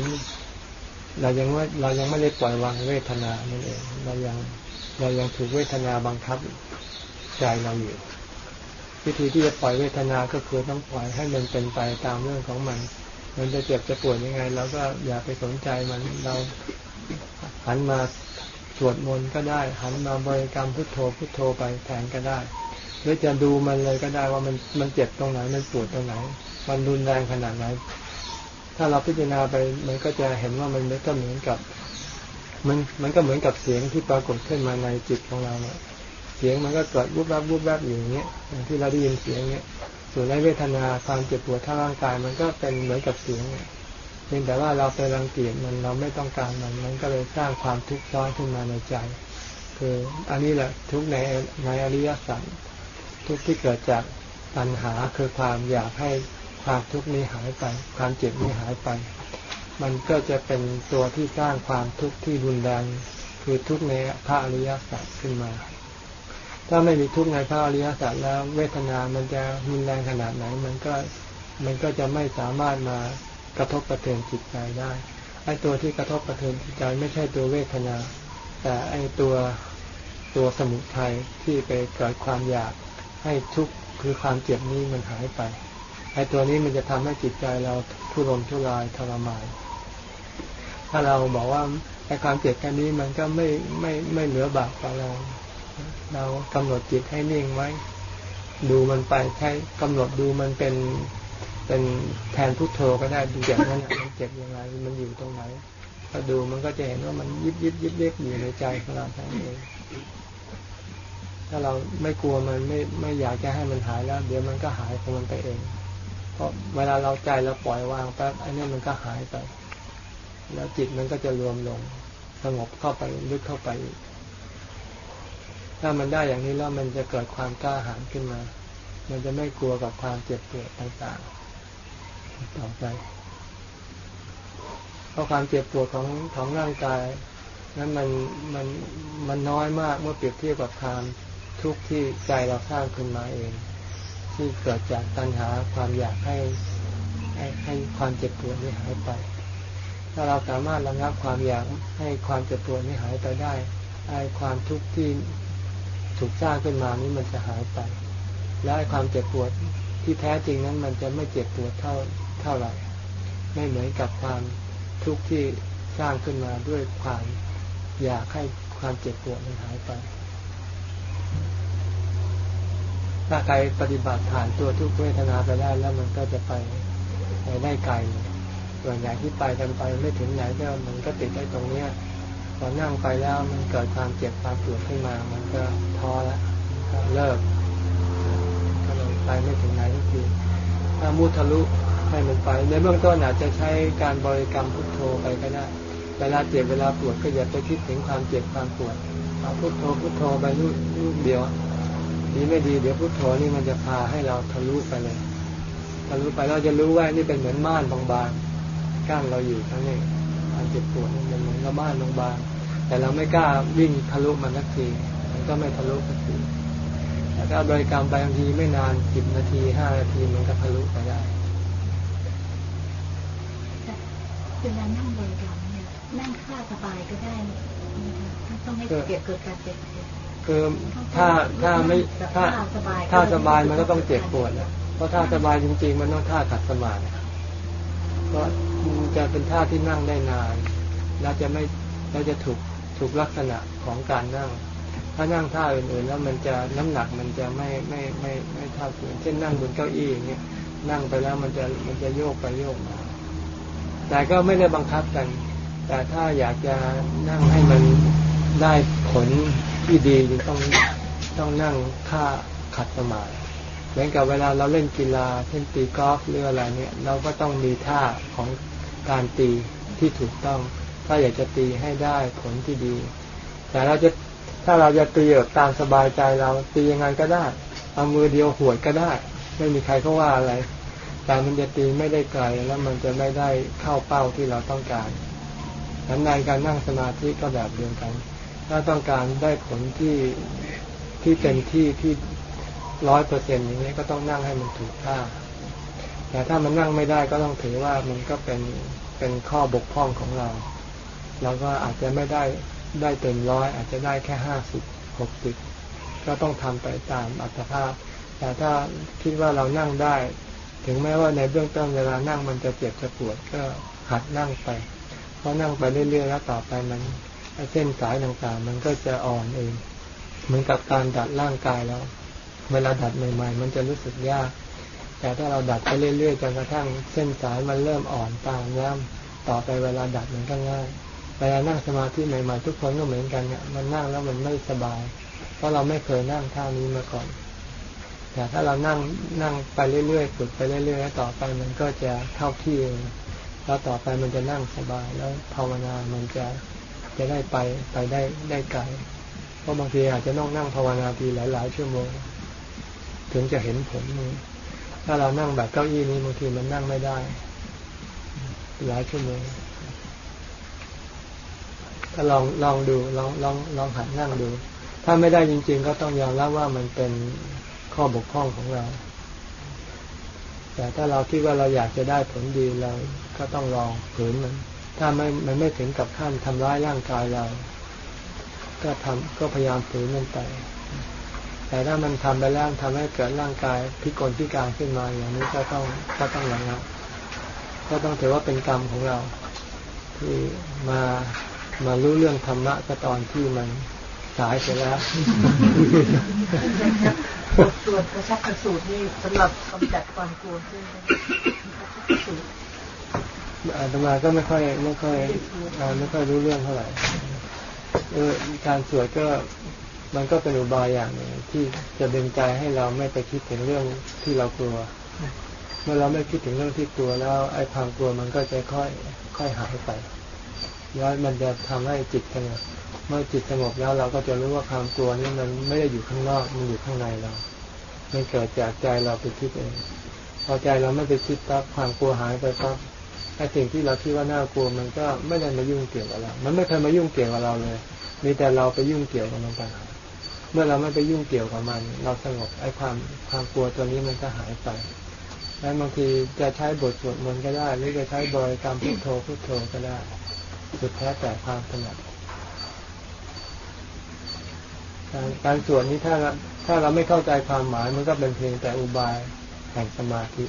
เรายังว่าเรายังไม่ได้ปล่อยวางเวทนานั่นเอง เรายัง เรายังถูกเวทนาบังคับใจเราอยู่ วิธีที่จะปล่อยเวทนาก็คือต้องปล่อยให้มันเป็นไปตามเรื่องของมัน มันจะเจ็บจะปวดยังไงเราก็อย่าไปสนใจมันเราหันมาสวดมนต์ก็ได้ หันมาบริกรรมพุทโธพุทโธไปแทนก็ได้หรือจะดูมันเลยก็ได้ว่ามันมันเจ็บตรงไหนมันปวดตรงไหน มันรุนแรงขนาดไหนถ้าเราพิจารณาไปมันก็จะเห็นว่ามันก็เหมือนกับ มันมันก็เหมือนกับเสียงที่ปรากฏขึ้นมาในจิตของเราเนี่ยเสียงมันก็เกิดวุบวับวุบวับอยู่อย่างเงี้ยอย่างที่เราได้ยินเสียงเนี้ยส่วนในเวทนาความเจ็บปวดทางร่างกาย มันก็เป็นเหมือนกับเสียงเพียงแต่ว่าเราไปรังเกียจมันเราไม่ต้องการมัน มันก็เลยสร้างความทุกข์ซ้อนขึ้นมาในใจ คืออันนี้แหละทุกในในอริยสัจทุกที่เกิดจากปัญหาคือความอยากให้ความทุกข์นี้หายไป ความเจ็บนี้หายไป มันก็จะเป็นตัวที่สร้างความทุกข์ที่รุนแรง คือทุกข์ในพระอริยสัจขึ้นมา ถ้าไม่มีทุกข์ในพระอริยสัจแล้วเวทนา มันจะรุนแรงขนาดไหน มันก็มันก็จะไม่สามารถมากระทบกระเทือนจิตใจได้ไอ้ตัวที่กระทบกระเทือนจิตใจไม่ใช่ตัวเวทนา แต่ไอ้ตัวตัวสมุทัยที่ไปเกิดความอยากให้ทุกข์คือความเจ็บนี้มันหายไปไอ้ตัวนี้มันจะทำให้จิตใจเราทุรนทุรายทรมาน ถ้าเราบอกว่าไอความเจ็บแค่นี้มันก็ไม่ไม่ไม่เหลือบาปกับเรา เรากำหนดจิตให้นิ่งไว้ ดูมันไปใช้กำหนดดูมันเป็นเป็นแทนพุทโธก็ได้ดูอย่างนั้นมันเจ็บยังไงมันอยู่ตรงไหนถ้าดูมันก็จะเห็นว่ามันยิบยิบยิบเล็กอยู่ในใจของเราทั้งเองถ้าเราไม่กลัวมันไม่ไม่อยากจะให้มันหายแล้ว เดี๋ยวมันก็หายของมันไปเอง เพราะเวลาเราใจเราปล่อยวางแป๊บอันนี้มันก็หายไป แล้วจิตมันก็จะรวมลงสงบเข้าไปลึกเข้าไป ถ้ามันได้อย่างนี้แล้วมันจะเกิดความกล้าหาญขึ้นมา มันจะไม่กลัวกับความเจ็บปวดต่างๆ ต่อไป เพราะความเจ็บปวดของของร่างกายนั้นมันมันมันน้อยมากเมื่อเปรียบเทียบกับความทุกข์ที่ใจเราสร้างขึ้นมาเอง ที่เกิดจากตัณหาความอยากให้ให้ให้ความเจ็บปวดนี้หายไป ถ้าเราสามารถระงับความอยากให้ความเจ็บปวดนี้หายไปได้ไอ้ความทุกข์ที่ถูกสร้างขึ้นมานี้มันจะหายไป และไอ้ความเจ็บปวดที่แท้จริงนั้นมันจะไม่เจ็บปวดเท่าเท่าไหร่ ไม่เหมือนกับความทุกข์ที่สร้างขึ้นมาด้วยความอยากให้ความเจ็บปวดมันหายไป ถ้าใครปฏิบัติผ่านตัวทุกเวทนาไปได้แล้วมันก็จะไปไปได้ไกล ส่วนใหญ่ที่ไปกันไปไม่ถึงไหนก็มันก็ติดได้ตรงเนี้ยพอนั่งไปแล้วมันเกิดความเจ็บความปวดขึ้นมา มันก็ท้อแล้วก็เลิกก็เลยไปไม่ถึงไหนทุกทีถ้ามุทะลุให้มันไป ในเบื้องต้นอาจจะใช้การบริกรรมพุทโธไปก็ได้เวลาเจ็บเวลาปวดก็อย่าไปคิดถึงความเจ็บความปวดเอาพุทโธพุทโธไปลูกลูกเดียวดีไม่ดีเดี๋ยวพุทโธนี่มันจะพาให้เราทะลุไปเลยทะลุไปเราจะรู้ว่านี่เป็นเหมือนม่านบางๆ กั้นเราอยู่ทั้งนี้ความเจ็บปวดนี่มันเหมือนกับม่านบางๆแต่เราไม่กล้าวิ่งทะลุมันสักทีมันก็ไม่ทะลุสักทีแต่ถ้าบริกรรมไปบางทีไม่นานสิบนาทีห้านาทีมันก็ทะลุไปได้เวลานั่งบริกรรมเนี่ยนั่งท่าสบายก็ได้นะคะต้องไม่เกิดเกิดการเจ็บปวดคือถ้าถ้าไม่ถ้าถ้าสบายถ้าสบายมันก็ต้องเจ็บปวดนะเพราะถ้าสบายจริง ๆ มันต้องท่าขัดสมาธิ เพราะจะเป็นท่าที่นั่งได้นานแล้วจะไม่เราจะถูกถูกลักษณะของการนั่ง ถ้านั่งท่าอื่นๆแล้วมันจะน้ำหนักมันจะไม่ไม่ไม่ไม่เท่ากันเช่นนั่งบนเก้าอี้อย่างเงี้ยนั่งไปแล้วมันจะมันจะโยกไปโยกมา แต่ก็ไม่ได้บังคับกัน แต่ถ้าอยากจะนั่งให้มันได้ผลที่ดีต้องต้องนั่งท่าขัดสมาธิ มือนกับเวลาเราเล่นกีฬาเช่นตีกอล์ฟหรืออะไรเนี่ย เราก็ต้องมีท่าของการตีที่ถูกต้อง ถ้าอยากจะตีให้ได้ผลที่ดี แต่เราจะถ้าเราจะตีแบบตามสบายใจเราตียังไงก็ได้ เอามือเดียวหวดก็ได้ ไม่มีใครเขาว่าอะไร แต่มันจะตีไม่ได้ไกลแล้วมันจะไม่ได้เข้าเป้าที่เราต้องการนั้นในการนั่งสมาธิก็แบบเดียวกัน ถ้าต้องการได้ผลที่ที่เต็มที่ที่ ร้อยเปอร์เซ็นต์อย่างนี้ก็ต้องนั่งให้มันถูกท่า แต่ถ้ามันนั่งไม่ได้ก็ต้องถือว่ามันก็เป็นเป็นข้อบกพร่องของเรา เราก็อาจจะไม่ได้ได้เต็มร้อยอาจจะได้แค่ห้าสิบหกสิบก็ต้องทำไปตามอัตภาพ แต่ถ้าคิดว่าเรานั่งได้ ถึงแม้ว่าในเบื้องต้นเวลานั่งมันจะเจ็บจะปวดก็หัดนั่งไป เพราะนั่งไปเรื่อยๆแล้วต่อไปมันเส้นสายต่างๆ มันก็จะอ่อนเอง เหมือนกับการดัดร่างกายแล้ว เวลาดัดใหม่ ๆ มันจะรู้สึกยาก แต่ถ้าเราดัดไปเรื่อยๆจนกระทั่งเส้นสายมันเริ่มอ่อนตามแล้วต่อไปเวลาดัดมันก็ง่ายเวลานั่งสมาธิใหม่ๆทุกคนก็เหมือนกันเนี่ยมันนั่งแล้วมันไม่สบาย เพราะเราไม่เคยนั่งท่านี้มาก่อน แต่ถ้าเรานั่งนั่งไปเรื่อยๆฝึกไปเรื่อยๆแล้วต่อไปมันก็จะเข้าที่เองแล้วต่อไปมันจะนั่งสบายแล้วภาวนามันจะจะได้ไปไปได้ได้ไกลเพราะบางทีอาจจะต้องนั่งภาวนาทีหลายๆชั่วโมง ถึงจะเห็นผลนี้ถ้าเรานั่งแบบเก้าอี้นี้บางทีมันนั่งไม่ได้หลายชั่วโมงก็ลองลองดูลองลองลองหัดนั่งดู ถ้าไม่ได้จริง ๆ ก็ต้องยอมรับว่ามันเป็นข้อบกพร่องของเรา แต่ถ้าเราคิดว่าเราอยากจะได้ผลดีเราก็ต้องลองฝืนมัน ถ้าไม่มันไม่ถึงกับขั้นทำร้ายร่างกายเรา ก็ทำก็พยายามฝืนมันไป แต่ถ้ามันทำไปแล้วทำให้เกิดร่างกายพิกลพิการขึ้นมาอย่างนี้ก็ต้องก็ต้องระงับก็ต้องถือว่าเป็นกรรมของเรา ที่มามารู้เรื่องธรรมะก็ตอนที่มันสายไปแล้วบทสวดกระชับกระสูตรนี่สำหรับกำจัดความกลัวใช่ไหมกระชับกระสูตรอาตมาก็ไม่ค่อยไม่ค่อยอ่าไม่ค่อยรู้เรื่องเท่าไหร่เออการสวดก็ มันก็เป็นอุบายอย่างหนึ่งที่จะดึงใจให้เราไม่ไปคิดถึงเรื่องที่เรากลัว เมื่อเราไม่คิดถึงเรื่องที่กลัวแล้ว ไอ้ความกลัวมันก็จะค่อยค่อยหายไป แล้วมันจะทำให้จิตสงบเมื่อจิตสงบแล้วเราก็จะรู้ว่าความกลัวนี่มันไม่ได้อยู่ข้างนอกมันอยู่ข้างในเรา มันเกิดจากใจเราไปคิดเอง พอใจเราไม่ไปคิดปั๊บความกลัวหายไปปั๊บไอ้สิ่งที่เราคิดว่าน่ากลัวมันก็ไม่ได้มายุ่งเกี่ยวกับเรา มันไม่เคยมายุ่งเกี่ยวกับเราเลย มีแต่เราไปยุ่งเกี่ยวกับมันต่างหาก มื่อเราไม่ไปยุ่งเกี่ยวกับมัน เราสงบไอ้ความความกลัวตัวนี้มันก็หายไปแล้วบางทีจะใช้บทสวดมนต์ก็ได้ หรือจะใช้บริกรรมพุทโธพุทโธก็ได้ สุดแท้แต่ความถนัดการการสวดนี้ถ้าเราถ้าเราไม่เข้าใจความหมายมันก็เป็นเพียงแต่อุบายแห่งสมาธิ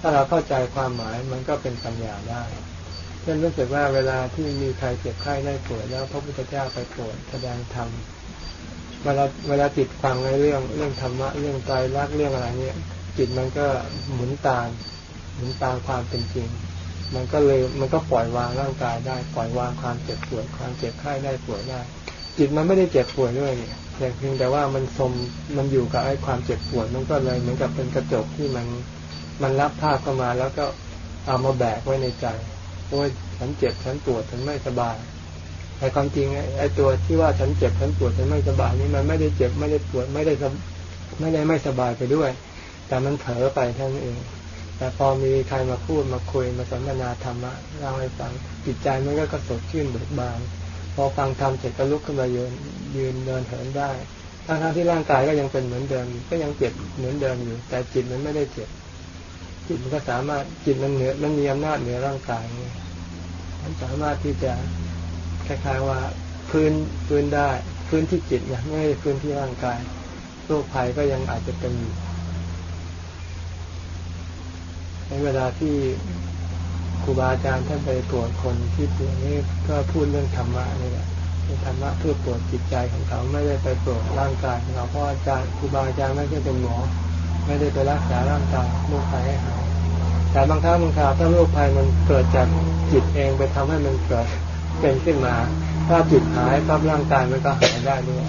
ถ้าเราเข้าใจความหมายมันก็เป็นปัญญาได้เช่นรู้สึกว่าเวลาที่มีใครเจ็บไข้ได้ป่วยแล้วพระพุทธเจ้าไปโปรดแสดงธรรม เวลาเวลาจิตฟังในเรื่องเรื่องธรรมะเรื่องใจรักเรื่องอะไรเนี่ยจิตมันก็หมุนตามหมุนตามความเป็นจริง มันก็เลยมันก็ปล่อยวางร่างกายได้ ปล่อยวางความเจ็บปวดความเจ็บไข้ได้ป่วยได้ จิตมันไม่ได้เจ็บป่วยด้วยเนี่ยแต่เพียงแต่ว่ามันสมมันอยู่กับไอ้ความเจ็บปวดมันก็เลยเหมือนกับเป็นกระจกที่มันมันรับภาพเข้ามาแล้วก็เอามาแบกไว้ในใจโอ้ยฉันเจ็บฉันปวดฉันไม่สบาย แต่ความจริงไอ้ตัวที่ว่าฉันเจ็บฉันปวดฉันไม่สบายนี่มันไม่ได้เจ็บไม่ได้ปวดไม่ได้ไม่ได้ไม่สบายไปด้วย แต่มันเผลอไปท่านั้นเอง แต่พอมีใครมาพูดมาคุยมาสนทนาธรรมะเล่าให้ฟังจิตใจมันก็กระสดชื่นเบิกบานพอฟังธรรมเสร็จก็ลุกขึ้นมายืนยืนเดินเหินได้ทั้งๆที่ร่างกายก็ยังเป็นเหมือนเดิม ก็ยังเจ็บเหมือนเดิมอยู่ แต่จิตมันไม่ได้เจ็บ จิตมันก็สามารถจิตมันเหนือมันมีอำนาจเหนือร่างกายมันสามารถที่จะ คล้ายๆว่าพื้นพื้นได้พื้นที่จิตเนี่ยไม่ใช่พื้นที่ร่างกายโรคภัยก็ยังอาจจะเป็นอยู่ในเวลาที่ครูบาอาจารย์ท่านไปตรวจคนที่ป่วยนี่ก็พูดเรื่องธรรมะนี่แหละเป็นธรรมะเพื่อตรวจจิตใจของเขาไม่ได้ไปตรวจร่างกายของเราเพราะอาจารย์ครูบาอาจารย์ไม่ใช่เป็นหมอ ไม่ได้ไปรักษาร่างกายโรคภัยให้หายแต่บางครั้งบางคราวถ้าโรคภัยมันเกิดจากจิตเองไปทำให้มันเกิด เป็นขึ้นมา ถ้าจิตหายปั๊บร่างกายมันก็หายได้ด้วย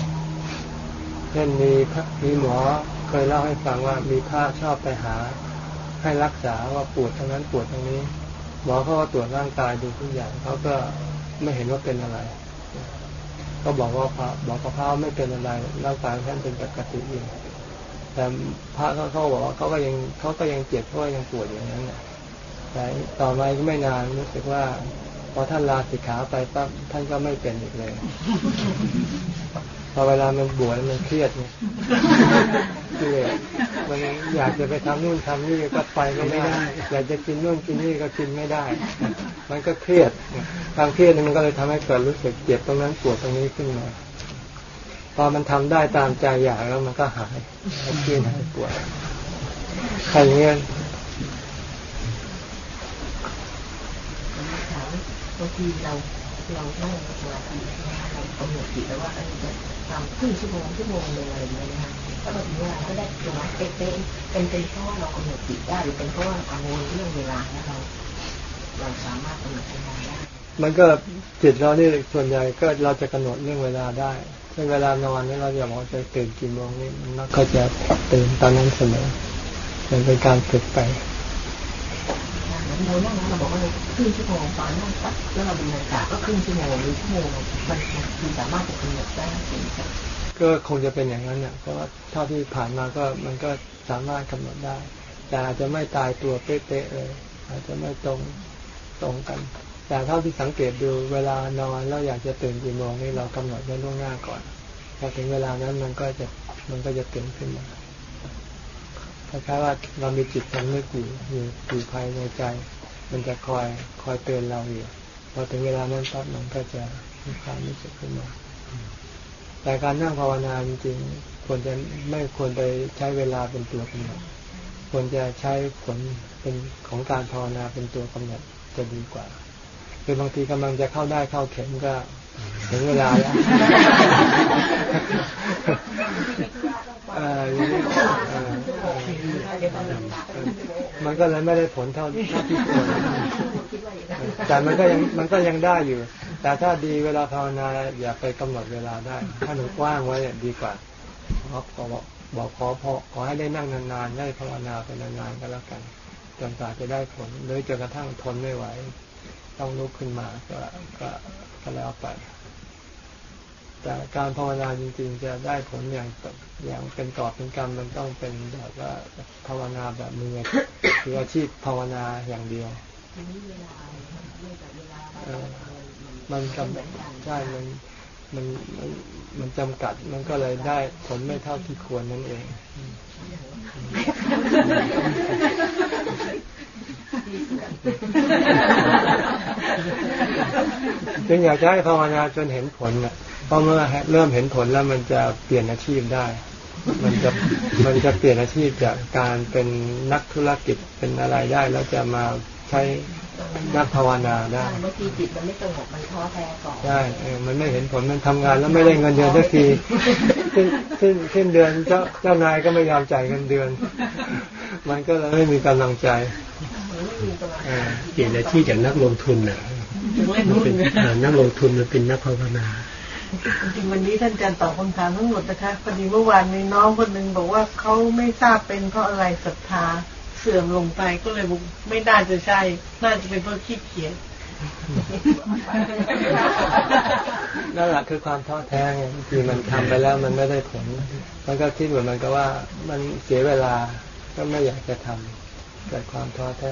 เช่นมีมีหมอเคยเล่าให้ฟังว่ามีพระชอบไปหา ให้รักษาว่าปวดทั้งนั้นปวดทั้งนี้ หมอเขาก็ตรวจร่างกายดูทุกอย่างเขาก็ไม่เห็นว่าเป็นอะไร ก็บอกว่าพระบอกกับพระไม่เป็นอะไรร่างกายท่านเป็นปกติอยู่แต่พระเขาเขาบอกว่าเขาก็ยังเขาก็ยังเจ็บเพราะยังปวดอย่างนั้นแต่ต่อมาก็ไม่นานรู้สึกว่า พอท่านลาสิกขาไปปั๊บท่านก็ไม่เป็นอีกเลย พอเวลามันบวชมันเครียดไงเครียดมันอยากจะไปทำนู่นทำนี่ก็ไปก็ไม่ได้ อยากจะกินนู่นกินนี่ก็กินไม่ได้ มันก็เครียดความเครียดนี่มันก็เลยทำให้เกิดรู้สึกเจ็บตรงนั้นปวดตรงนี้ขึ้นมาพอมันทำได้ตามใจอยากแล้วมันก็หายหายเครียดหายปวดใครเงี้ย บางทีเราเรานั่งสมาธิเรากำหนดจิตแล้วว่าเราจะทำครึ่งชั่วโมงชั่วโมงเลยอะไรอย่างเงี้ยนะคะถ้าเราถึงเวลาก็ได้ตรงนั้นเป๊ะๆเป็นเป็นเพราะเรากำหนดจิตได้หรือเป็นเพราะว่ากังวลเรื่องเวลาแล้วเราเราสามารถกำหนดเวลาได้มันก็จิตเราเนี่ส่วนใหญ่ก็เราจะกำหนดเรื่องเวลาได้เช่นเวลานอนนี่เราอย่าบอกจะตื่นกี่โมงนี่มันก็จะตื่นตอนนั้นเสมอมันเป็นการฝึกไป เรานั่งเราบอกว่าครึ่งชั่วโมงตอนนั่งตัดแล้วเราดูนาฬิกาก็ครึ่งชั่วโมงหรือชั่วโมงมันมันสามารถจะกำหนดได้ใช่ไหมครับก็คงจะเป็นอย่างนั้นเนี่ยเพราะว่าเท่าที่ผ่านมาก็มันก็สามารถกำหนดได้ แต่อาจจะไม่ตายตัวเป๊ะๆเลย อาจจะไม่ตรงตรงกัน แต่เท่าที่สังเกตดูเวลานอนแล้วอยากจะตื่นกี่โมงนี่เรากำหนดไว้ล่วงหน้าก่อนพอถึงเวลานั้นมันก็จะมันก็จะตื่นขึ้นมา คล้ายๆว่าเรามีจิตสำนึกอยู่อยู่อยู่ภายในใจ มันจะคอยคอยเตือนเราอยู่พอถึงเวลานั้นปั๊บมันก็จะมีความรู้สึกขึ้นมาแต่การนั่งภาวนาจริงๆควรจะไม่ควรไปใช้เวลาเป็นตัวกำหนดควรจะใช้ผลเป็นของการภาวนาเป็นตัวกำหนดจะดีกว่าคือบางทีกำลังจะเข้าได้เข้าเข็มก็ถึงเวลาแล้วไมันก็เลยไม่ได้ผลเท่าที่ควรแต่มันก็ยังมันก็ยังได้อยู่ แต่ถ้าดีเวลาภาวนาอย่าไปกำหนดเวลาได้ ถ้าหนูกว้างไว้ดีกว่าขอบอกบอกขอพอขอให้ได้นั่งนานๆได้ภาวนาไปนานๆก็แล้วกันจนกว่าจะได้ผลหรือจนกระทั่งทนไม่ไหว ต้องลุกขึ้นมาก็ก็ก็แล้วไป แต่การภาวนาจริง ๆ จะได้ผลอย่างอย่างเป็นกอบเป็นกรรมมันต้องเป็นแบบว่าภาวนาแบบมือคืออาชีพภาวนาอย่างเดียวทีนี้เวลาเรื่องกับเวลาเออมันกำใช่มันมันมันมันจำกัดมันก็เลยได้ผลไม่เท่าที่ควรนั่นเองจึงอยากจะให้ภาวนาจนเห็นผลน่ะ เพราะเมื่อเริ่มเห็นผลแล้วมันจะเปลี่ยนอาชีพได้ มันจะมันจะเปลี่ยนอาชีพจากการเป็นนักธุรกิจเป็นอะไรได้ แล้วจะมาใช้นักภาวนาได้เมื่อกี้จิตมันไม่สงบมันท้อแท้ก่อนใช่เออมันไม่เห็นผลมันทำงานแล้วไม่ได้เงินเดือนสักทีสิ้นสิ้นสิ้นเดือนเจ้าเจ้านายก็ไม่ยอมจ่ายเงินเดือน มันก็เลยไม่มีกำลังใจมันไม่มีกำลังเออเปลี่ยนอาชีพจากนักลงทุนน่ะมันเป็นอ่านักลงทุนมันเป็นนักภาวนา จริงวันนี้ท่านอาจารย์ตอบคำถามทั้งหมดนะคะพอดีเมื่อวานมีน้องคนหนึ่งบอกว่าเขาไม่ทราบเป็นเพราะอะไรศรัทธาเสื่อมลงไปก็เลยบอกไม่น่าจะใช่ น่าจะเป็นเพราะขี้เกียจนั่นแหละคือความท้อแท้ไงบางทีมันทำไปแล้วมันไม่ได้ผล มันก็คิดเหมือนมันก็ว่ามันเสียเวลาก็ไม่อยากจะทำเกิดความท้อแท้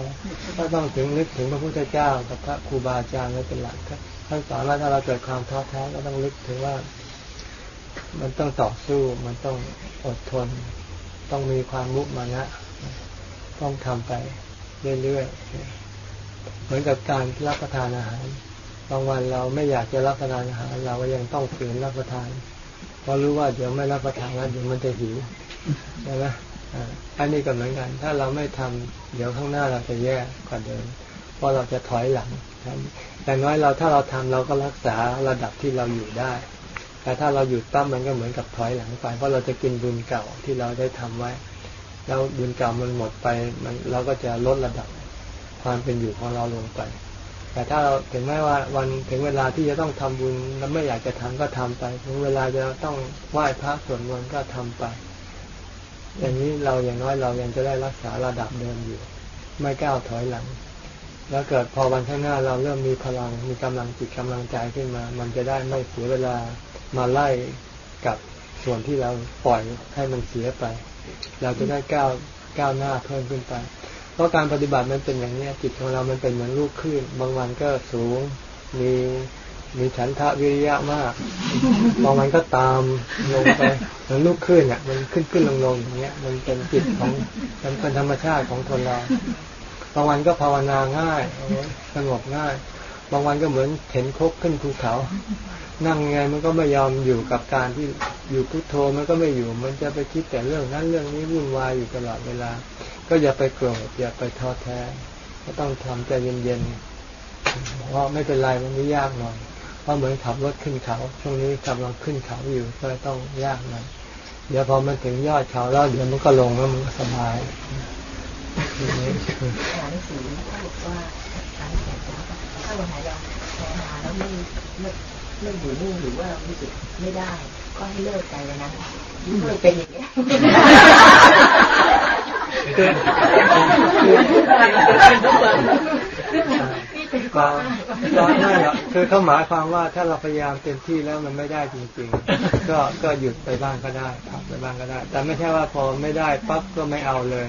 ก็ต้องถึงนึกถึงพระพุทธเจ้ากับพระครูบาอาจารย์ไว้เป็นหลักครับ ท่านสอนว่าถ้าเราเกิดความท้อแท้ก็ต้องนึกถึงว่า มันต้องต่อสู้ มันต้องอดทน ต้องมีความมุมานะ ต้องทำไปเรื่อยๆ เหมือนกับการรับประทานอาหารบางวันเราไม่อยากจะรับประทานอาหาร เราก็ยังต้องฝืนรับประทาน เพราะรู้ว่าเดี๋ยวไม่รับประทานแล้วเดี๋ยวมันจะหิวใช่ไหมอ่าอันนี้ก็เหมือนกัน ถ้าเราไม่ทำเดี๋ยวข้างหน้าเราจะแย่กว่าเดิมเพราะเราจะถอยหลัง แต่างน้อยเราถ้าเราทำเราก็รักษาระดับที่เราอยู่ได้ แต่ถ้าเราหยุดตั้มมันก็เหมือนกับถอยหลังไป เพราะเราจะกินบุญเก่าที่เราได้ทำไว้ แล้วบุญเก่ามันหมดไป มันเราก็จะลดระดับความเป็นอยู่ของเราลงไป แต่ถ้าเราถึงแม้ว่าวันถึงเวลาที่จะต้องทำบุญแล้วไม่อยากจะทำก็ทำไป ถึงเวลาจะต้องไหว้พระสวดมนต์ก็ทำไป อย่างนี้เราอย่างน้อยเรายังจะได้รักษาระดับเดิมอยู่ ไม่ก้าวถอยหลัง แล้วเกิดพอวันข้างหน้าเราเริ่มมีพลังมีกำลังจิตกำลังใจขึ้นมา มันจะได้ไม่เสียเวลามาไล่กับส่วนที่เราปล่อยให้มันเสียไป เราจะได้ก้าวก้าวหน้าเพิ่มขึ้นไป เพราะการปฏิบัติมันเป็นอย่างนี้จิตของเรามันเป็นเหมือนลูกคลื่น บางวันก็สูง มีมีฉันทะวิริยะมากบางวันก็ตามลงไปเหมือนลูกคลื่นอะมันขึ้นขึ้นลงลงอย่างเงี้ย มันเป็นจิตของมันเป็นธรรมชาติของคนเรา บางวันก็ภาวนาง่ายสงบง่าย บางวันก็เหมือนเข็นคบขึ้นภูเขา นั่งไงมันก็ไม่ยอมอยู่กับการที่อยู่พุทโธมันก็ไม่อยู่ มันจะไปคิดแต่เรื่องนั้นเรื่องนี้วุ่นวายอยู่ตลอดเวลา ก็อย่าไปโกรธอย่าไปท้อแท้ ก็ต้องทำใจเย็นๆเพราะไม่เป็นไรมันไม่ยากหน่อยเพราะเหมือนขับรถขึ้นเขาช่วงนี้กำลังขึ้นเขาอยู่ก็ต้องยากหน่อยเดี๋ยวพอมันถึงยอดเขาแล้วเดี๋ยวมันก็ลงแล้วมันก็สบาย อ่านหนังสือเขาบอกว่าการแข่งขันถ้าเราหาเราแข่งหาแล้วไม่ไม่ไม่อยู่นิ่งหรือว่ารู้สึกไม่ได้ ก็ให้เลิกไปเลยนะเลิกเป็นอย่างนี้ยก็ก็ไม่หรอกคือเขาหมายความว่าถ้าเราพยายามเต็มที่แล้วมันไม่ได้จริง ๆ ก็ก็หยุดไปบ้างก็ได้พักไปบ้างก็ได้ แต่ไม่ใช่ว่าพอไม่ได้ปั๊บก็ไม่เอาเลย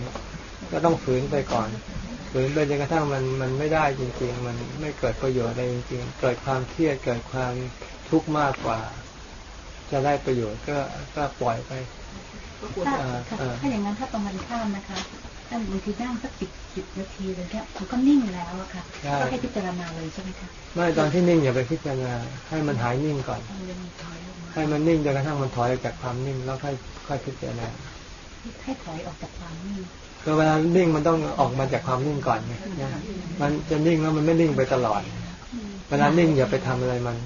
ก็ต้องฝืนไปก่อน ฝืนไปจนกระทั่งมันมันไม่ได้จริง ๆ มันไม่เกิดประโยชน์อะไรจริง ๆ เกิดความเครียดเกิดความทุกข์มากกว่า จะได้ประโยชน์ก็ก็ปล่อยไปถ้าอ่าค่ะอ่าถ้าอย่างนั้นถ้าตรงกันข้ามนะคะถ้าบางทีนั่งสักสิบสิบนาทีเลยเนี่ยมันก็นิ่งแล้วอะค่ะใช่ก็ให้พิจารณาเลยใช่ไหมคะไม่ตอนที่นิ่งอย่าไปพิจารณาให้มันหายนิ่งก่อนมันยังถอยออกมาให้มันนิ่งจนกระทั่งมันถอยออกจากความนิ่งแล้วค่อยค่อยพิจารณาให้ถอยออกจากความนิ่ง คือเวลานิ่งมันต้องออกมาจากความนิ่งก่อนไงนะมันจะนิ่งแล้วมันไม่นิ่งไปตลอด เวลานิ่งอย่าไปทำอะไรมัน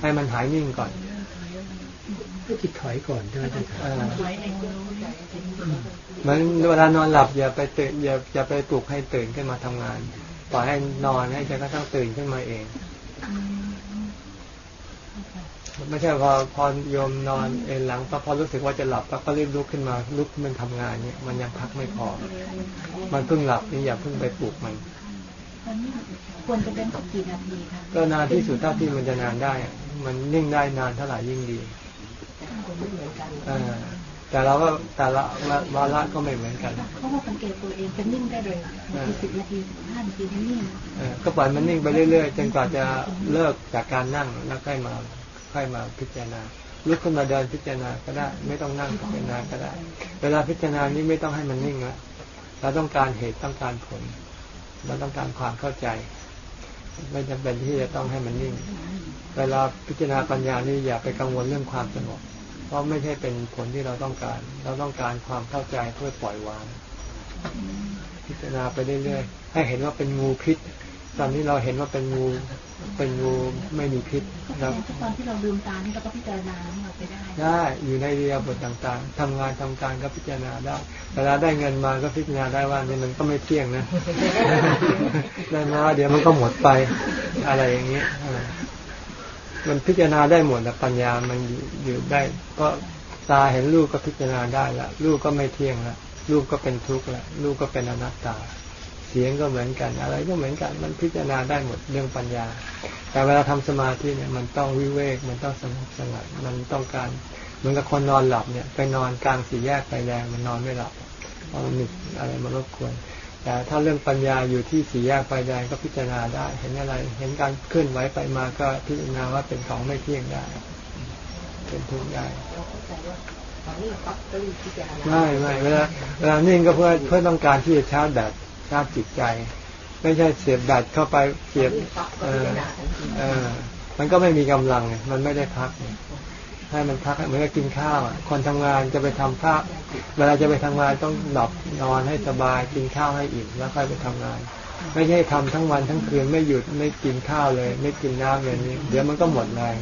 ให้มันหายนิ่งก่อนถอยออกมาก็จิตถอยก่อนใช่ไหมอาจารย์อ่าไว้เองก็รู้มันเวลานอนหลับอย่าไปตื่นอย่าอย่าไปปลุกให้ตื่นขึ้นมาทำงานปล่อยให้นอนให้จนกระทั่งตื่นขึ้นมาเอง ไม่ใช่พอพอโยมนอนเอนหลังปั๊บพอรู้สึกว่าจะหลับปั๊บก็รีบลุกขึ้นมาลุกขึ้นมันทำงานเนี่ย มันยังพักไม่พอ มันเพิ่งหลับนี่อย่าเพิ่งไปปลุกมันควรจะเป็นสักกี่นาทีคะก็นานที่สุดเท่าที่มันจะนานได้อะมันนิ่งได้นานเท่าไหร่ยิ่งดีคนไม่เหมือนกันเออแต่เราก็แต่ละวาระก็ไม่เหมือนกันเพราะว่าสังเกตตัวเองจะนิ่งได้เลยบางทีสิบนาทีห้านาทีนิ่งเออก็ปล่อยมันนิ่งไปเรื่อยๆจนกว่าจะเลิกจากการนั่งแล้วค่อยมา ค่อยมาพิจารณาลุกขึ้นมาเดินพิจารณาก็ได้ ไม่ต้องนั่งพิจารณาก็ได้ เวลาพิจารณานี้ไม่ต้องให้มันนิ่งละเราต้องการเหตุต้องการผลเราต้องการความเข้าใจ ไม่จำเป็นที่จะต้องให้มันนิ่ง เวลาพิจารณาปัญญานี่อย่าไปกังวลเรื่องความสงบเพราะไม่ใช่เป็นผลที่เราต้องการ เราต้องการความเข้าใจเพื่อปล่อยวาง พิจารณาไปเรื่อยๆให้เห็นว่าเป็นงูพิษ ตอนนี้เราเห็นว่าเป็นงูเป็นงูไม่มีพิษๆก็แสดเรางว่าตอนที่เราลืมตานี่เราก็พิจารณาของเราไปได้ ได้อยู่ในเรียบทต่างๆทำงานทำการก็พิจารณาได้เวลาได้เงินมาก็พิจารณาได้ว่านี่มันก็ไม่เที่ยงนะได้มาเดี๋ยวมันก็หมดไปอะไรอย่างเงี้ยอ่ามันพิจารณาได้หมดนะปัญญามันอยู่ได้ ก็ตาเห็นลูกก็พิจารณาได้ละลูกก็ไม่เที่ยงละลูกก็เป็นทุกข์ละลูกก็เป็นอนัตตา เสียงก็เหมือนกัน อะไรก็เหมือนกัน มันพิจารณาได้หมดเรื่องปัญญา แต่เวลาทำสมาธิเนี่ยมันต้องวิเวก มันต้องสงบสงัด มันต้องการเหมือนกับคนนอนหลับเนี่ยไปนอนกลางสี่แยกไฟแดงมันนอนไม่หลับเพราะมันมีอะไรมารบกวนแต่ถ้าเรื่องปัญญาอยู่ที่สี่แยกไฟแดงก็พิจารณาได้ เห็นอะไร เห็นการเคลื่อนไหวไปมาก็พิจารณาว่าเป็นของไม่เที่ยงได้ เป็นทุกข์ได้เราเข้าใจว่าตอนนี้ปั๊บก็รีบพิจารณาไม่ไม่เวลาเวลานิ่งก็เพื่อเพื่อต้องการที่จะชาร์จแบตชาร์จจิตใจ ไม่ใช่เสียบแบตเข้าไปเสียบปั๊บก็เอพิอจารณาทันทีเออมันก็ไม่มีกำลังไงมันไม่ได้พักไงให้มันพักเหมือนกับกินข้าวอะคนทำงานจะไปทำข้าวเวลาจะไปทำงานต้องหลับนอนให้สบายกินข้าวให้อิ่มแล้วค่อยไปทำงาน ไม่ใช่ทำทั้งวันทั้งคืนไม่หยุดไม่กินข้าวเลย ไม่กินน้ำเลยนี่เดี๋ยวมันก็หมดแรง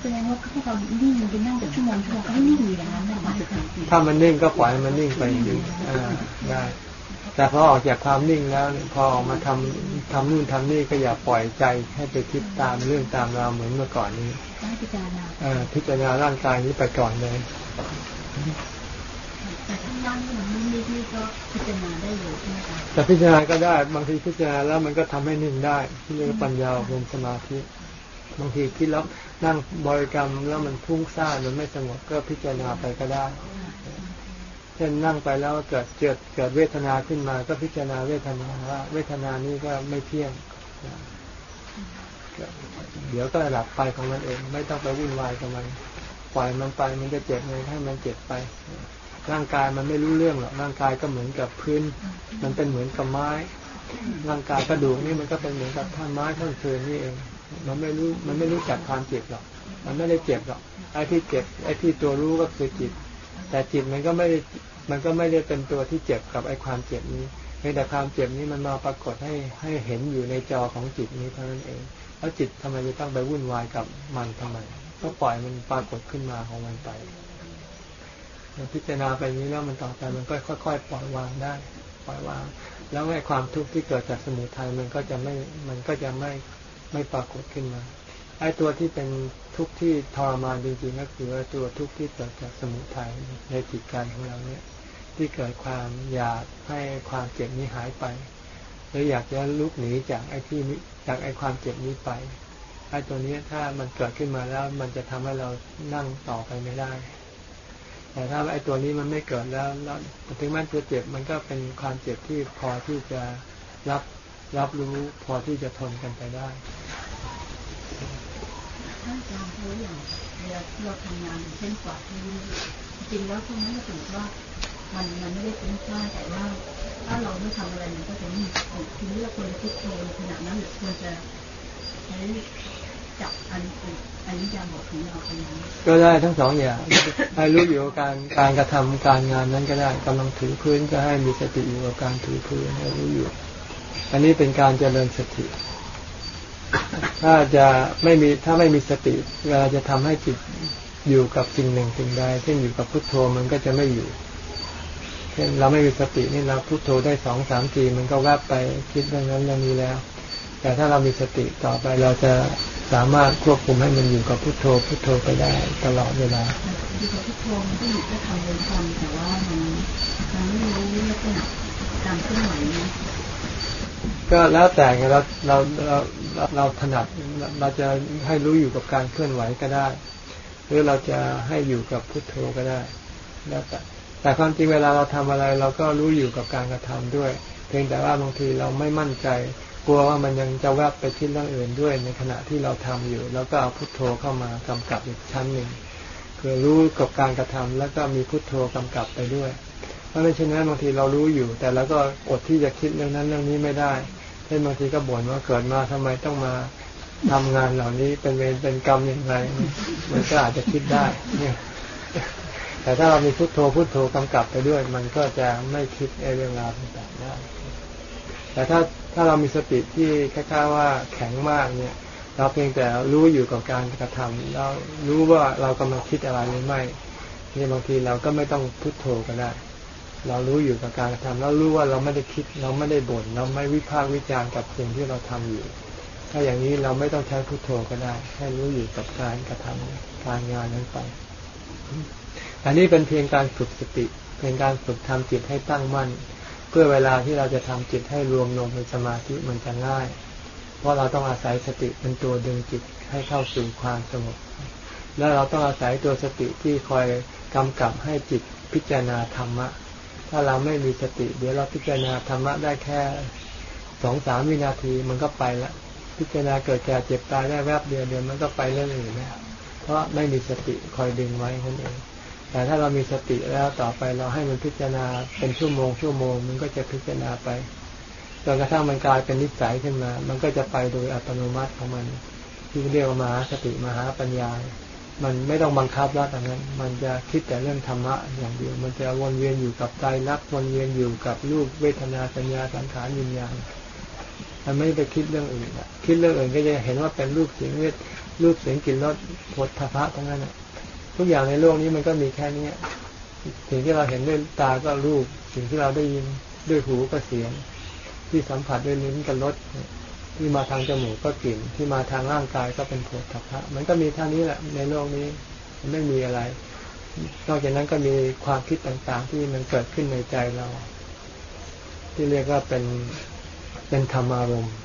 แสดงว่าถ้าเรานิ่งไปนั่งเป็นชั่วโมงชั่วโมงก็ให้นิ่งอยู่อย่างนั้นนะคะถ้ามันนิ่งก็ปล่อยให้มันนิ่งไปอยู่อ่าได้ แต่พอออกจากความนิ่งแล้วเนี่ยพอออกมาทำทำนู่นทำนี่ก็อย่าปล่อยใจให้ไปคิดตามเรื่องตามราวเหมือนเมื่อก่อนนี้ให้พิจารณาเออพิจารณาร่างกายนี้ไปก่อนเลยแต่ถ้านั่งมันนิ่งนี่ก็พิจารณาได้อยู่ใช่ไหมคะแต่พิจารณาก็ได้ บางทีพิจารณาแล้วมันก็ทำให้นิ่งได้ที่เรียกว่าปัญญาอบรมสมาธิบางทีคิดแล้วนั่งบริกรรมแล้วมันพุ่งซ่านมันไม่สงบก็พิจารณาไปก็ได้ เช่นนั่งไปแล้วเกิดเกิดเกิดเวทนาขึ้นมา ก็พิจารณาเวทนาว่าเวทนานี้ก็ไม่เที่ยง เดี๋ยวก็หลับไปของมันเอง ไม่ต้องไปวุ่นวายกับมันปล่อยมันไปมันจะเจ็บเลยให้มันเจ็บไป ร่างกายมันไม่รู้เรื่องหรอกร่างกายก็เหมือนกับพื้น มันเป็นเหมือนกับไม้ ร่างกายกระดูกนี่มันก็เป็นเหมือนกับท่อนไม้ท่อนเฟืนนี่เอง มันไม่รู้มันไม่รู้จักความเจ็บหรอก มันไม่ได้เจ็บหรอกไอ้ที่เจ็บไอ้ที่ตัวรู้ก็คือจิต แต่จิตมันก็ไม่มันก็ไม่ได้เป็นตัวที่เจ็บกับไอ้ความเจ็บนี้เพียงแต่ความเจ็บนี้มันมาปรากฏให้ให้เห็นอยู่ในจอของจิตนี้เท่านั้นเอง แล้วจิตทำไมจะต้องไปวุ่นวายกับมันทำไม ก็ปล่อยมันปรากฏขึ้นมาของมันไปพิจารณาไปนี้แล้วมันต่อไปมันก็ค่อยๆปล่อยวางได้ ปล่อยวาง แล้วไอ้ความทุกข์ที่เกิดจากสมุทัยมันก็จะไม่มันก็จะไม่ไม่ปรากฏขึ้นมา ไอ้ตัวที่เป็นทุกข์ที่ทรมานจริงๆก็คือว่าตัวทุกข์ที่เกิดจากสมุทัยในจิตใจของเราเนี่ย ที่เกิดความอยากให้ความเจ็บนี้หายไป หรืออยากจะลุกหนีจากไอ้ที่นี้จากไอ้ความเจ็บนี้ไปไอ้ตัวนี้ถ้ามันเกิดขึ้นมาแล้วมันจะทำให้เรานั่งต่อไปไม่ได้ แต่ถ้าไอ้ตัวนี้มันไม่เกิดแล้วแล้วถึงแม้ตัวเจ็บมันก็เป็นความเจ็บที่พอที่จะรับรับรู้พอที่จะทนกันไปได้ ถ้าอาจารย์เขาอย่างเวลาที่เราทำงานเช่นกวาที่จริงแล้วพวกนั้นก็ถือว่ามันมันไม่ได้เป็นพลาดแต่ว่า ถ้าเราไม่ทำอะไรมันก็จะนิ่งทีนี้เราควรจะคิดโทนขณะนั้นหรือควรจะใช้จับอันอันนี้ยาบอกของเราเป็นยังไงก็ได้ทั้งสองอย่างให้รู้อยู่กับการการกระทำการงานนั้นก็ได้กำลังถือพื้นก็ให้มีสติอยู่กับการถือพื้นให้รู้อยู่ อันนี้เป็นการเจริญสติ ถ้าจะไม่มีถ้าไม่มีสติเวลาจะทำให้จิตอยู่กับสิ่งหนึ่งสิ่งใดเช่นอยู่กับพุทโธมันก็จะไม่อยู่เช่นเราไม่มีสตินี่เราพุทโธได้สองสามทีมันก็แวบไปคิดเรื่องนั้นเรื่องนี้แล้ว แต่ถ้าเรามีสติต่อไปเราจะสามารถควบคุมให้มันอยู่กับพุทโธพุทโธไปได้ตลอดเวลาอยู่กับพุทโธมันก็อยู่ก็ทำเป็นทำแต่ว่ามันมันไม่รู้ลักษณะการเคลื่อนไหวนะ ก็แล้วแต่ไงเราเราเราเราถนัดเราจะให้รู้อยู่กับการเคลื่อนไหวก็ได้ หรือเราจะให้อยู่กับพุทโธก็ได้ แล้วแต่แต่ความจริงเวลาเราทำอะไร เราก็รู้อยู่กับการกระทำด้วย เพียงแต่ว่าบางทีเราไม่มั่นใจ กลัวว่ามันยังจะแวบไปคิดเรื่องอื่นด้วย ในขณะที่เราทำอยู่ แล้วก็เอาพุทโธเข้ามากำกับอีกชั้นหนึ่งคือรู้กับการกระทำแล้วก็มีพุทโธกำกับไปด้วย เพราะไม่เช่นนั้นบางทีเรารู้อยู่ แต่แล้วก็อดที่จะคิดเรื่องนั้นเรื่องนี้ไม่ได้ เช่นบางทีก็บ่นว่าเกิดมาทำไมต้องมาทำงานเหล่านี้เป็นเวรเป็นกรรมอย่างไร มันก็อาจจะคิดได้ เนี่ย แต่ถ้าเรามีพุโทโธพุโทโธกำกับไปด้วย มันก็จะไม่คิดไอ้เรื่องราวต่างๆได้แต่ถ้าถ้าเรามีสติที่คล้ายๆว่าแข็งมากเนี่ย เราเพียงแต่รู้อยู่กับการกระทำเรารู้ว่าเรากำลังคิดอะไรหรือไม่นี่บางทีเราก็ไม่ต้องพุโทโธก็ได้ เรารู้อยู่กับการกระทำแล้วรู้ว่าเราไม่ได้คิดเราไม่ได้บน่นเราไม่วิพากษ์วิจารณ์กับสิ่งที่เราทำอยู่ ถ้าอย่างนี้เราไม่ต้องใช้พุโทโธก็ได้ให้รู้อยู่กับการกระทำการงานนั้นไป อันนี้เป็นเพียงการฝึกสติ เป็นการฝึกทำจิตให้ตั้งมั่น เพื่อเวลาที่เราจะทำจิตให้รวมลงเป็นสมาธิมันจะง่าย เพราะเราต้องอาศัยสติเป็นตัวดึงจิตให้เข้าสู่ความสงบแล้วเราต้องอาศัยตัวสติที่คอยกำกับให้จิตพิจารณาธรรมะ ถ้าเราไม่มีสติ เดี๋ยวเราพิจารณาธรรมะได้แค่สองสามวินาทีมันก็ไปละพิจารณาเกิดแก่เจ็บตายได้แวบเดียวเดียวมันก็ไปเรื่องอื่นแล้วเพราะไม่มีสติคอยดึงไว้นั่นเองแต่ถ้าเรามีสติแล้วต่อไปเราให้มันพิจารณาเป็นชั่วโมงชั่วโมง มันก็จะพิจารณาไปจนกระทั่งมันกลายเป็นนิสัยขึ้นมา มันก็จะไปโดยอัตโนมัติของมัน ที่เรียกว่ามหาสติมหาปัญญา มันไม่ต้องบังคับแล้วแต่นั้น มันจะคิดแต่เรื่องธรรมะอย่างเดียว มันจะวนเวียนอยู่กับใจรักวนเวียนอยู่กับรูปเวทนาสัญญาสังขารวิญญาณมันไม่ไปคิดเรื่องอื่นอะคิดเรื่องอื่นก็จะเห็นว่าเป็นรูปเสียงเวทรูปเสียงกลิ่นรสผลทพะทั้งนั้นอะทุกอย่างในโลกนี้มันก็มีแค่นี้สิ่งที่เราเห็นด้วยตาก็รูป สิ่งที่เราได้ยินด้วยหูก็เสียง ที่สัมผัสด้วยลิ้นก็รส ที่มาทางจมูกก็กลิ่น ที่มาทางร่างกายก็เป็นผลทพะมันก็มีเท่านี้แหละในโลกนี้มันไม่มีอะไร นอกจากนั้นก็มีความคิดต่างๆ ที่มันเกิดขึ้นในใจเรา ที่เรียกว่าเป็นเป็นธรรมารมณ์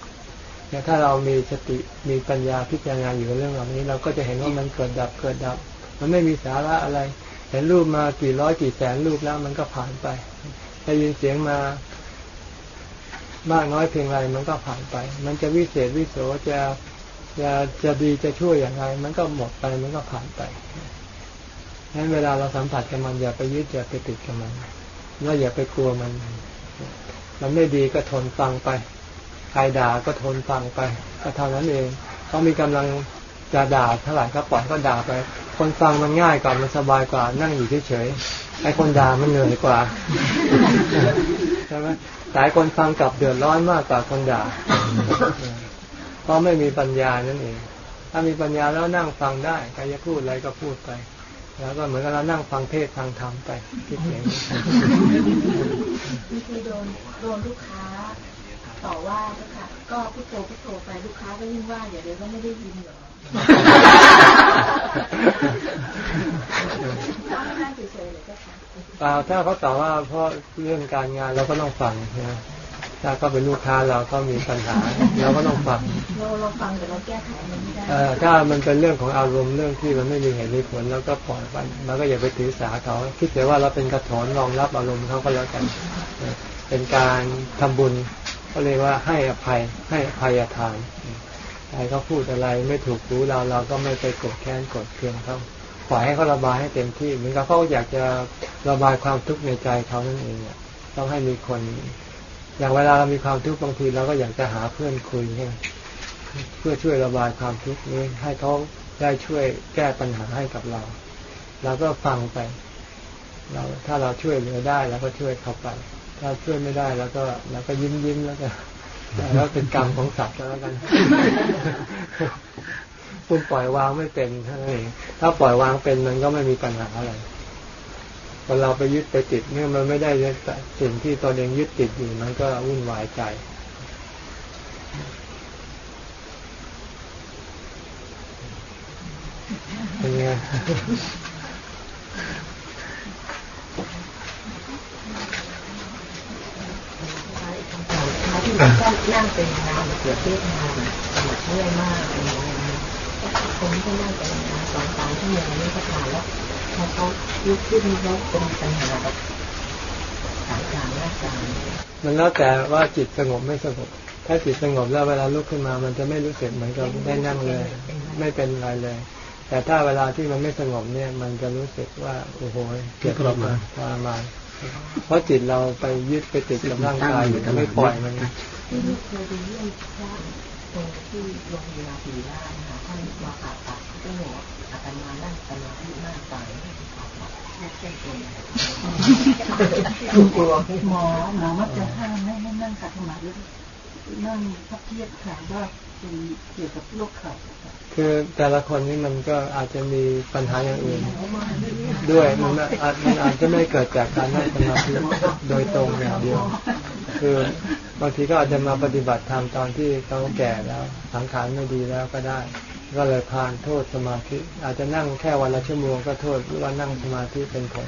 เนี่ยถ้าเรามีสติมีปัญญาพิจารณาอยู่เรื่องเหล่านี้ เราก็จะเห็นว่ามันเกิดดับเกิดดับ มันไม่มีสาระอะไร เห็นรูปมากี่ร้อยกี่แสนรูปแล้วมันก็ผ่านไปได้ยินเสียงมา มากน้อยเพียงไรมันก็ผ่านไป มันจะวิเศษวิโสจะจะจะดีจะช่วยอย่างไร มันก็หมดไปมันก็ผ่านไปงั้นเวลาเราสัมผัสกับมันอย่าไปยึดอย่าไปติดกับมันแล้วอย่าไปกลัวมัน มันไม่ดีก็ทนฟังไป ใครด่าก็ทนฟังไป ก็เท่านั้นเองเขามีกำลังจะด่าเท่าไหร่ก็ปล่อยก็ด่าไป คนฟังมันง่ายกว่ามันสบายกว่านั่งอยู่เฉยๆไอ้คนด่ามันเหนื่อยกว่าใช่ไหม หลายคนฟังกลับเดือดร้อนมากกว่าคนด่า เพราะไม่มีปัญญานั่นเอง ถ้ามีปัญญาแล้วนั่งฟังได้ใครจะพูดอะไรก็พูดไป แล้วก็เหมือนกับเรานั่งฟังเทศฟังธรรมไปคิดเองบางทีโดนโดนลูกค้าต่อว่าเจ้าค่ะ ก็พุทโธพุทโธไปลูกค้าก็ยิ่งว่าอย่าเดี๋ยวก็ไม่ได้ยินเหรอเอาไม่ได้เฉยๆเลยเจ้าค่ะเปล่าถ้าเขาตอบว่าเพราะเรื่องการงานเราก็ต้องฟังนะถ้าก็เป็นลูกค้าเราก็มีปัญหาเราก็ต้องฟังเราเราฟังแต่เราแก้ไขมันไม่ได้เออถ้ามันเป็นเรื่องของอารมณ์เรื่องที่มันไม่มีเหตุมีผลแล้วก็ปล่อยไปเราก็อย่าไปถือสาเขาคิดแต่ว่าเราเป็นกระถอนรองรับอารมณ์เขาก็แล้วกันเออเป็นการทำบุญก็เรียกว่าให้อภัยให้อภัยทานใครเขาพูดอะไรไม่ถูกรู้เราเราก็ไม่ไปโกรธแค้นโกรธเคืองเขา ปล่อยให้เขาระบายให้เต็มที่ เหมือนกับเขาอยากจะระบายความทุกข์ในใจเขานั่นเองต้องให้มีคน อย่างเวลาเรามีความทุกข์บางทีเราก็อยากจะหาเพื่อนคุยให้เพื่อช่วยระบายความทุกข์นี้ให้เขาได้ช่วยแก้ปัญหาให้กับเราเราก็ฟังไป เราถ้าเราช่วยเหลือได้เราก็ช่วยเขาไป ถ้าช่วยไม่ได้เราก็เราก็ยิ้มยิ้มแล้วก็แล้วเป็นกรรมของสัตว์แล้วกัน คุณปล่อยวางไม่เป็นเท่านั้นเองถ้าปล่อยวางเป็นมันก็ไม่มีปัญหาอะไรพอเราไปยึดไปติดเมื่อมันไม่ได้สิ่งที่ตนเองยึดติดอยู่มันก็วุ่นวายใจเป็นไงที่เราต้องนั่งเป็นนานเกิดเทียบนานปวดเมื่อยมาก อะไรอย่างเงี้ยคนที่นั่งานสองสามชั่วโมงนี่ก็ผ่านแล้วพอเขาลุกขึ้นแล้วเป็นปัญหาแบบสายกลางหน้ากลางมันแล้วแต่ว่าจิตสงบไม่สงบ ถ้าจิตสงบแล้วเวลาลุกขึ้นมา มันจะไม่รู้สึกเหมือนกับได้นั่งเลย ไม่เป็นไรเลย แต่ถ้าเวลาที่มันไม่สงบเนี่ย มันจะรู้สึกว่าโอ้โหเจ็บทรมานทรมานเพราะจิตเราไปยึดไปติดกับร่างกายอยู่ไม่ปล่อยมันที่เคยไปเยี่ยมพระตรงที่โรงพยาบาลศรีราชนะ ท่านมาผ่าตัดก็บอกอาตมานั่งสมาธิมากไปไม่ใช่เป็นกลัวหมอหมอมักจะห้ามไม่ให้นั่งขัดสมาธินั่งพับเพียบขาว่าเป็นเกี่ยวกับโรคเข่าคือแต่ละคนนี่มันก็อาจจะมีปัญหาอย่างอื่น ด้วยมันอาจมันอาจจะไม่เกิดจากการนั่งสมาธิโดยตรงอย่างเดียว คือบางทีก็อาจจะมาปฏิบัติธรรมตอนที่เขาแก่แล้วสังขารไม่ดีแล้วก็ได้ ก็เลยพานโทษสมาธิ อาจจะนั่งแค่วันละชั่วโมงก็โทษว่านั่งสมาธิเป็นผล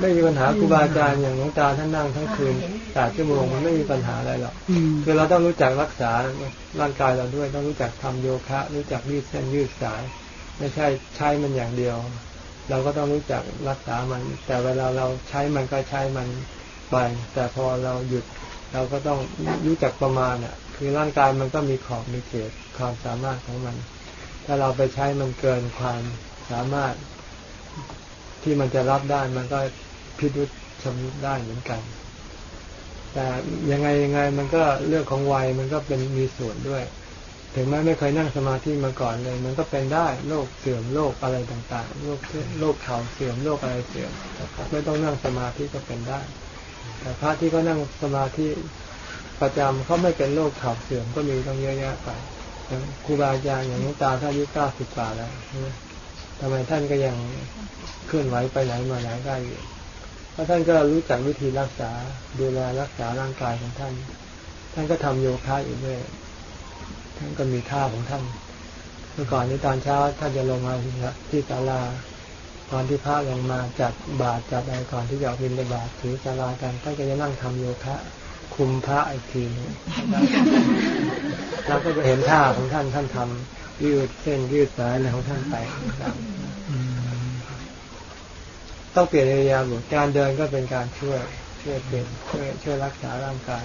ไม่มีปัญหาครูบาอาจารย์อย่างหลวงตาท่านนั่งทั้งคืนแปดชั่วโมงมันไม่มีปัญหาอะไรหรอกคือเราต้องรู้จักรักษาร่างกายเราด้วยต้องรู้จักทำโยคะ รู้จักยืดเส้นยืดสาย ไม่ใช่ใช้มันอย่างเดียว เราก็ต้องรู้จักรักษามัน แต่เวลาเราใช้มันก็ใช้มัน ไป แต่พอเราหยุดเราก็ต้องรู้จักประมาณอะ คือร่างกายมันก็มีขอบมีเขตความสามารถของมัน ถ้าเราไปใช้มันเกินความสามารถที่มันจะรับได้มันก็พิจุชำนิได้เหมือนกัน แต่ยังไงยังไงมันก็เรื่องของวัยมันก็เป็นมีส่วนด้วย ถึงแม้ไม่เคยนั่งสมาธิมาก่อนเลย มันก็เป็นได้โรคเสื่อมโรคอะไรต่างๆโรคโรคเข่าเสื่อมโรคอะไรเสื่อมไม่ต้องนั่งสมาธิก็เป็นได้ แต่พระที่ก็นั่งสมาธิประจำเขาไม่เป็นโรคเข่าเสื่อมก็มีต้องเยอะแยะไปครูบาอาจารย์อย่างนี้ตาท่านอายุเก้าสิบกว่าแล้วทำไมท่านก็ยังเคลื่อนไหวไปไหนมาไหนได้อยู่เพราะท่านก็รู้จักวิธีรักษาดูแลรักษาร่างกายของท่าน ท่านก็ทำโยคะอยู่ด้วยท่านก็มีท่าของท่าน เมื่อก่อนนี้ตอนเช้าท่านจะลงมาที่ศาลา ตอนที่พระลงมาจัดบาตรจัดอะไรก่อนที่จะออกบินบาตรถือศาลากันท่านก็จะนั่งทำโยคะ คุมพระอีกทีเราก็จะเห็นท่าของท่านท่านทำยืดเส้นยืดสายอะไรของท่านไปต้องเปลี่ยนเรียาบทการเดินก็เป็นการช่วยช่วยเปลี่ยนช่วยช่วยรักษาร่างกาย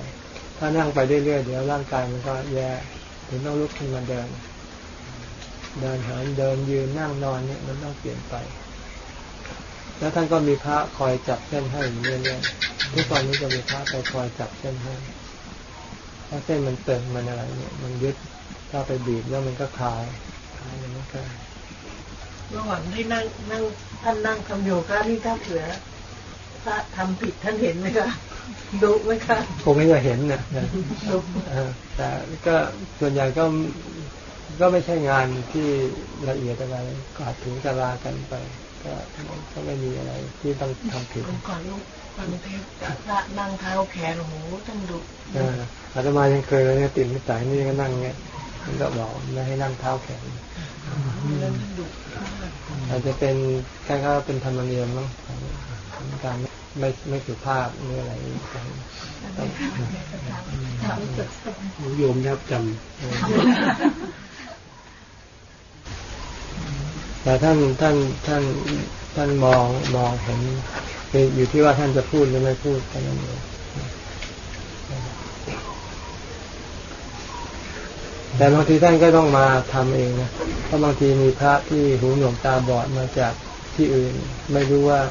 ถ้านั่งไปเรื่อยๆเดี๋ยวร่างกายมันก็แย่ถึงต้องลุกขึ้นมาเดิน เดินเหินเดินยืนนั่งนอนเนี่ยมันต้องเปลี่ยนไป แล้วท่านก็มีพระคอยจับเส้นให้เรื่อยๆทุกวันนี้จะมีพระไปคอยจับเส้นให้ถ้าเส้นมันเติมมันอะไรเนี่ย มันยึดถ้าไปบีบแล้วมันก็คลายคลายมันก็ระหว่างที่นั่งนั่งท่านนั่งทำโยคะนี่ถ้าเผื่อถ้าทำผิดท่านเห็นไหมคะดุไหมคะคงไม่จะเห็นนะดุแต่ก็ส่วนใหญ่ก็ก็ไม่ใช่งานที่ละเอียดอะไรกอดถึงตารากันไป ก็ก็ไม่มีอะไรที่ต้องทำผิดก่อนลูกตอนเทพพระนั่งเท้าแขนโอ้โหท่านดุอาตมายังเคยเลยเนี่ยติดนิสัยนี่ก็นั่งเนี่ยมันก็บอกไม่ให้นั่งเท้าแขนอาจจะเป็นแค่ก็เป็นธรรมเนียมมั้งการไม่ไม่สุภาพหรืออะไรโยมยับจำ แต่ท่านท่านท่านท่านมองมองเห็นอยู่ที่ว่าท่านจะพูดหรือไม่พูดแค่นั้นเองแต่บางทีท่านก็ต้องมาทำเองนะเพราะบางทีมีพระที่หูหนวกตาบอดมาจากที่อื่น ไม่รู้ว่า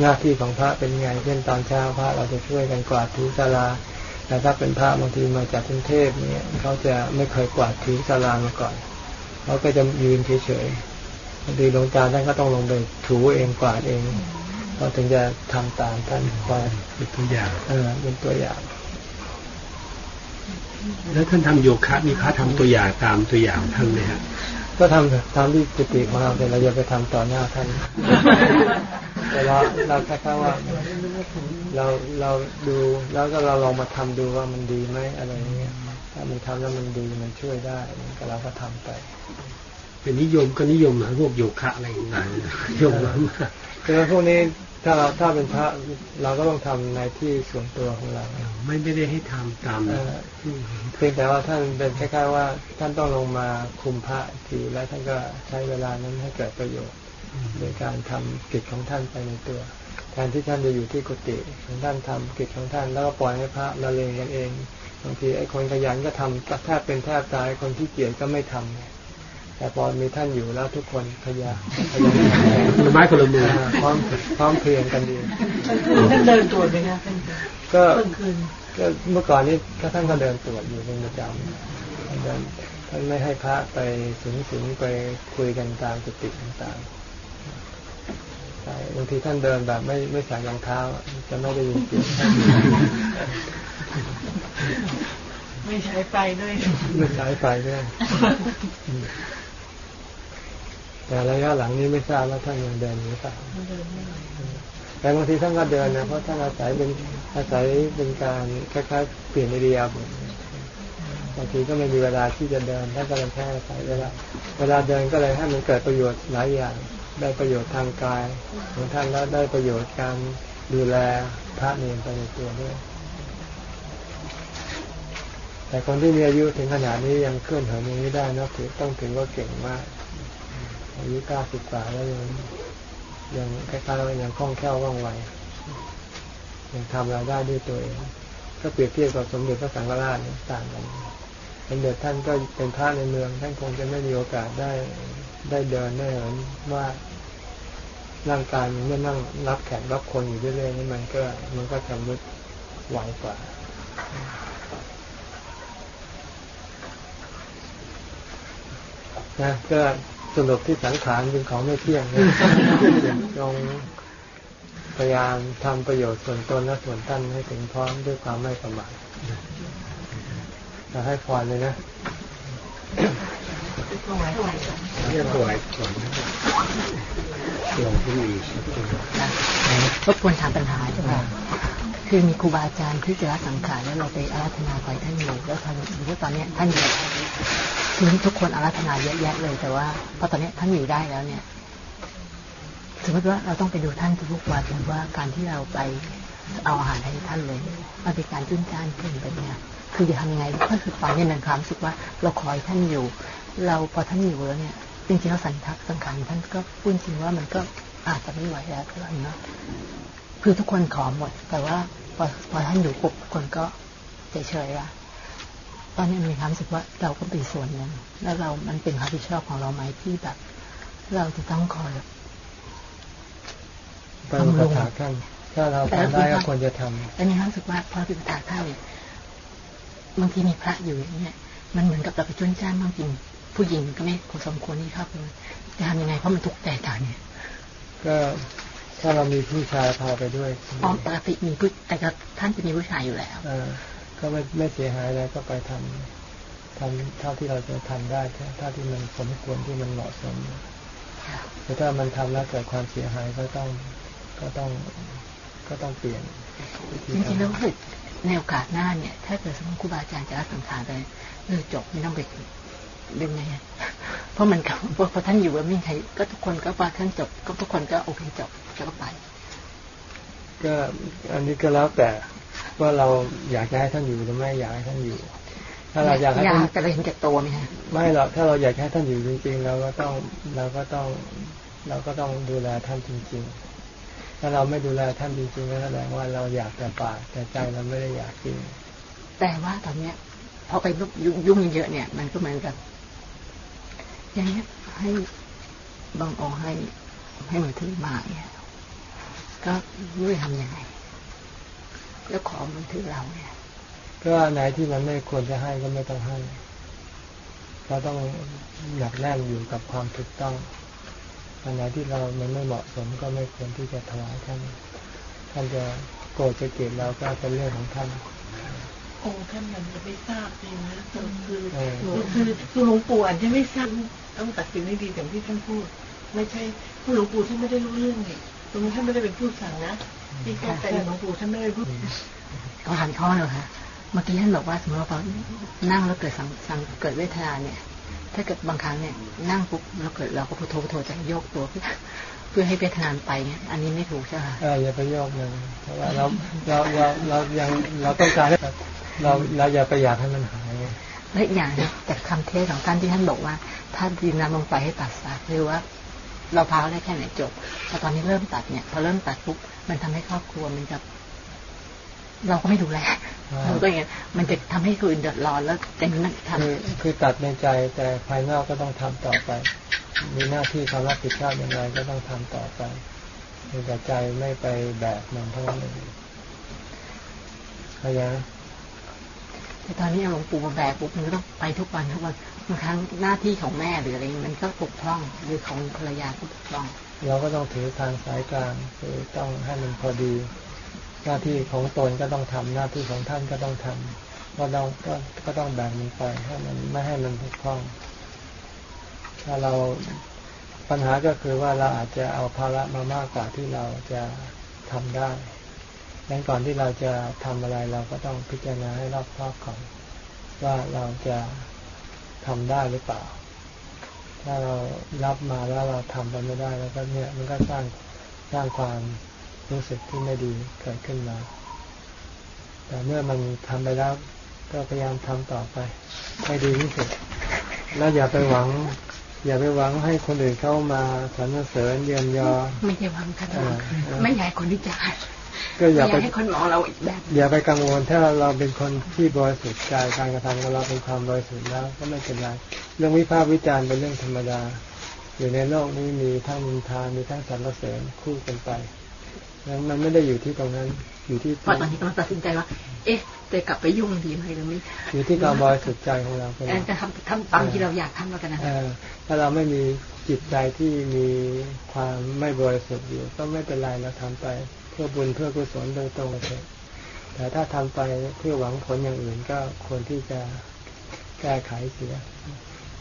หน้าที่ของพระเป็นไง เช่นตอนเช้าพระเราจะช่วยกันกวาดถูศาลา แต่ถ้าเป็นพระบางทีมาจากกรุงเทพเนี่ยเขาจะไม่เคยกวาดถูศาลามาก่อนเขาก็จะยืนเฉยๆ บางทีหลวงตาท่านก็ต้องลงไปถูเองกวาดเองเราถึงจะทำตามท่านคอยเป็นตัวอย่างเออเป็นตัวอย่าง แล้วท่านทำโยคะมีพระทำตัวอย่างตามตัวอย่างท่านไหมครับก็ทำทำที่กุฏิของเราแต่เราอย่าไปทำต่อหน้าท่านแต่เราเราแค่แค่ว่า เราเราดูแล้วก็เราลองมาทำดูว่ามันดีไหมอะไรเงี้ยถ้ามันทำแล้วมันดีมันช่วยได้ก็เราก็ทำไป เป็นนิยมก็นิยมนะพวกโยคะอะไรต่างๆนิยมมากคือพวกนี้ถ้าเราถ้าเป็นพระเราก็ต้องทำในที่ส่วนตัวของเรา ไม่ไม่ได้ให้ทำตามเอ่อเพียงแต่ว่าท่านเป็นคล้ายๆว่า ท่านต้องลงมาคุมพระอีกทีแล้วท่านก็ใช้เวลานั้นให้เกิดประโยชน์โดยการทำกิจของท่านไปในตัวแทนที่ท่านจะอยู่ที่กุฏิของท่านทำกิจของท่าน แล้วก็ปล่อยให้พระละเลงกันเองบางทีไอ้คนขยันก็ทำแทบเป็นแทบตายคนที่เกียจก็ไม่ทำ แต่พอมีท่านอยู่แล้วทุกคนขยันขยันทำงานคนละไม้คนละมืออ่าพร้อมพร้อมเพรียงกันดีท่านเดินตรวจไหมคะท่านก็เมื่อคืนก็เมื่อก่อนนี้ถ้าท่านก็เดินตรวจอยู่เป็นประจำท่านเดินท่านไม่ให้พระไปสิงสิงไปคุยกันตามกุฏิต่างๆใช่บางทีท่านเดินแบบไม่ไม่ใส่รองเท้า จะไม่ได้ยินเสียงท่านไม่ใช้ไฟด้วย ไม่ใช้ไฟด้วยอืม แต่ระยะหลังนี้ไม่ทราบว่าท่านยังเดินหรือเปล่าแต่บางทีท่านก็เดินนะเพราะท่านอาศัยเป็นอาศัยเป็นการคล้ายๆเปลี่ยนอิริยาบถบางทีก็ไม่มีเวลาที่จะเดินท่านก็เลยแค่อาศัยเวลาเวลาเดินก็เลยให้มันเกิดประโยชน์หลายอย่าง ได้ประโยชน์ทางกายของท่านแล้วได้ประโยชน์การดูแลพระเนรไปในตัวด้วยแต่คนที่มีอายุถึงขนาดนี้ยังเคลื่อนเหินอย่างนี้ได้นะถือต้องถือว่าเก่งมาก อายุเก้าสิบกว่าแล้วยังยังคล้ายๆว่ายังคล่องแคล่วว่องไวยังทำอะไรได้ด้วยตัวเองก็เปรียบเทียบกับสมเด็จพระสังฆราชต่างกันสมเด็จท่านก็เป็นพระในเมือง ท่านคงจะไม่มีโอกาสได้ได้เดินได้เหินว่าร่างกายมันเมื่อนั่งรับแขกรับคนอยู่เรื่อยๆนี่มันก็มันก็ชำรุดไวกว่านะก็ สรุปที่สังขารเป็นของไม่เที่ยงนะจงพยายามทำประโยชน์ส่วนตนและส่วนท่านให้ถึงพร้อมด้วยความไม่ประมาทจะให้พรเลยนะเรียกถวายก่อนหลวงพี่มีรบกวนถามปัญหาใช่ไหมคือมีครูบาอาจารย์ที่จะละสังขารแล้วเราไปอาราธนาขอให้ท่านอยู่แล้วท่านอยู่ว่าตอนเนี้ยท่านอยู่ คือทุกคนอาราธนาเยอะแยะเลยแต่ว่าพอตอนนี้ท่านอยู่ได้แล้วเนี่ย สมมติว่าเราต้องไปดูท่านทุกวันหรือว่าการที่เราไปเอาอาหารให้ท่านเลยมันเป็นการจุนจ้านขึ้นไปเนี่ยคือจะทำยังไงก็คือตอนนี้ในความรู้สึกว่าเราคอยท่านอยู่ เราพอท่านอยู่แล้วเนี่ยจริงๆแล้วสันทักสังขารท่านก็พูดจริงว่ามันก็อาจจะไม่ไหวแล้วเท่าไหร่เนาะคือทุกคนขอหมด แต่ว่าพอพอท่านอยู่ปุ๊บคนก็เฉยๆละ ตอนนี้มีความรู้สึกว่าเราก็เป็นส่วนหนึ่งแล้วเรา มันเป็นความรับผิดชอบของเราไหมที่แบบ เราจะต้องคอยไปอุปถากท่านถ้าเราทำได้ก็ควรจะทำแต่มีความรู้สึกว่าพอพิปทาท่านเนี่ยบางทีมีพระอยู่อย่างเงี้ย มันเหมือนกับเราไปจุนจ้านบางทีผู้หญิงก็ไม่สมควรที่เข้าไปจะทำยังไงเพราะมันทุกข์ใจกันเนี่ย ก็ถ้าเรามีผู้ชายพาไปด้วยอ๋อปกติมีผู้แต่ก็ท่านจะมีผู้ชายอยู่แล้วเออ ก็ไม่ไม่เสียหายอะไรก็ไปทำทำเท่าที่เราจะทำได้เท่าที่มันสมควรที่มันเหมาะสมแต่ถ้ามันทำแล้วเกิดความเสียหายก็ต้องก็ต้องก็ต้องเปลี่ยนวิธีจริงๆทำแล้วรู้สึกในโอกาสหน้าเนี่ย ถ้าเกิดสมมติครูบาอาจารย์จะรับสังขารไปเลิกจบไม่ต้องไปเป็นไงอะเพราะมันกับพอพอท่านอยู่แล้วไม่มีใครก็ทุกคนก็พอท่านจบ ก็ทุกคนก็โอเคจบแล้วก็ไป ก็อันนี้ก็แล้วแต่ ว่าเราอยากจะให้ท่านอยู่หรือไม่อยากให้ท่านอยู่ ถ้าเราอยากให้อยาท่านกจะเห็นแก่ตัวไหมฮะไม่หรอกถ้าเราอยากให้ท่านอยู่จริงๆเราก็ต้องเราก็ต้องเราก็ต้องดูแลท่านจริง ๆ ถ้าเราไม่ดูแลท่านจริงๆก็แสดงว่าเราอยากแต่ปากแต่ใจเราไม่ได้อยากจริงแต่ว่าตอนเนี้ยพอไปยุ่งยุ่งเยอะๆเนี่ย มันก็เหมือนกับอย่างเงี้ยให้บางองค์ให้ให้มือถือมาเนี่ยก็ไม่รู้จะทำยังไง แล้วขอมือถือเราเนี่ยก็อันไหนที่มันไม่ควรจะให้ก็ไม่ต้องให้เราต้องหนักแน่นอยู่กับความถูกต้องอันไหนที่เรามันไม่เหมาะสมก็ไม่ควรที่จะถวายท่าน ท่านจะโกรธจะเกลียดเราก็เป็นเรื่องของท่านโอ้ท่านมันจะไม่ทราบเลยนะคือเออคือคือหลวงปู่อาจจะไม่ทราบต้องตัดสินให้ดีอย่างที่ท่านพูด ไม่ใช่เพราะหลวงปู่ท่านไม่ได้รู้เรื่องนี่ตรงนี้ท่านไม่ได้เป็นผู้สั่งนะ ที่เข้าใจหลวงปู่ท่านไม่ได้พูดก็หันข้อหนึ่งค่ะเมื่อกี้ท่านบอกว่าสมมติว่าพอนั่งแล้วเกิดสังสังเกิดเวทนาเนี่ย ถ้าเกิดบางครั้งเนี่ยนั่งปุ๊บแล้วเกิดเราก็พุทโธพุทโธจะโยกตัวเพื่อเพื่อให้เวทนานไปเนี่ยอันนี้ไม่ถูกใช่ไหมคะเอออย่าไปโยกเลยเพราะว่าเราเราเราเรายังเราต้องการให้เราเราอย่าไปอยากให้มันหายและอีกอย่างนะจากคำเทศของท่านที่ท่านบอกว่า ถ้าดินน้ำลงไปให้ตัดสายคือว่า เราพาได้แค่ไหนจบแต่ตอนนี้เริ่มตัดเนี่ยพอเริ่มตัดปุ๊บ มันทำให้ครอบครัวมันจะเราก็ไม่ดูแลอ่าเราก็อย่างเงี้ยมันจะทำให้คนอื่นเดือดร้อนแล้วจะนั่งทำคือคือตัดในใจแต่ภายนอกก็ต้องทำต่อไป มีหน้าที่ความรับผิดชอบอย่างไรก็ต้องทำต่อไปแต่ใจไม่ไปแบกมันเท่านั้นเองเข้าใจไหมแต่ตอนนี้หลวงปู่มาแบกปุ๊บมันก็ต้องไปทุกวันทุกวันบางครั้งหน้าที่ของแม่หรืออะไรมันก็ปกพร่องหรือของภรรยาก็ปกพร่อง เราก็ต้องถือทางสายกลางคือต้องให้มันพอดี หน้าที่ของตนก็ต้องทำหน้าที่ของท่านก็ต้องทำก็ต้องก็ก็ต้องแบ่งมันไปให้มันไม่ให้มันบกพร่อง ถ้าเราปัญหาก็คือว่าเราอาจจะเอาภาระมามากกว่าที่เราจะทำได้ดังนั้นก่อนที่เราจะทำอะไรเราก็ต้องพิจารณาให้รอบคอบก่อนว่าเราจะทำได้หรือเปล่า ถ้าเรารับมาแล้วเราทำไปไม่ได้ แล้วก็เนี่ยมันก็สร้างสร้างความรู้สึกที่ไม่ดีเกิดขึ้นมา แต่เมื่อมันทำไปแล้วก็พยายามทำต่อไป ให้ดีที่สุด แล้วอย่าไปหวัง อย่าไปหวังให้คนอื่นเข้ามาสรรเสริญเยียนยอ ไม่ใช่ความคาดหวังเออเออไม่อยากให้คนวิจารณ์ ก็อย่าไม่อยาไปกให้คนมองเราอีกแบบอย่าไปกังวลถ้าเราเป็นคนที่บริสุทธิ์ใจการกระทำของเราเป็นความบริสุทธิ์แล้ว ก็ไม่เป็นไรเรื่องวิพากษ์วิจารณ์เป็นเรื่องธรรมดา อยู่ในโลกนี้มีทั้งนินทามีทั้งสรรเสริญคู่กันไปนั้นมันไม่ได้อยู่ที่ตรงนั้นอยู่ที่พอตอนนี้กำลังตัดสินใจว่า เอ๊ะจะกลับไปยุ่งดีไหมหรือไม่อยู่ที่การบริสุทธิ์ใจของเราเป็นหแอลันกจะทำทำตามที่เราอยากทำแล้วกันนะเออถ้าเราไม่มีจิตใจที่มีความไม่บริสุทธิ์อยู่ ก็ไม่เป็นไรเราทำไป เพื่อบุญเพื่อกุศลโดยตรงเถอะแต่ถ้าทำไปเพื่อหวังผลอย่างอื่นก็ควรที่จะแก้ไขเสีย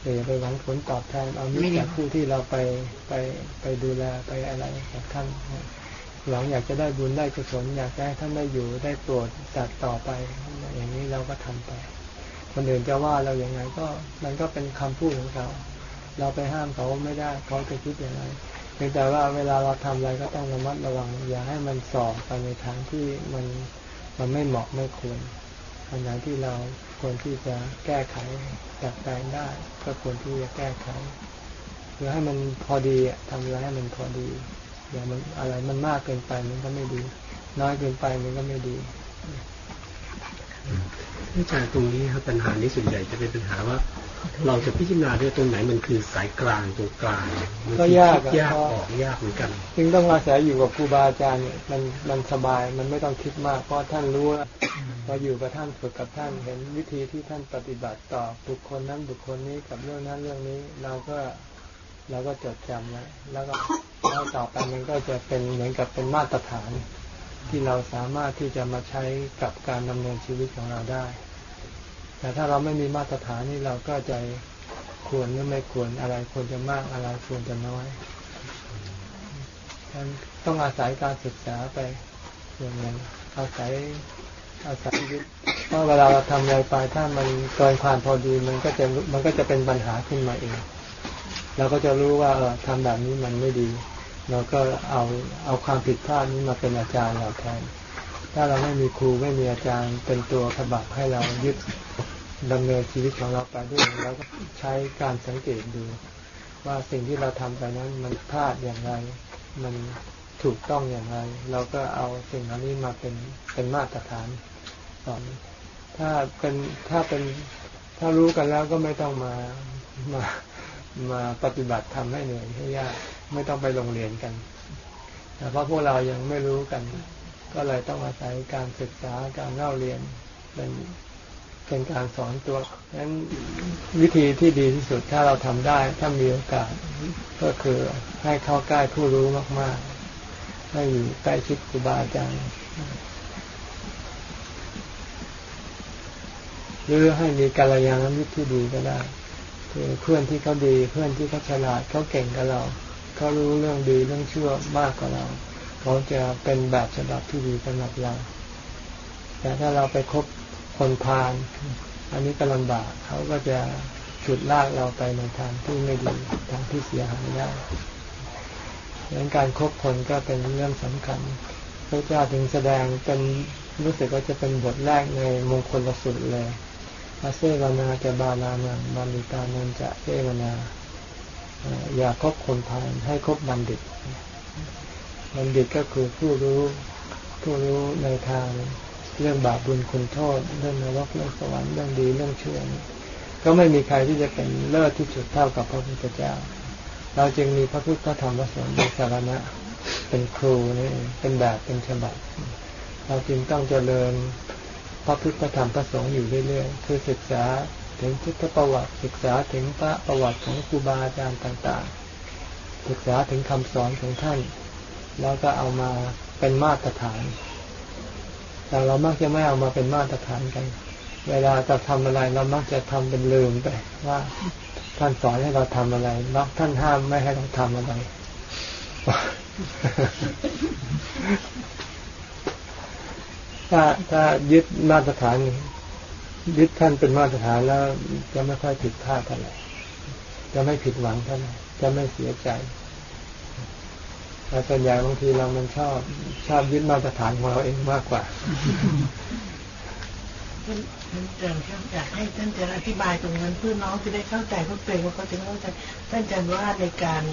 อย่าไปหวังผลตอบแทนเอามิตรจากผู้ที่เราไปไปไปดูแลไปอะไรกับท่านหวังอยากจะได้บุญได้กุศลอยากจะให้ท่านได้อยู่ได้โปรดจัดต่อไป อย่างนี้เราก็ทำไป คนอื่นจะว่าเราอย่างไงก็มันก็เป็นคำพูดของเขา เราไปห้ามเขาไม่ได้เขาจะคิดอย่างไร เพียงแต่ว่าเวลาเราทำอะไรก็ต้องระมัดระวัง อย่าให้มันสอบไปในทางที่มันมันไม่เหมาะไม่ควรอันไหนที่เราควรที่จะแก้ไขจัดแปลงได้ก็ควรที่จะแก้ไขเพื่อให้มันพอดีอะทำอะไรให้มันพอดี อย่ามันอะไรมันมากเกินไปมันก็ไม่ดี น้อยเกินไปมันก็ไม่ดีอาจารย์ตรงนี้ครับปัญหานี้ส่วนใหญ่จะเป็นปัญหาว่า เราจะพิจารณาด้วยตรงไหนมันคือสายกลางตรงกลางมันก็ยากอะยากออกยากเหมือนกันจึงต้องอาศัยอยู่กับครูบาอาจารย์เนี่ยมันมันสบายมันไม่ต้องคิดมาก เพราะท่านรู้ว่าพออยู่กับท่านฝึกกับท่านเห็นวิธีที่ท่านปฏิบัติต่อบุคคลนั้นบุคคลนี้กับเรื่องนั้นเรื่องนี้ เราก็เราก็จดจำไว้แล้วก็แล้วต่อไปมันก็จะเป็นเหมือนกับเป็นมาตรฐาน ที่เราสามารถที่จะมาใช้กับการดำเนินชีวิตของเราได้ แต่ถ้าเราไม่มีมาตรฐานนี่เราก็จะควรหรือไม่ควรอะไรควรจะมากอะไรควรจะน้อยมันต้องอาศัยการศึกษาไปส่วนหนึ่งอาศัยอาศัยชีวิตเพราะเวลาเราทำอะไรไปถ้ามันเกินความพอดีมันก็จะมันก็จะเป็นปัญหาขึ้นมาเองเราก็จะรู้ว่าเออทำแบบนี้มันไม่ดี เราก็เอาเอาความผิดพลาดนี้มาเป็นอาจารย์เราแทนถ้าเราไม่มีครูไม่มีอาจารย์เป็นตัวขบับให้เรายึด ดำเนินชีวิตของเราไปด้วยเราก็ใช้การสังเกตดู ว่าสิ่งที่เราทำไปนั้นมันพลาดอย่างไร มันถูกต้องอย่างไร เราก็เอาสิ่งเหล่านี้มาเป็นเป็นมาตรฐานสอนถ้าเป็นถ้าเป็นถ้ารู้กันแล้วก็ไม่ต้องมามามาปฏิบัติทำให้เหนื่อยให้ยากไม่ต้องไปโรงเรียนกันแต่เพราะพวกเรายังไม่รู้กัน ก็เลยต้องอาศัยการศึกษาการเล่าเรียนเป็น เป็นการสอนตัวนั้นวิธีที่ดีที่สุดถ้าเราทำได้ ถ้ามีโอกาสก็คือให้เข้าใกล้ผู้รู้มาก ๆ ให้อยู่ใกล้ชิดครูบาอาจารย์หรือให้มีกัลยาณมิตรที่ดีก็ได้คือเพื่อนที่เขาดีเพื่อนที่เขาฉลาดเขาเก่งกับเราเขารู้เรื่องดีเรื่องชั่วมากกว่าเราเขาจะเป็นแบบฉบับที่ดีสำหรับเรา แต่ถ้าเราไปคบ คนพาลอันนี้ก็ลำบากเขาก็จะฉุดลากเราไปในทางที่ไม่ดีทางที่เสียหายได้ดังนั้นการคบคนก็เป็นเรื่องสำคัญ พระเจ้าถึงแสดงเป็นรู้สึกว่าจะเป็นบทแรกในมงคลลสุดเลยอาเซวนาจะบาลานังบาลิตานันจะเซวนา อย่าคบคนพาลให้คบบัณฑิต บัณฑิตก็คือผู้รู้ผู้รู้ในทาง เรื่องบาปบุญคุณโทษ เรื่องนรกเรื่องสวรรค์เรื่องดีเรื่องชั่วก็ไม่มีใครที่จะเป็นเลิศที่สุดเท่ากับพระพุทธเจ้า เราจึงมีพระพุทธธรรมพระสงฆ์เป็นสารณะ เป็นครูนี่เป็นแบบเป็นฉบับ เราจึงต้องเจริญพระพุทธธรรมพระสงฆ์อยู่เรื่อยๆ คือศึกษาถึงพุทธประวัติศึกษาถึงพระประวัติของครูบาอาจารย์ต่างๆ ศึกษาถึงคำสอนของท่าน แล้วก็เอามาเป็นมาตรฐาน แต่เรามักจะไม่เอามาเป็นมาตรฐานกัน เวลาจะทำอะไรเรามักจะทำเป็นลืมไปว่าท่านสอนให้เราทำอะไรแล้วท่านห้ามไม่ให้เราทำอะไรถ้าถ้ายึดมาตรฐานยึดท่านเป็นมาตรฐานแล้ว จะไม่ค่อยผิดพลาดเท่าไหร่จะไม่ผิดหวังเท่าไหร่จะไม่เสียใจ แต่ส่วนใหญ่บางทีเรามันชอบชอบยึดมาตรฐานของเราเองมากกว่าท่านอาจารย์ครับอยากให้ท่านจะอธิบายตรงนั้นเพื่อน้องจะได้เข้าใจเพราะเกรงว่าเขาจะเข้าใจท่านอาจารย์ว่าในการ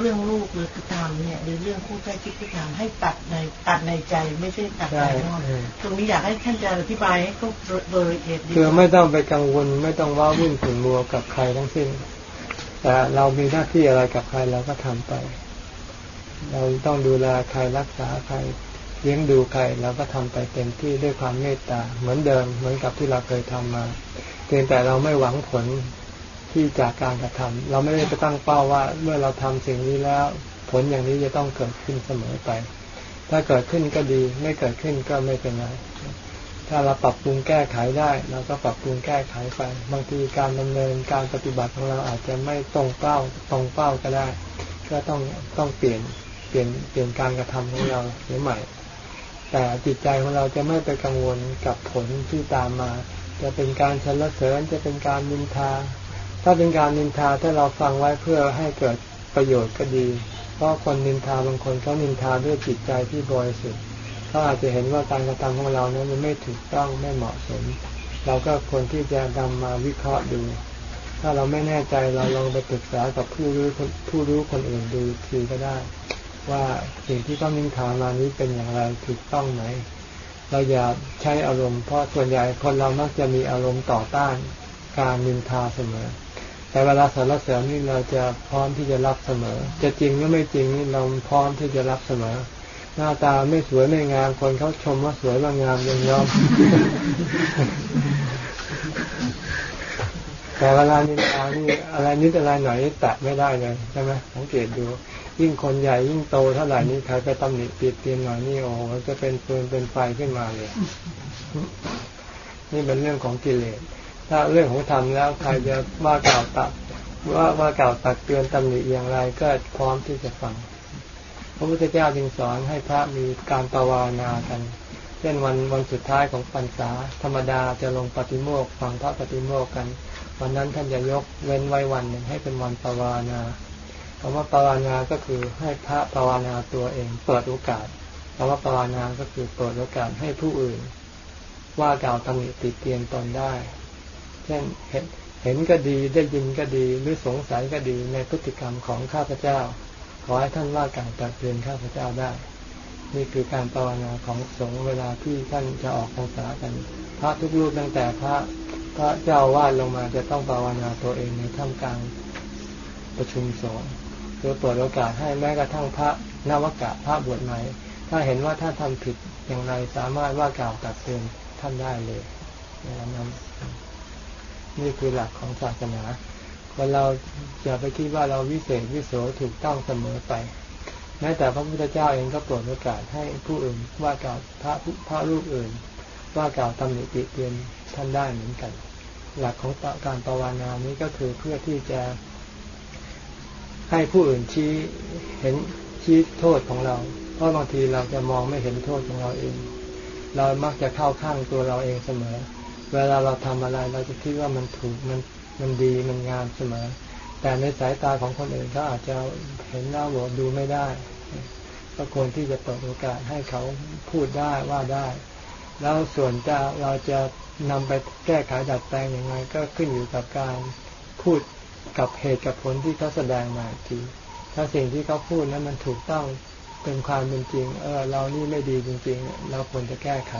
เรื่องลูกหรือธรรมเนี่ย หรือเรื่องคู่ใกล้ชิดที่ทำให้ตัดในตัดในใจไม่ใช่ตัดภายนอกตรงนี้อยากให้ท่านจะอธิบายให้เขาโดยละเอียดคือไม่ต้องไปกังวลไม่ต้องว้าวุ่นขุ่นมัวกับใครทั้งสิ้น แต่เรามีหน้าที่อะไรกับใครเราก็ทำไป เราต้องดูแลใครรักษาใครเลี้ยงดูใครเราก็ทำไปเต็มที่ด้วยความเมตตา เหมือนเดิมเหมือนกับที่เราเคยทำมาเพียงแต่เราไม่หวังผลที่จากการกระทำเราไม่ได้ไปตั้งเป้าว่า เมื่อเราทำสิ่งนี้แล้ว ผลอย่างนี้จะต้องเกิดขึ้นเสมอไป ถ้าเกิดขึ้นก็ดีไม่เกิดขึ้นก็ไม่เป็นไรถ้าเราปรับปรุงแก้ไขได้เราก็ปรับปรุงแก้ไขไป บางทีการดำเนินการปฏิบัติของเราอาจจะไม่ตรงเป้าตรงเป้าก็ได้ ก็ต้องต้องเปลี่ยน เปลี่ยนเปลี่ยนการกระทำของเราเสียใหม่ แต่จิตใจของเราจะไม่ไปกังวลกับผลที่ตามมา จะเป็นการชรเสริญจะเป็นการนินทา ถ้าเป็นการนินทาถ้าเราฟังไว้เพื่อให้เกิดประโยชน์ก็ดี เพราะคนนินทาบางคนเขานินทาด้วยจิตใจที่บริสุทธิ์เขาอาจจะเห็นว่าการกระทำของเรานั้นมันไม่ถูกต้องไม่เหมาะสม เราก็ควรที่จะนำมาวิเคราะห์ดู ถ้าเราไม่แน่ใจเราลองไปปรึกษากับผู้รู้ผู้รู้คนอื่นดูทีก็ได้ ว่าสิ่งที่ต้องนินทามานี้เป็นอย่างไรถูกต้องไหม เราอย่าใช้อารมณ์เพราะส่วนใหญ่คนเรามักจะมีอารมณ์ต่อต้านการนินทาเสมอ แต่เวลาสรรเสริญนี่เราจะพร้อมที่จะรับเสมอ จะจริงหรือไม่จริงนี่เราพร้อมที่จะรับเสมอ หน้าตาไม่สวยไม่งามคนเขาชมว่าสวยว่างามยังยอมแต่เวลานินทานี่อะไรนิดอะไรหน่อยแตะไม่ได้เลยใช่ไหมสังเกตดู ยิ่งคนใหญ่ยิ่งโตเท่าไหร่นี่ใครไปตำหนิเปียดเตียนหน่อยนี่โอ้โหจะเป็นฟืนเป็นไฟขึ้นมาเลย นี่เป็นเรื่องของกิเลสถ้าเรื่องของธรรมแล้วใครจะว่ากล่าวตักว่าว่ากล่าวตักเตือนตำหนิอย่างไรก็พร้อมที่จะฟังพระพุทธเจ้าจึงสอนให้พระมีการภาวนากันเช่นวันวันสุดท้ายของพรรษาธรรมดาจะลงปฏิโมกฟังพระปฏิโมกกัน วันนั้นท่านจะยกเว้นไว้วันหนึ่งให้เป็นวันภาวนา คำว่าภาวนาก็คือให้พระภาวนาตัวเอง เปิดโอกาสคำว่าภาวนาก็คือเปิดโอกาสให้ผู้อื่น ว่ากล่าวตำหนิติเตียนตนได้ เช่นเห็นเห็นก็ดีได้ยินก็ดีหรือสงสัยก็ดีในพฤติกรรมของข้าพเจ้า ขอให้ท่านว่ากล่ารตัดเตือนข้าพเจ้าได้ นี่คือการภาวนาของสงฆ์เวลาที่ท่านจะออกพรรษากัน พระทุกรูปตั้งแต่พระพระเจ้าวาดลงมาจะต้องภาวนาตัวเองในท่ามกลางประชุมสงฆ์ เพื่อเปิดโอกาสให้แม้กระทั่งพระนวกะพระบวชใหม่ ถ้าเห็นว่าท่านทาผิดอย่างไรสามารถว่ากล่าวตัดเตือนท่านได้เลยนั้นนี่คือหลักของศาสนาคนเราอย่าไปคิดว่าเราวิเศษวิโสถูกต้องเสมอไปแม้แต่พระพุทธเจ้าเองก็โปรดโอกาสให้ผู้อื่นว่ากล่าวพระพระรูปอื่น ว่ากล่าวตำหนิติเตียนท่านได้เหมือนกัน หลักของการภาวนานี้ก็คือเพื่อที่จะ ให้ผู้อื่นชี้เห็นชี้โทษของเรา เพราะบางทีเราจะมองไม่เห็นโทษของเราเอง เรามักจะเข้าข้างตัวเราเองเสมอ เวลาเราทำอะไรเราจะคิดว่ามันถูกมันมันดีมันงามเสมอ แต่ในสายตาของคนอื่นเขาอาจจะเห็นหน้าหัวดูไม่ได้ ก็ควรที่จะเปิดโอกาสให้เขาพูดได้ว่าได้ แล้วส่วนจะเราจะนำไปแก้ไขดัดแปลงยังไงก็ขึ้นอยู่กับการพูด กับเหตุกับผลที่เขาแสดงมาที ถ้าสิ่งที่เขาพูดนั้นมันถูกต้องเป็นความเป็นจริง เออ เรานี่ไม่ดีจริง ๆ เราควรจะแก้ไข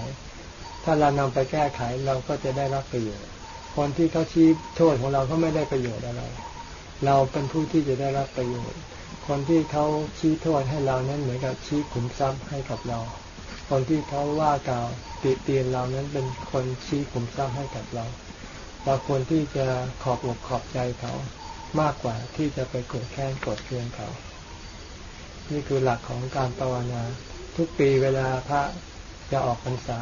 ถ้าเรานำไปแก้ไขเราก็จะได้รับประโยชน์ คนที่เขาชี้โทษของเราเขาไม่ได้ประโยชน์อะไร เราเป็นผู้ที่จะได้รับประโยชน์ คนที่เขาชี้โทษให้เรานั้นเหมือนกับชี้ขุมทรัพย์ให้กับเรา คนที่เขาว่ากล่าวติเตียนเรานั้นเป็นคนชี้ขุมทรัพย์ให้กับเราเราควรที่จะขอบอกขอบใจเขา มากกว่าที่จะไปโกรธแค้นโกรธเคืองเขา นี่คือหลักของการภาวนา ทุกปีเวลาพระจะออกพรรษา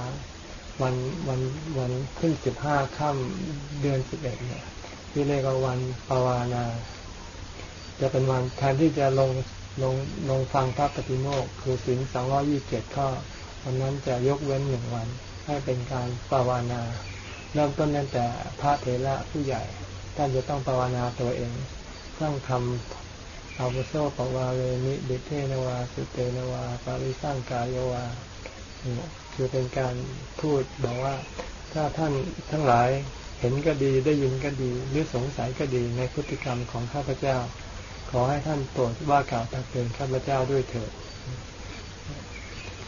วันวันวันขึ้นสิบห้าค่ำเดือนสิบเอ็ดเนี่ยที่เรียกว่าวันภาวนา จะเป็นวันแทนที่จะลงลงลงฟังพระปฏิโมกข์คือศีลสองร้อยี่สิบเจ็ดข้อวันนั้นจะยกเว้นหนึ่งวัน ให้เป็นการภาวนา เริ่มต้นตั้งแต่พระเถระผู้ใหญ่ ท่านจะต้องภาวนาตัวเอง ต้องทำอาวุโสปวาเรนิดิเทนวาสุเตนวาปาริสร้างกายวาคือเป็นการพูดบอกว่า ถ้าท่านทั้งหลายเห็นก็ดีได้ยินก็ดีหรือสงสัยก็ดีในพฤติกรรมของข้าพเจ้า ขอให้ท่านโปรดว่ากล่าวตักเตือนข้าพเจ้าด้วยเถิด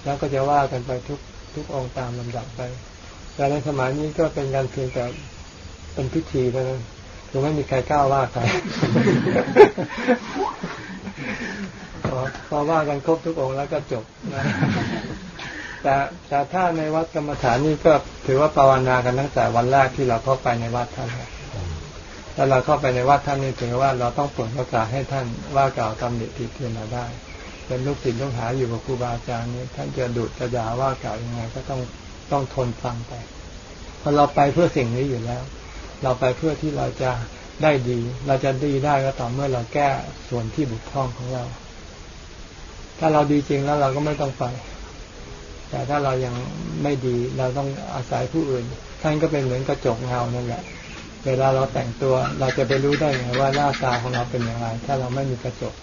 แล้วก็จะว่ากันไปทุกทุกองตามลำดับไป แต่ในสมัยนี้ก็เป็นการเพียงแต่เป็นพิธีเท่านั้น คือไม่มีใครกล้าว่าใครพอว่ากันครบทุกองค์แล้วก็จบนะแต่แต่ถ้าในวัดกรรมฐานนี่ก็ถือว่าภาวนากันตั้งแต่วันแรกที่เราเข้าไปในวัดท่านถ้าเราเข้าไปในวัดท่านนี่ถือว่าเราต้องเปิดโอกาสให้ท่านว่ากล่าวตำหนิติเตียนเราได้ เป็นลูกศิษย์ลูกหาอยู่กับครูบาอาจารย์นี่ท่านจะดุจะด่าว่ากล่าวยังไงก็ต้องต้องทนฟังไปเพราะเราไปเพื่อสิ่งนี้อยู่แล้ว เราไปเพื่อที่เราจะได้ดี เราจะดีได้ก็ต่อเมื่อเราแก้ส่วนที่บุกพร่องของเรา ถ้าเราดีจริงแล้วเราก็ไม่ต้องไป แต่ถ้าเรายังไม่ดี เราต้องอาศัยผู้อื่น ท่านก็เป็นเหมือนกระจกเงานั่นแหละเวลาเราแต่งตัวเราจะไปรู้ได้ไงว่าหน้าตาของเราเป็นอย่างไร ถ้าเราไม่มีกระจก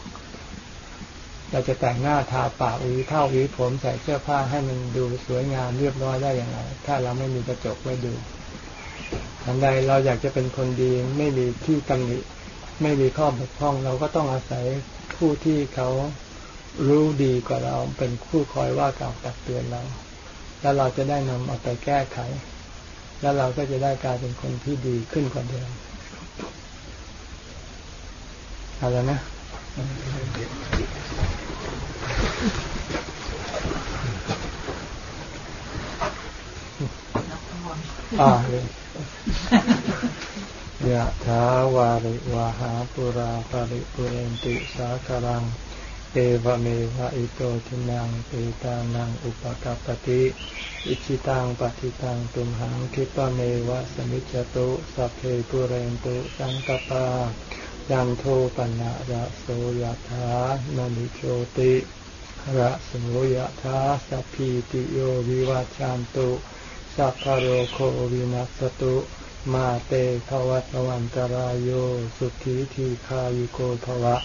เราจะแต่งหน้าทาปากหวีเท่าหวีผมใส่เสื้อผ้าให้มันดูสวยงามเรียบร้อยได้อย่างไร ถ้าเราไม่มีกระจกไว้ดู ทันใดเราอยากจะเป็นคนดีไม่มีที่ตำหนิไม่มีข้อบกพร่องเราก็ต้องอาศัยผู้ที่เขารู้ดีกว่าเราเป็นผู้คอยว่ากล่าวตักเตือนเรา แล้วเราจะได้นำเอาไปแก้ไข แล้วเราก็จะได้กลายเป็นคนที่ดีขึ้นกว่าเดิมเอาแล้วนะอ่าเลย ยะถาวาริวาหาปุราปาริปุเรนติสาคารัง เอวเมวะอิโตทินนังเปตานังอุปกัปปติ อิจฉิตังปัตถิตังตุมหัง ขิปปเมวะสมิชฌตุสัพเพปูเรนตุสังกัปปา จันโทปัณณะระโสยถา มณิโชติระโสยถาสัพพีติโยวิวัชชันตุ สัพพโรโควินัสสตุมาเตภวัตวันตราโยสุขีทีคายุโกภวะ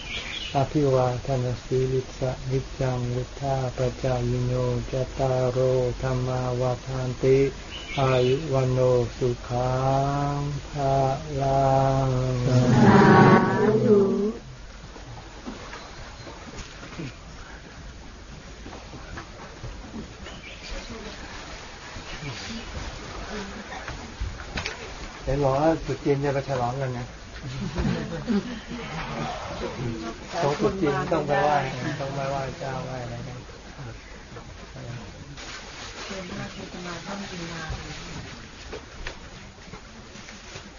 อภิวาทนสีลิสะนิจังวุธาปจายโนจตารโอธรรมาวาทานติ อายุวันโนสุขังภาลัง ห็นบอกว่าสุดจีนจะไปฉลองกันนะตรงสุดจีนต้องไปไหว้ต้องไปไหว้เจ้าไหว้อะไรกันที่จะมาต้นนี้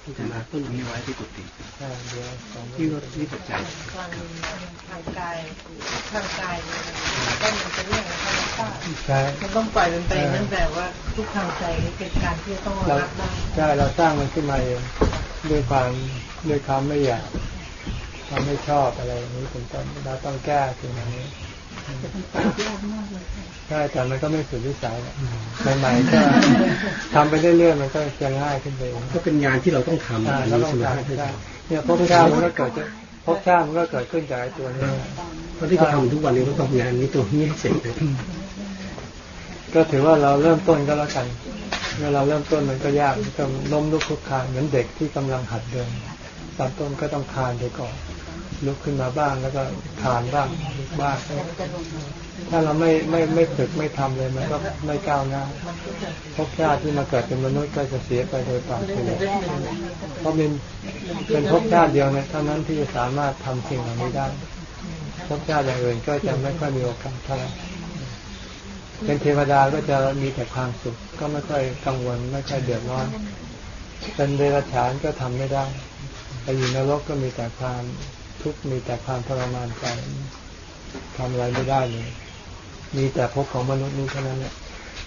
ไว้ที่กุฏิใช่เดี๋ยวสองที่ว่าที่ปัจจัยทางทางกายทางกายเนี่ยก็มันเป็นเรื่องของธรรมชาติใช่มันต้องปล่อยมันไปนั่นแต่ว่าทุกทางใจนี่เป็นการที่จะต้องเรารับได้ใช่เราสร้างมันขึ้นมาเองค่ะด้วยความด้วยความไม่อยากความไม่ชอบอะไรอย่างนี้เป็นต้นเราต้องแก้สิ่งเหล่านี้ จะเป็นปากยากมากเลยค่ะใช่แต่มันก็ไม่สุดวิสัยใหม่ๆก็ทำไปเรื่อยๆมันก็จะง่ายขึ้นไปก็เป็นงานที่เราต้องทำอ่าอันแล้วต้องใช่ไหมการให้ได้เนี่ยภพชาติมันก็เกิดจากภพชาติมันก็เกิดขึ้นจากตัวนี้เพราะที่เขาทำทุกวันนี้ก็ต้องงานนี้ตัวนี้เสร็จก็ถือว่าเราเริ่มต้นก็แล้วกันเมื่อเราเริ่มต้นมันก็ยากก็ล้มลุกคลุกคลานเหมือนเด็กที่กำลังหัดเดินตอนต้นก็ต้องคลานไปก่อน ลุกขึ้นมาบ้างแล้วก็คลานบ้างลุกบ้างถ้าเราไม่ไม่ไม่ฝึกไม่ทำเลยมันก็ไม่ก้าวหน้าภพชาติที่มาเกิดเป็นมนุษย์ก็จะเสียไปโดยเปล่าเปล่าเพราะเป็นเป็นภพชาติเดียวเนี่ยเท่านั้นที่จะสามารถทำสิ่งเหล่านี้ได้ภพชาติอย่างอื่นก็จะไม่ค่อยมีโอกาสเท่าไหร่เป็นเทวดาก็จะมีแต่ความสุข ก็ไม่ค่อยกังวลไม่ค่อยเดือดร้อนเป็นเดรัจฉานก็ทำไม่ได้ไปอยู่นรกก็มีแต่ความ ทุกข์มีแต่ความทรมานใจทำอะไรไม่ได้เลย มีแต่ภพของมนุษย์นี้เท่านั้นแหละ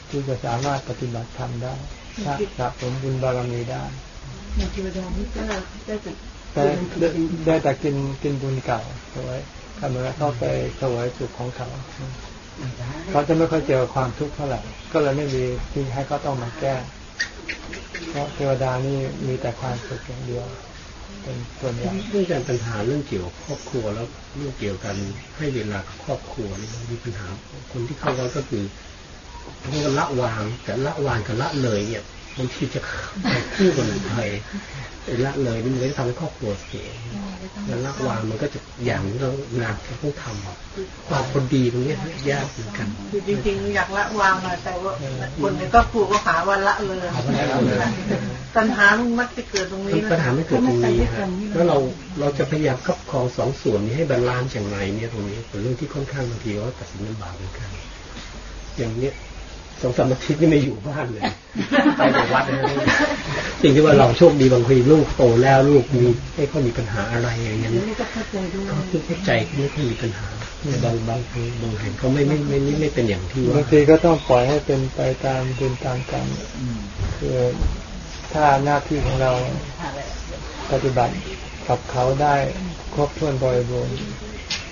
ที่จะสามารถปฏิบัติธรรมได้ถ้าสะสมบุญบารมีได้ในเทวดานี่ก็ได้แต่แต่ได้ได้แต่กินกินบุญเก่าเอาไว้ทำเหมือนเข้าไปถวายสุขของเขาเขาจะไม่ค่อยเจอความทุกข์เท่าไหร่ ก็เลยไม่มีที่ให้เขาต้องมาแก้ เพราะเทวดานี่มีแต่ความสุขอย่างเดียว เป็นส่วนใหญ่เรื่องการปัญหาเรื่องเกี่ยวกับครอบครัวแล้วเรื่องเกี่ยวกันให้เวลากับครอบครัวนี่มีปัญหาคนที่เข้าวัดก็คือพวกละวางแต่ละวางกับละเลยเนี่ยบางทีจะคู่กันไปไอ้ ละเลยนี่มันก็จะทำให้ครอบครัวเสียแล้วละวางมันก็จะอย่างที่เรางานที่ต้องทำความคนดีตรงเนี้ยยากเหมือนกันคือจริงๆอยากละวางอะแต่ว่าคนในครอบครัวก็หาว่าละเลยปัญหามันมักจะเกิดตรงนี้นะปัญหาไม่เกิดตรงนี้ฮะแล้วเราเราจะพยายามครอบครองสองส่วนนี้ให้ balance อย่างไรเนี่ยตรงนี้เป็นเรื่องที่ค่อนข้างบางทีก็ตัดสินลำบากเหมือนกันอย่างเนี้ย สองสามอาทิตย์นี่ไม่อยู่บ้านเลยไปแต่วัดนะสิ่งที่ว่าเราโชคดีบางทีลูกโตแล้วลูกมีไม่ค่อยมีปัญหาอะไรอย่างเงี้ยนี่ก็เข้าใจด้วยเขาคือเข้าใจไม่ค่อยมีปัญหาแต่บางบางบางแห่งเขาไม่ไม่ไม่ไม่ไม่เป็นอย่างที่ว่าบางทีก็ต้องปล่อยให้เป็นไปตามบุญตามกรรมคือถ้าหน้าที่ของเราปฏิบัติกับเขาได้ครบถ้วนบริบูรณ์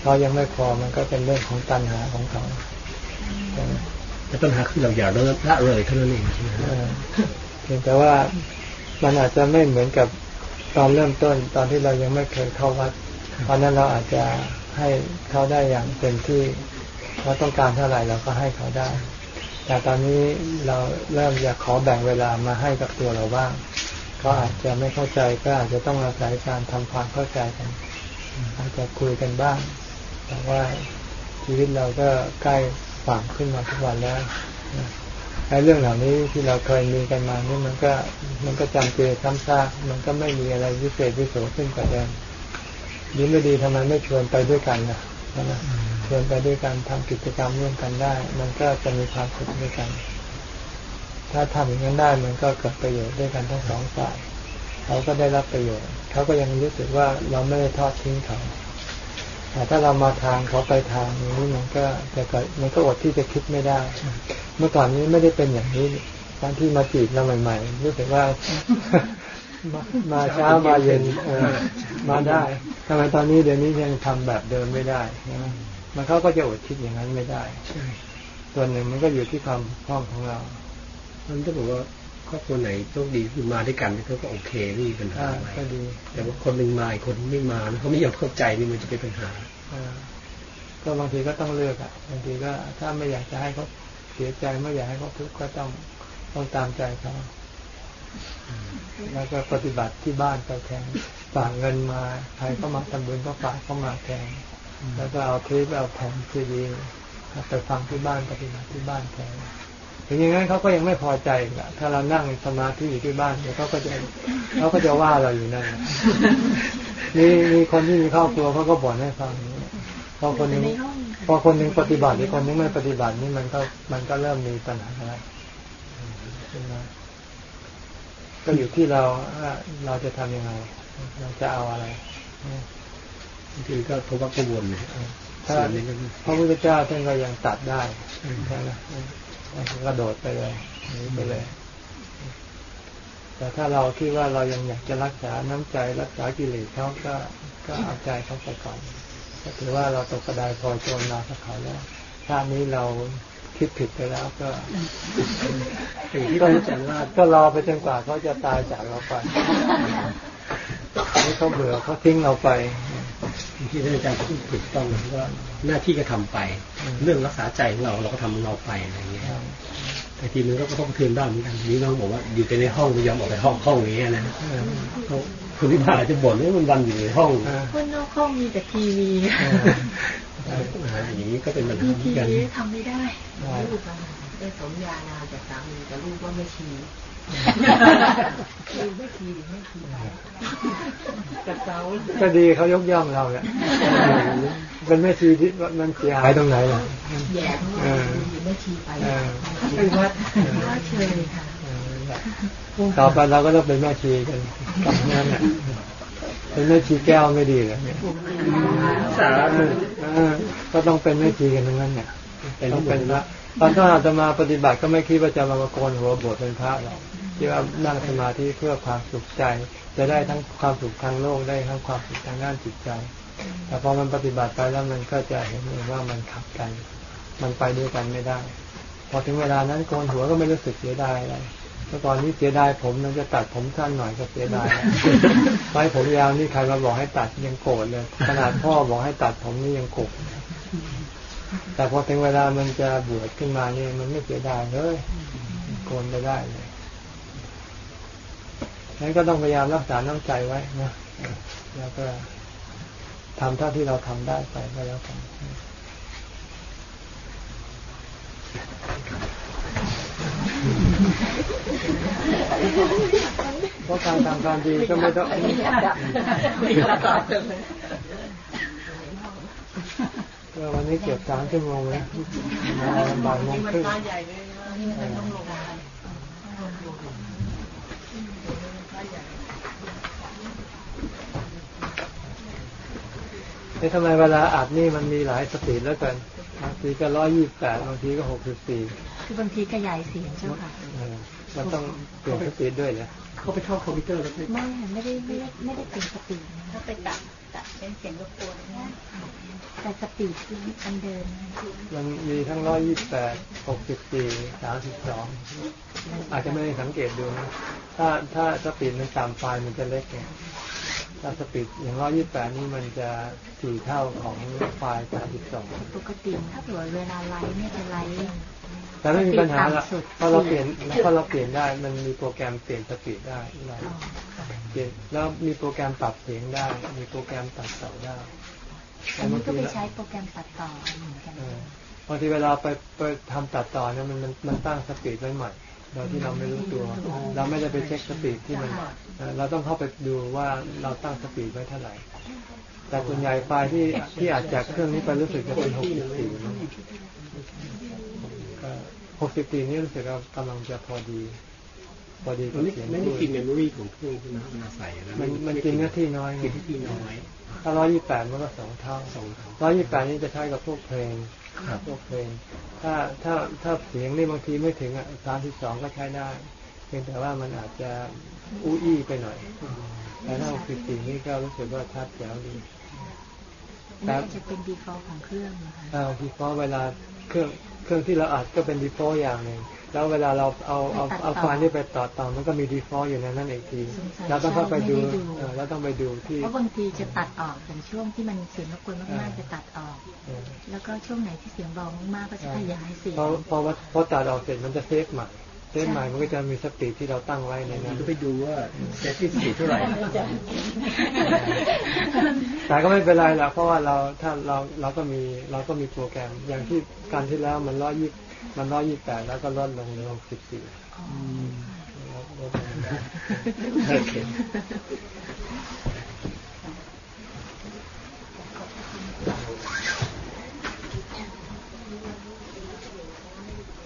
เขายังไม่พอมันก็เป็นเรื่องของตัณหาของเขาใช่ไหม แต่ปัญหาคือเราอย่าเลิกละเลยเท่านั้นเองใช่ไหมเอฮะอเพียงแต่ว่ามันอาจจะไม่เหมือนกับตอนเริ่มต้น ตอนที่เรายังไม่เคยเข้าวัดตอนนั้นเราอาจจะให้เขาได้อย่างเต็มที่เขาต้องการเท่าไหร่เราก็ให้เขาได้ แต่ตอนนี้เราเริ่มอยากขอแบ่งเวลามาให้กับตัวเราบ้างเขาอาจจะไม่เข้าใจก็อาจจะต้องอาศัยการทำความเข้าใจกัน อาจจะคุยกันบ้าง แต่ว่าชีวิตเราก็ใกล้ ฝั่งขึ้นมาทุกวันแล้วไอ้เรื่องเหล่านี้ที่เราเคยมีกันมานี่มันก็มันก็จำเจซ้ำซากมันก็ไม่มีอะไรพิเศษพิโสขึ้นกว่าเดิมดีไม่ดีทำไมไม่ชวนไปด้วยกันนะชวนไปด้วยกันทำกิจกรรมร่วมกันได้ มันก็จะมีความสุขด้วยกัน ถ้าทำอย่างนั้นได้มันก็เกิดประโยชน์ด้วยกันทั้งสองฝ่ายเขาก็ได้รับประโยชน์เขาก็ยังรู้สึกว่าเราไม่ได้ทอดทิ้งเขา แต่ถ้าเรามาทางเขาไปทางนี้มันก็จะเกิดมันก็อดที่จะคิดไม่ได้ เมื่อก่อนนี้ไม่ได้เป็นอย่างนี้ตอนที่มาจีบเราใหม่ๆรู้สึกว่ามามาเช้ามาเย็นเออมาได้ทำไมตอนนี้เดี๋ยวนี้ยังทำแบบเดิมไม่ได้ใช่ไหมมันเขาก็จะอดคิดอย่างนั้นไม่ได้ใช่ส่วนหนึ่งมันก็อยู่ที่ความพร้อมของเรามันจะบอกว่า ครอบครัวไหนโชคดีคือมาด้วยกันก็ก็โอเคไม่มีปัญหาอ่าอะไรก็ดีแต่ว่าคนหนึ่งมาอีกคนไม่มาเขาไม่ยอมเข้าใจนี่มันจะเป็นปัญหาอ่าก็บางทีก็ต้องเลือกอะบางทีก็ถ้าไม่อยากจะให้เขาเสียใจไม่อยากให้เขาทุกข์ก็ต้องต้องตามใจเขาแล้วก็ปฏิบัติที่บ้านไปแทนฝากเงินมาใครก็มาทำบุญก็ฝากเข้ามาแทนแล้วก็เอาคลิปเอาแผ่นซีดีไปฟังที่บ้านปฏิบัติที่บ้านแทน ถึงอย่างนั้นเขาก็ยังไม่พอใจอีกอะถ้าเรานั่งสมาธิอยู่ที่บ้านเดี๋ยวเขาก็จะเขาก็จะว่าเราอยู่นั่นน่ะมีมีคนที่มีครอบครัวเขาก็บ่นให้ฟังอย่างนี้พอคนหนึงพอคนหนึงปฏิบัติอีกคนหนึงไม่ปฏิบัตินี่มันก็มันก็เริ่มมีปัญหาอะไรขึ้นมาก็อยู่ที่เราว่าเราจะทำยังไง เราจะเอาอะไรบางทีก็เพราะว่ากังวลนะถ้าส่วนนี้ก็พระพุทธเจ้าท่านก็ยังตัดได้ใช่ไหม กระโดดไปเลยหนีไปเลยแต่แต่ถ้าเราคิดว่าเรายังอยากจะรักษาน้ำใจรักษากิเลสเขาก็ก็เอาใจเขาไปก่อนก็ถือว่าเราตกกระไดพลอยโจรมาสักเขาแล้วชาตินี้เราคิดผิดไปแล้วก็สิ่งที่ก็ท่านอาจารย์ว่าก็รอไปจนกว่าเขาจะตายจากเราไป ให้เขาเบื่อเขาทิ้งเราไปที่ท่านอาจารย์พูดถูกต้องนะว่าหน้าที่ก็ทำไป เรื่องรักษาใจของเราเราก็ทำของเราไปอะไรเงี้ยแต่ทีนึงก็ต้องเทือนบ้างเหมือนกันทีนี้น้องบอกว่าอยู่แต่ในห้องไม่ยอมออกไปห้องห้องอย่างเงี้ยนะเขาคุณนิพาอาจจะบ่นว่ามันวันอยู่ในห้องคนนอกห้องมีแต่ทีวีอ่าอย่างนี้ก็เป็นปัญหามีเหมือทีนกันวีทำไม่ได้ลูกอะได้สมญานามจากสามีกับลูกว่าไม่ชี คือไม่ชีหรือไม่ชีกับเขาก็ดีเขายกย่องเราเนี่ยเป็นแม่ชีที่มันเสียหายตรงไหนล่ะแย่ทั้งวันอยู่ไม่ชีไปเออไปวัดว่าเชยค่ะเออต่อไปเราก็ต้องเป็นแม่ชีกันกับนั่นแหละเป็นแม่ชีแก้วไม่ดีเลยเนี่ยสาธุเออก็ต้องเป็นแม่ชีกันทั้งนั้นเนี่ยต้องเป็นพระตอนที่อาตมาปฏิบัติก็ไม่คิดว่าจะมาโกนหัวบวชเป็นพระหรอก คิดว่านั่งสมาธิเพื่อความสุขใจ จะได้ทั้งความสุขทางโลกได้ทั้งความสุขทางด้านจิตใจ แต่พอมันปฏิบัติไปแล้วมันก็จะเห็นเองว่ามันขัดกัน มันไปด้วยกันไม่ได้ พอถึงเวลานั้นโกนหัวก็ไม่รู้สึกเสียดายอะไรเมื่อก่อนนี้เสียดายผมมันจะตัดผมสั้นหน่อยก็เสียดายไว้ผมยาวนี่ใครมาบอกให้ตัดยังโกรธเลย ขนาดพ่อบอกให้ตัดผมนี่ยังโกรธแต่พอถึงเวลามันจะบวชขึ้นมาเนี่ยมันไม่เสียดายเลยโกนไปได้เลย งั้นก็ต้องพยายามรักษาน้ำใจไว้นะแล้วก็ทำเท่าที่เราทำได้ไปก็แล้วกันเพราะการทำการดีก็ไม่ต้องก็วันนี้เก็บสามชั่วโมงแล้วมาบ่ายโมงครึ่ง ใหญ่เลย นี่มันต้องลงมาเอ๊ะทำไมเวลาอัดนี่มันมีหลาย speed แล้วกันบางทีก็ร้อยยี่สิบแปดบางทีก็หกสิบสี่คือบางทีขยายเสียงเจ้าค่ะมันต้องเปลี่ยน speed ด้วยเหรอเขาไปเข้าคอมพิวเตอร์แล้วไม่ไม่ได้ไม่ได้ไม่ได้เป็น speed นะถ้าไปตัดตัดเป็นเสียงรบกวนนะแต่ speed คืออันเดิมนะมันมีทั้งร้อยยี่สิบแปดหกสิบสี่สามสิบสองอาจจะไม่ได้สังเกตดูนะถ้าถ้า speed มันต่ำไฟล์มันจะเล็กไง ถ้า speed อย่างร้อยยี่สิบแปดนี่มันจะสี่เท่าของไฟล์สามสิบสองปกติถ้าเผื่อเวลา write เนี่ยจะ writeแต่ไม่มีปัญหาละสปีดต่ำสุดเพราะเราเปลี่ยนเพราะเราเปลี่ยนได้ มันมีโปรแกรมเปลี่ยน speed ได้เราอ๋อเปลี่ยนแล้วมีโปรแกรมปรับเสียงได้ มีโปรแกรมตัดต่อได้อันนี้ก็ไปใช้โปรแกรมตัดต่อเหมือนกันเออบางทีเวลาไปไปทำตัดต่อเนี่ยมันมันมันตั้ง speed ไว้ใหม่ โดยที่เราไม่รู้ตัว เราไม่ได้ไปเช็ค speed ที่มันเอ่อเราต้องเข้าไปดูว่าเราตั้ง speed ไว้เท่าไหร่ แต่ส่วนใหญ่ไฟล์ที่ที่อาจจากเครื่องนี้ไปรู้สึกจะเป็น64นะก็64นี่รู้สึกว่ากำลังจะพอดี พอดีมักับเสียงพูด มันไม่พูได้กิน memory ของเครื่องที่มันมาใส่แล้วมันมันกินเนื้อที่น้อยไงกินที่น้อยถ้า128มันก็สองเท่าสองเท่าร้อยยี่แปดนี่จะใช้กับพวกเพลงครับ พวกเพลงถ้าถ้าถ้าเสียงนี่บางทีไม่ถึงอะสามสิบสองก็ใช้ได้ เพียงแต่ว่ามันอาจจะอู้อี้ไปหน่อย แต่ถ้าหกสิบสี่นี่ก็รู้สึกว่าชัดแจ๋วดีน่าจะเป็น default ของเครื่องนะคะอ่า default เวลาเครื่องเครื่องที่เราอัดก็เป็น default อย่างหนึ่ง แล้วเวลาเราเอาเอาเอาไฟล์นี่ไปต่อต่อมันก็มี default อยู่ในนั้นอีกทีเราต้องเข้าไปดูเออเราต้องไปดูที่เพราะบางทีจะตัดออกอย่างช่วงที่มันเสียงรบกวนมากๆจะตัดออกเออแล้วก็ช่วงไหนที่เสียงเบามากๆก็จะขยายเสียงพอพอว่าพอตัดออกเสร็จมันจะ save ใหม่ save ใหม่มันก็จะมี speed ที่เราตั้งไว้ในนั้นมันั้นนก็ไปดูว่าเซตที่สี่เท่าไหร่แต่ก็ไม่เป็นไรหรอกเพราะว่าเราถ้าเราเราก็มีเราก็มีโปรแกรมอย่างที่การที่แล้วมันร้อยยี่ มันร้อยยี่แปดแล้วก็ลดลงเหลือหกสิบสี่อืมลดลงมาโอเค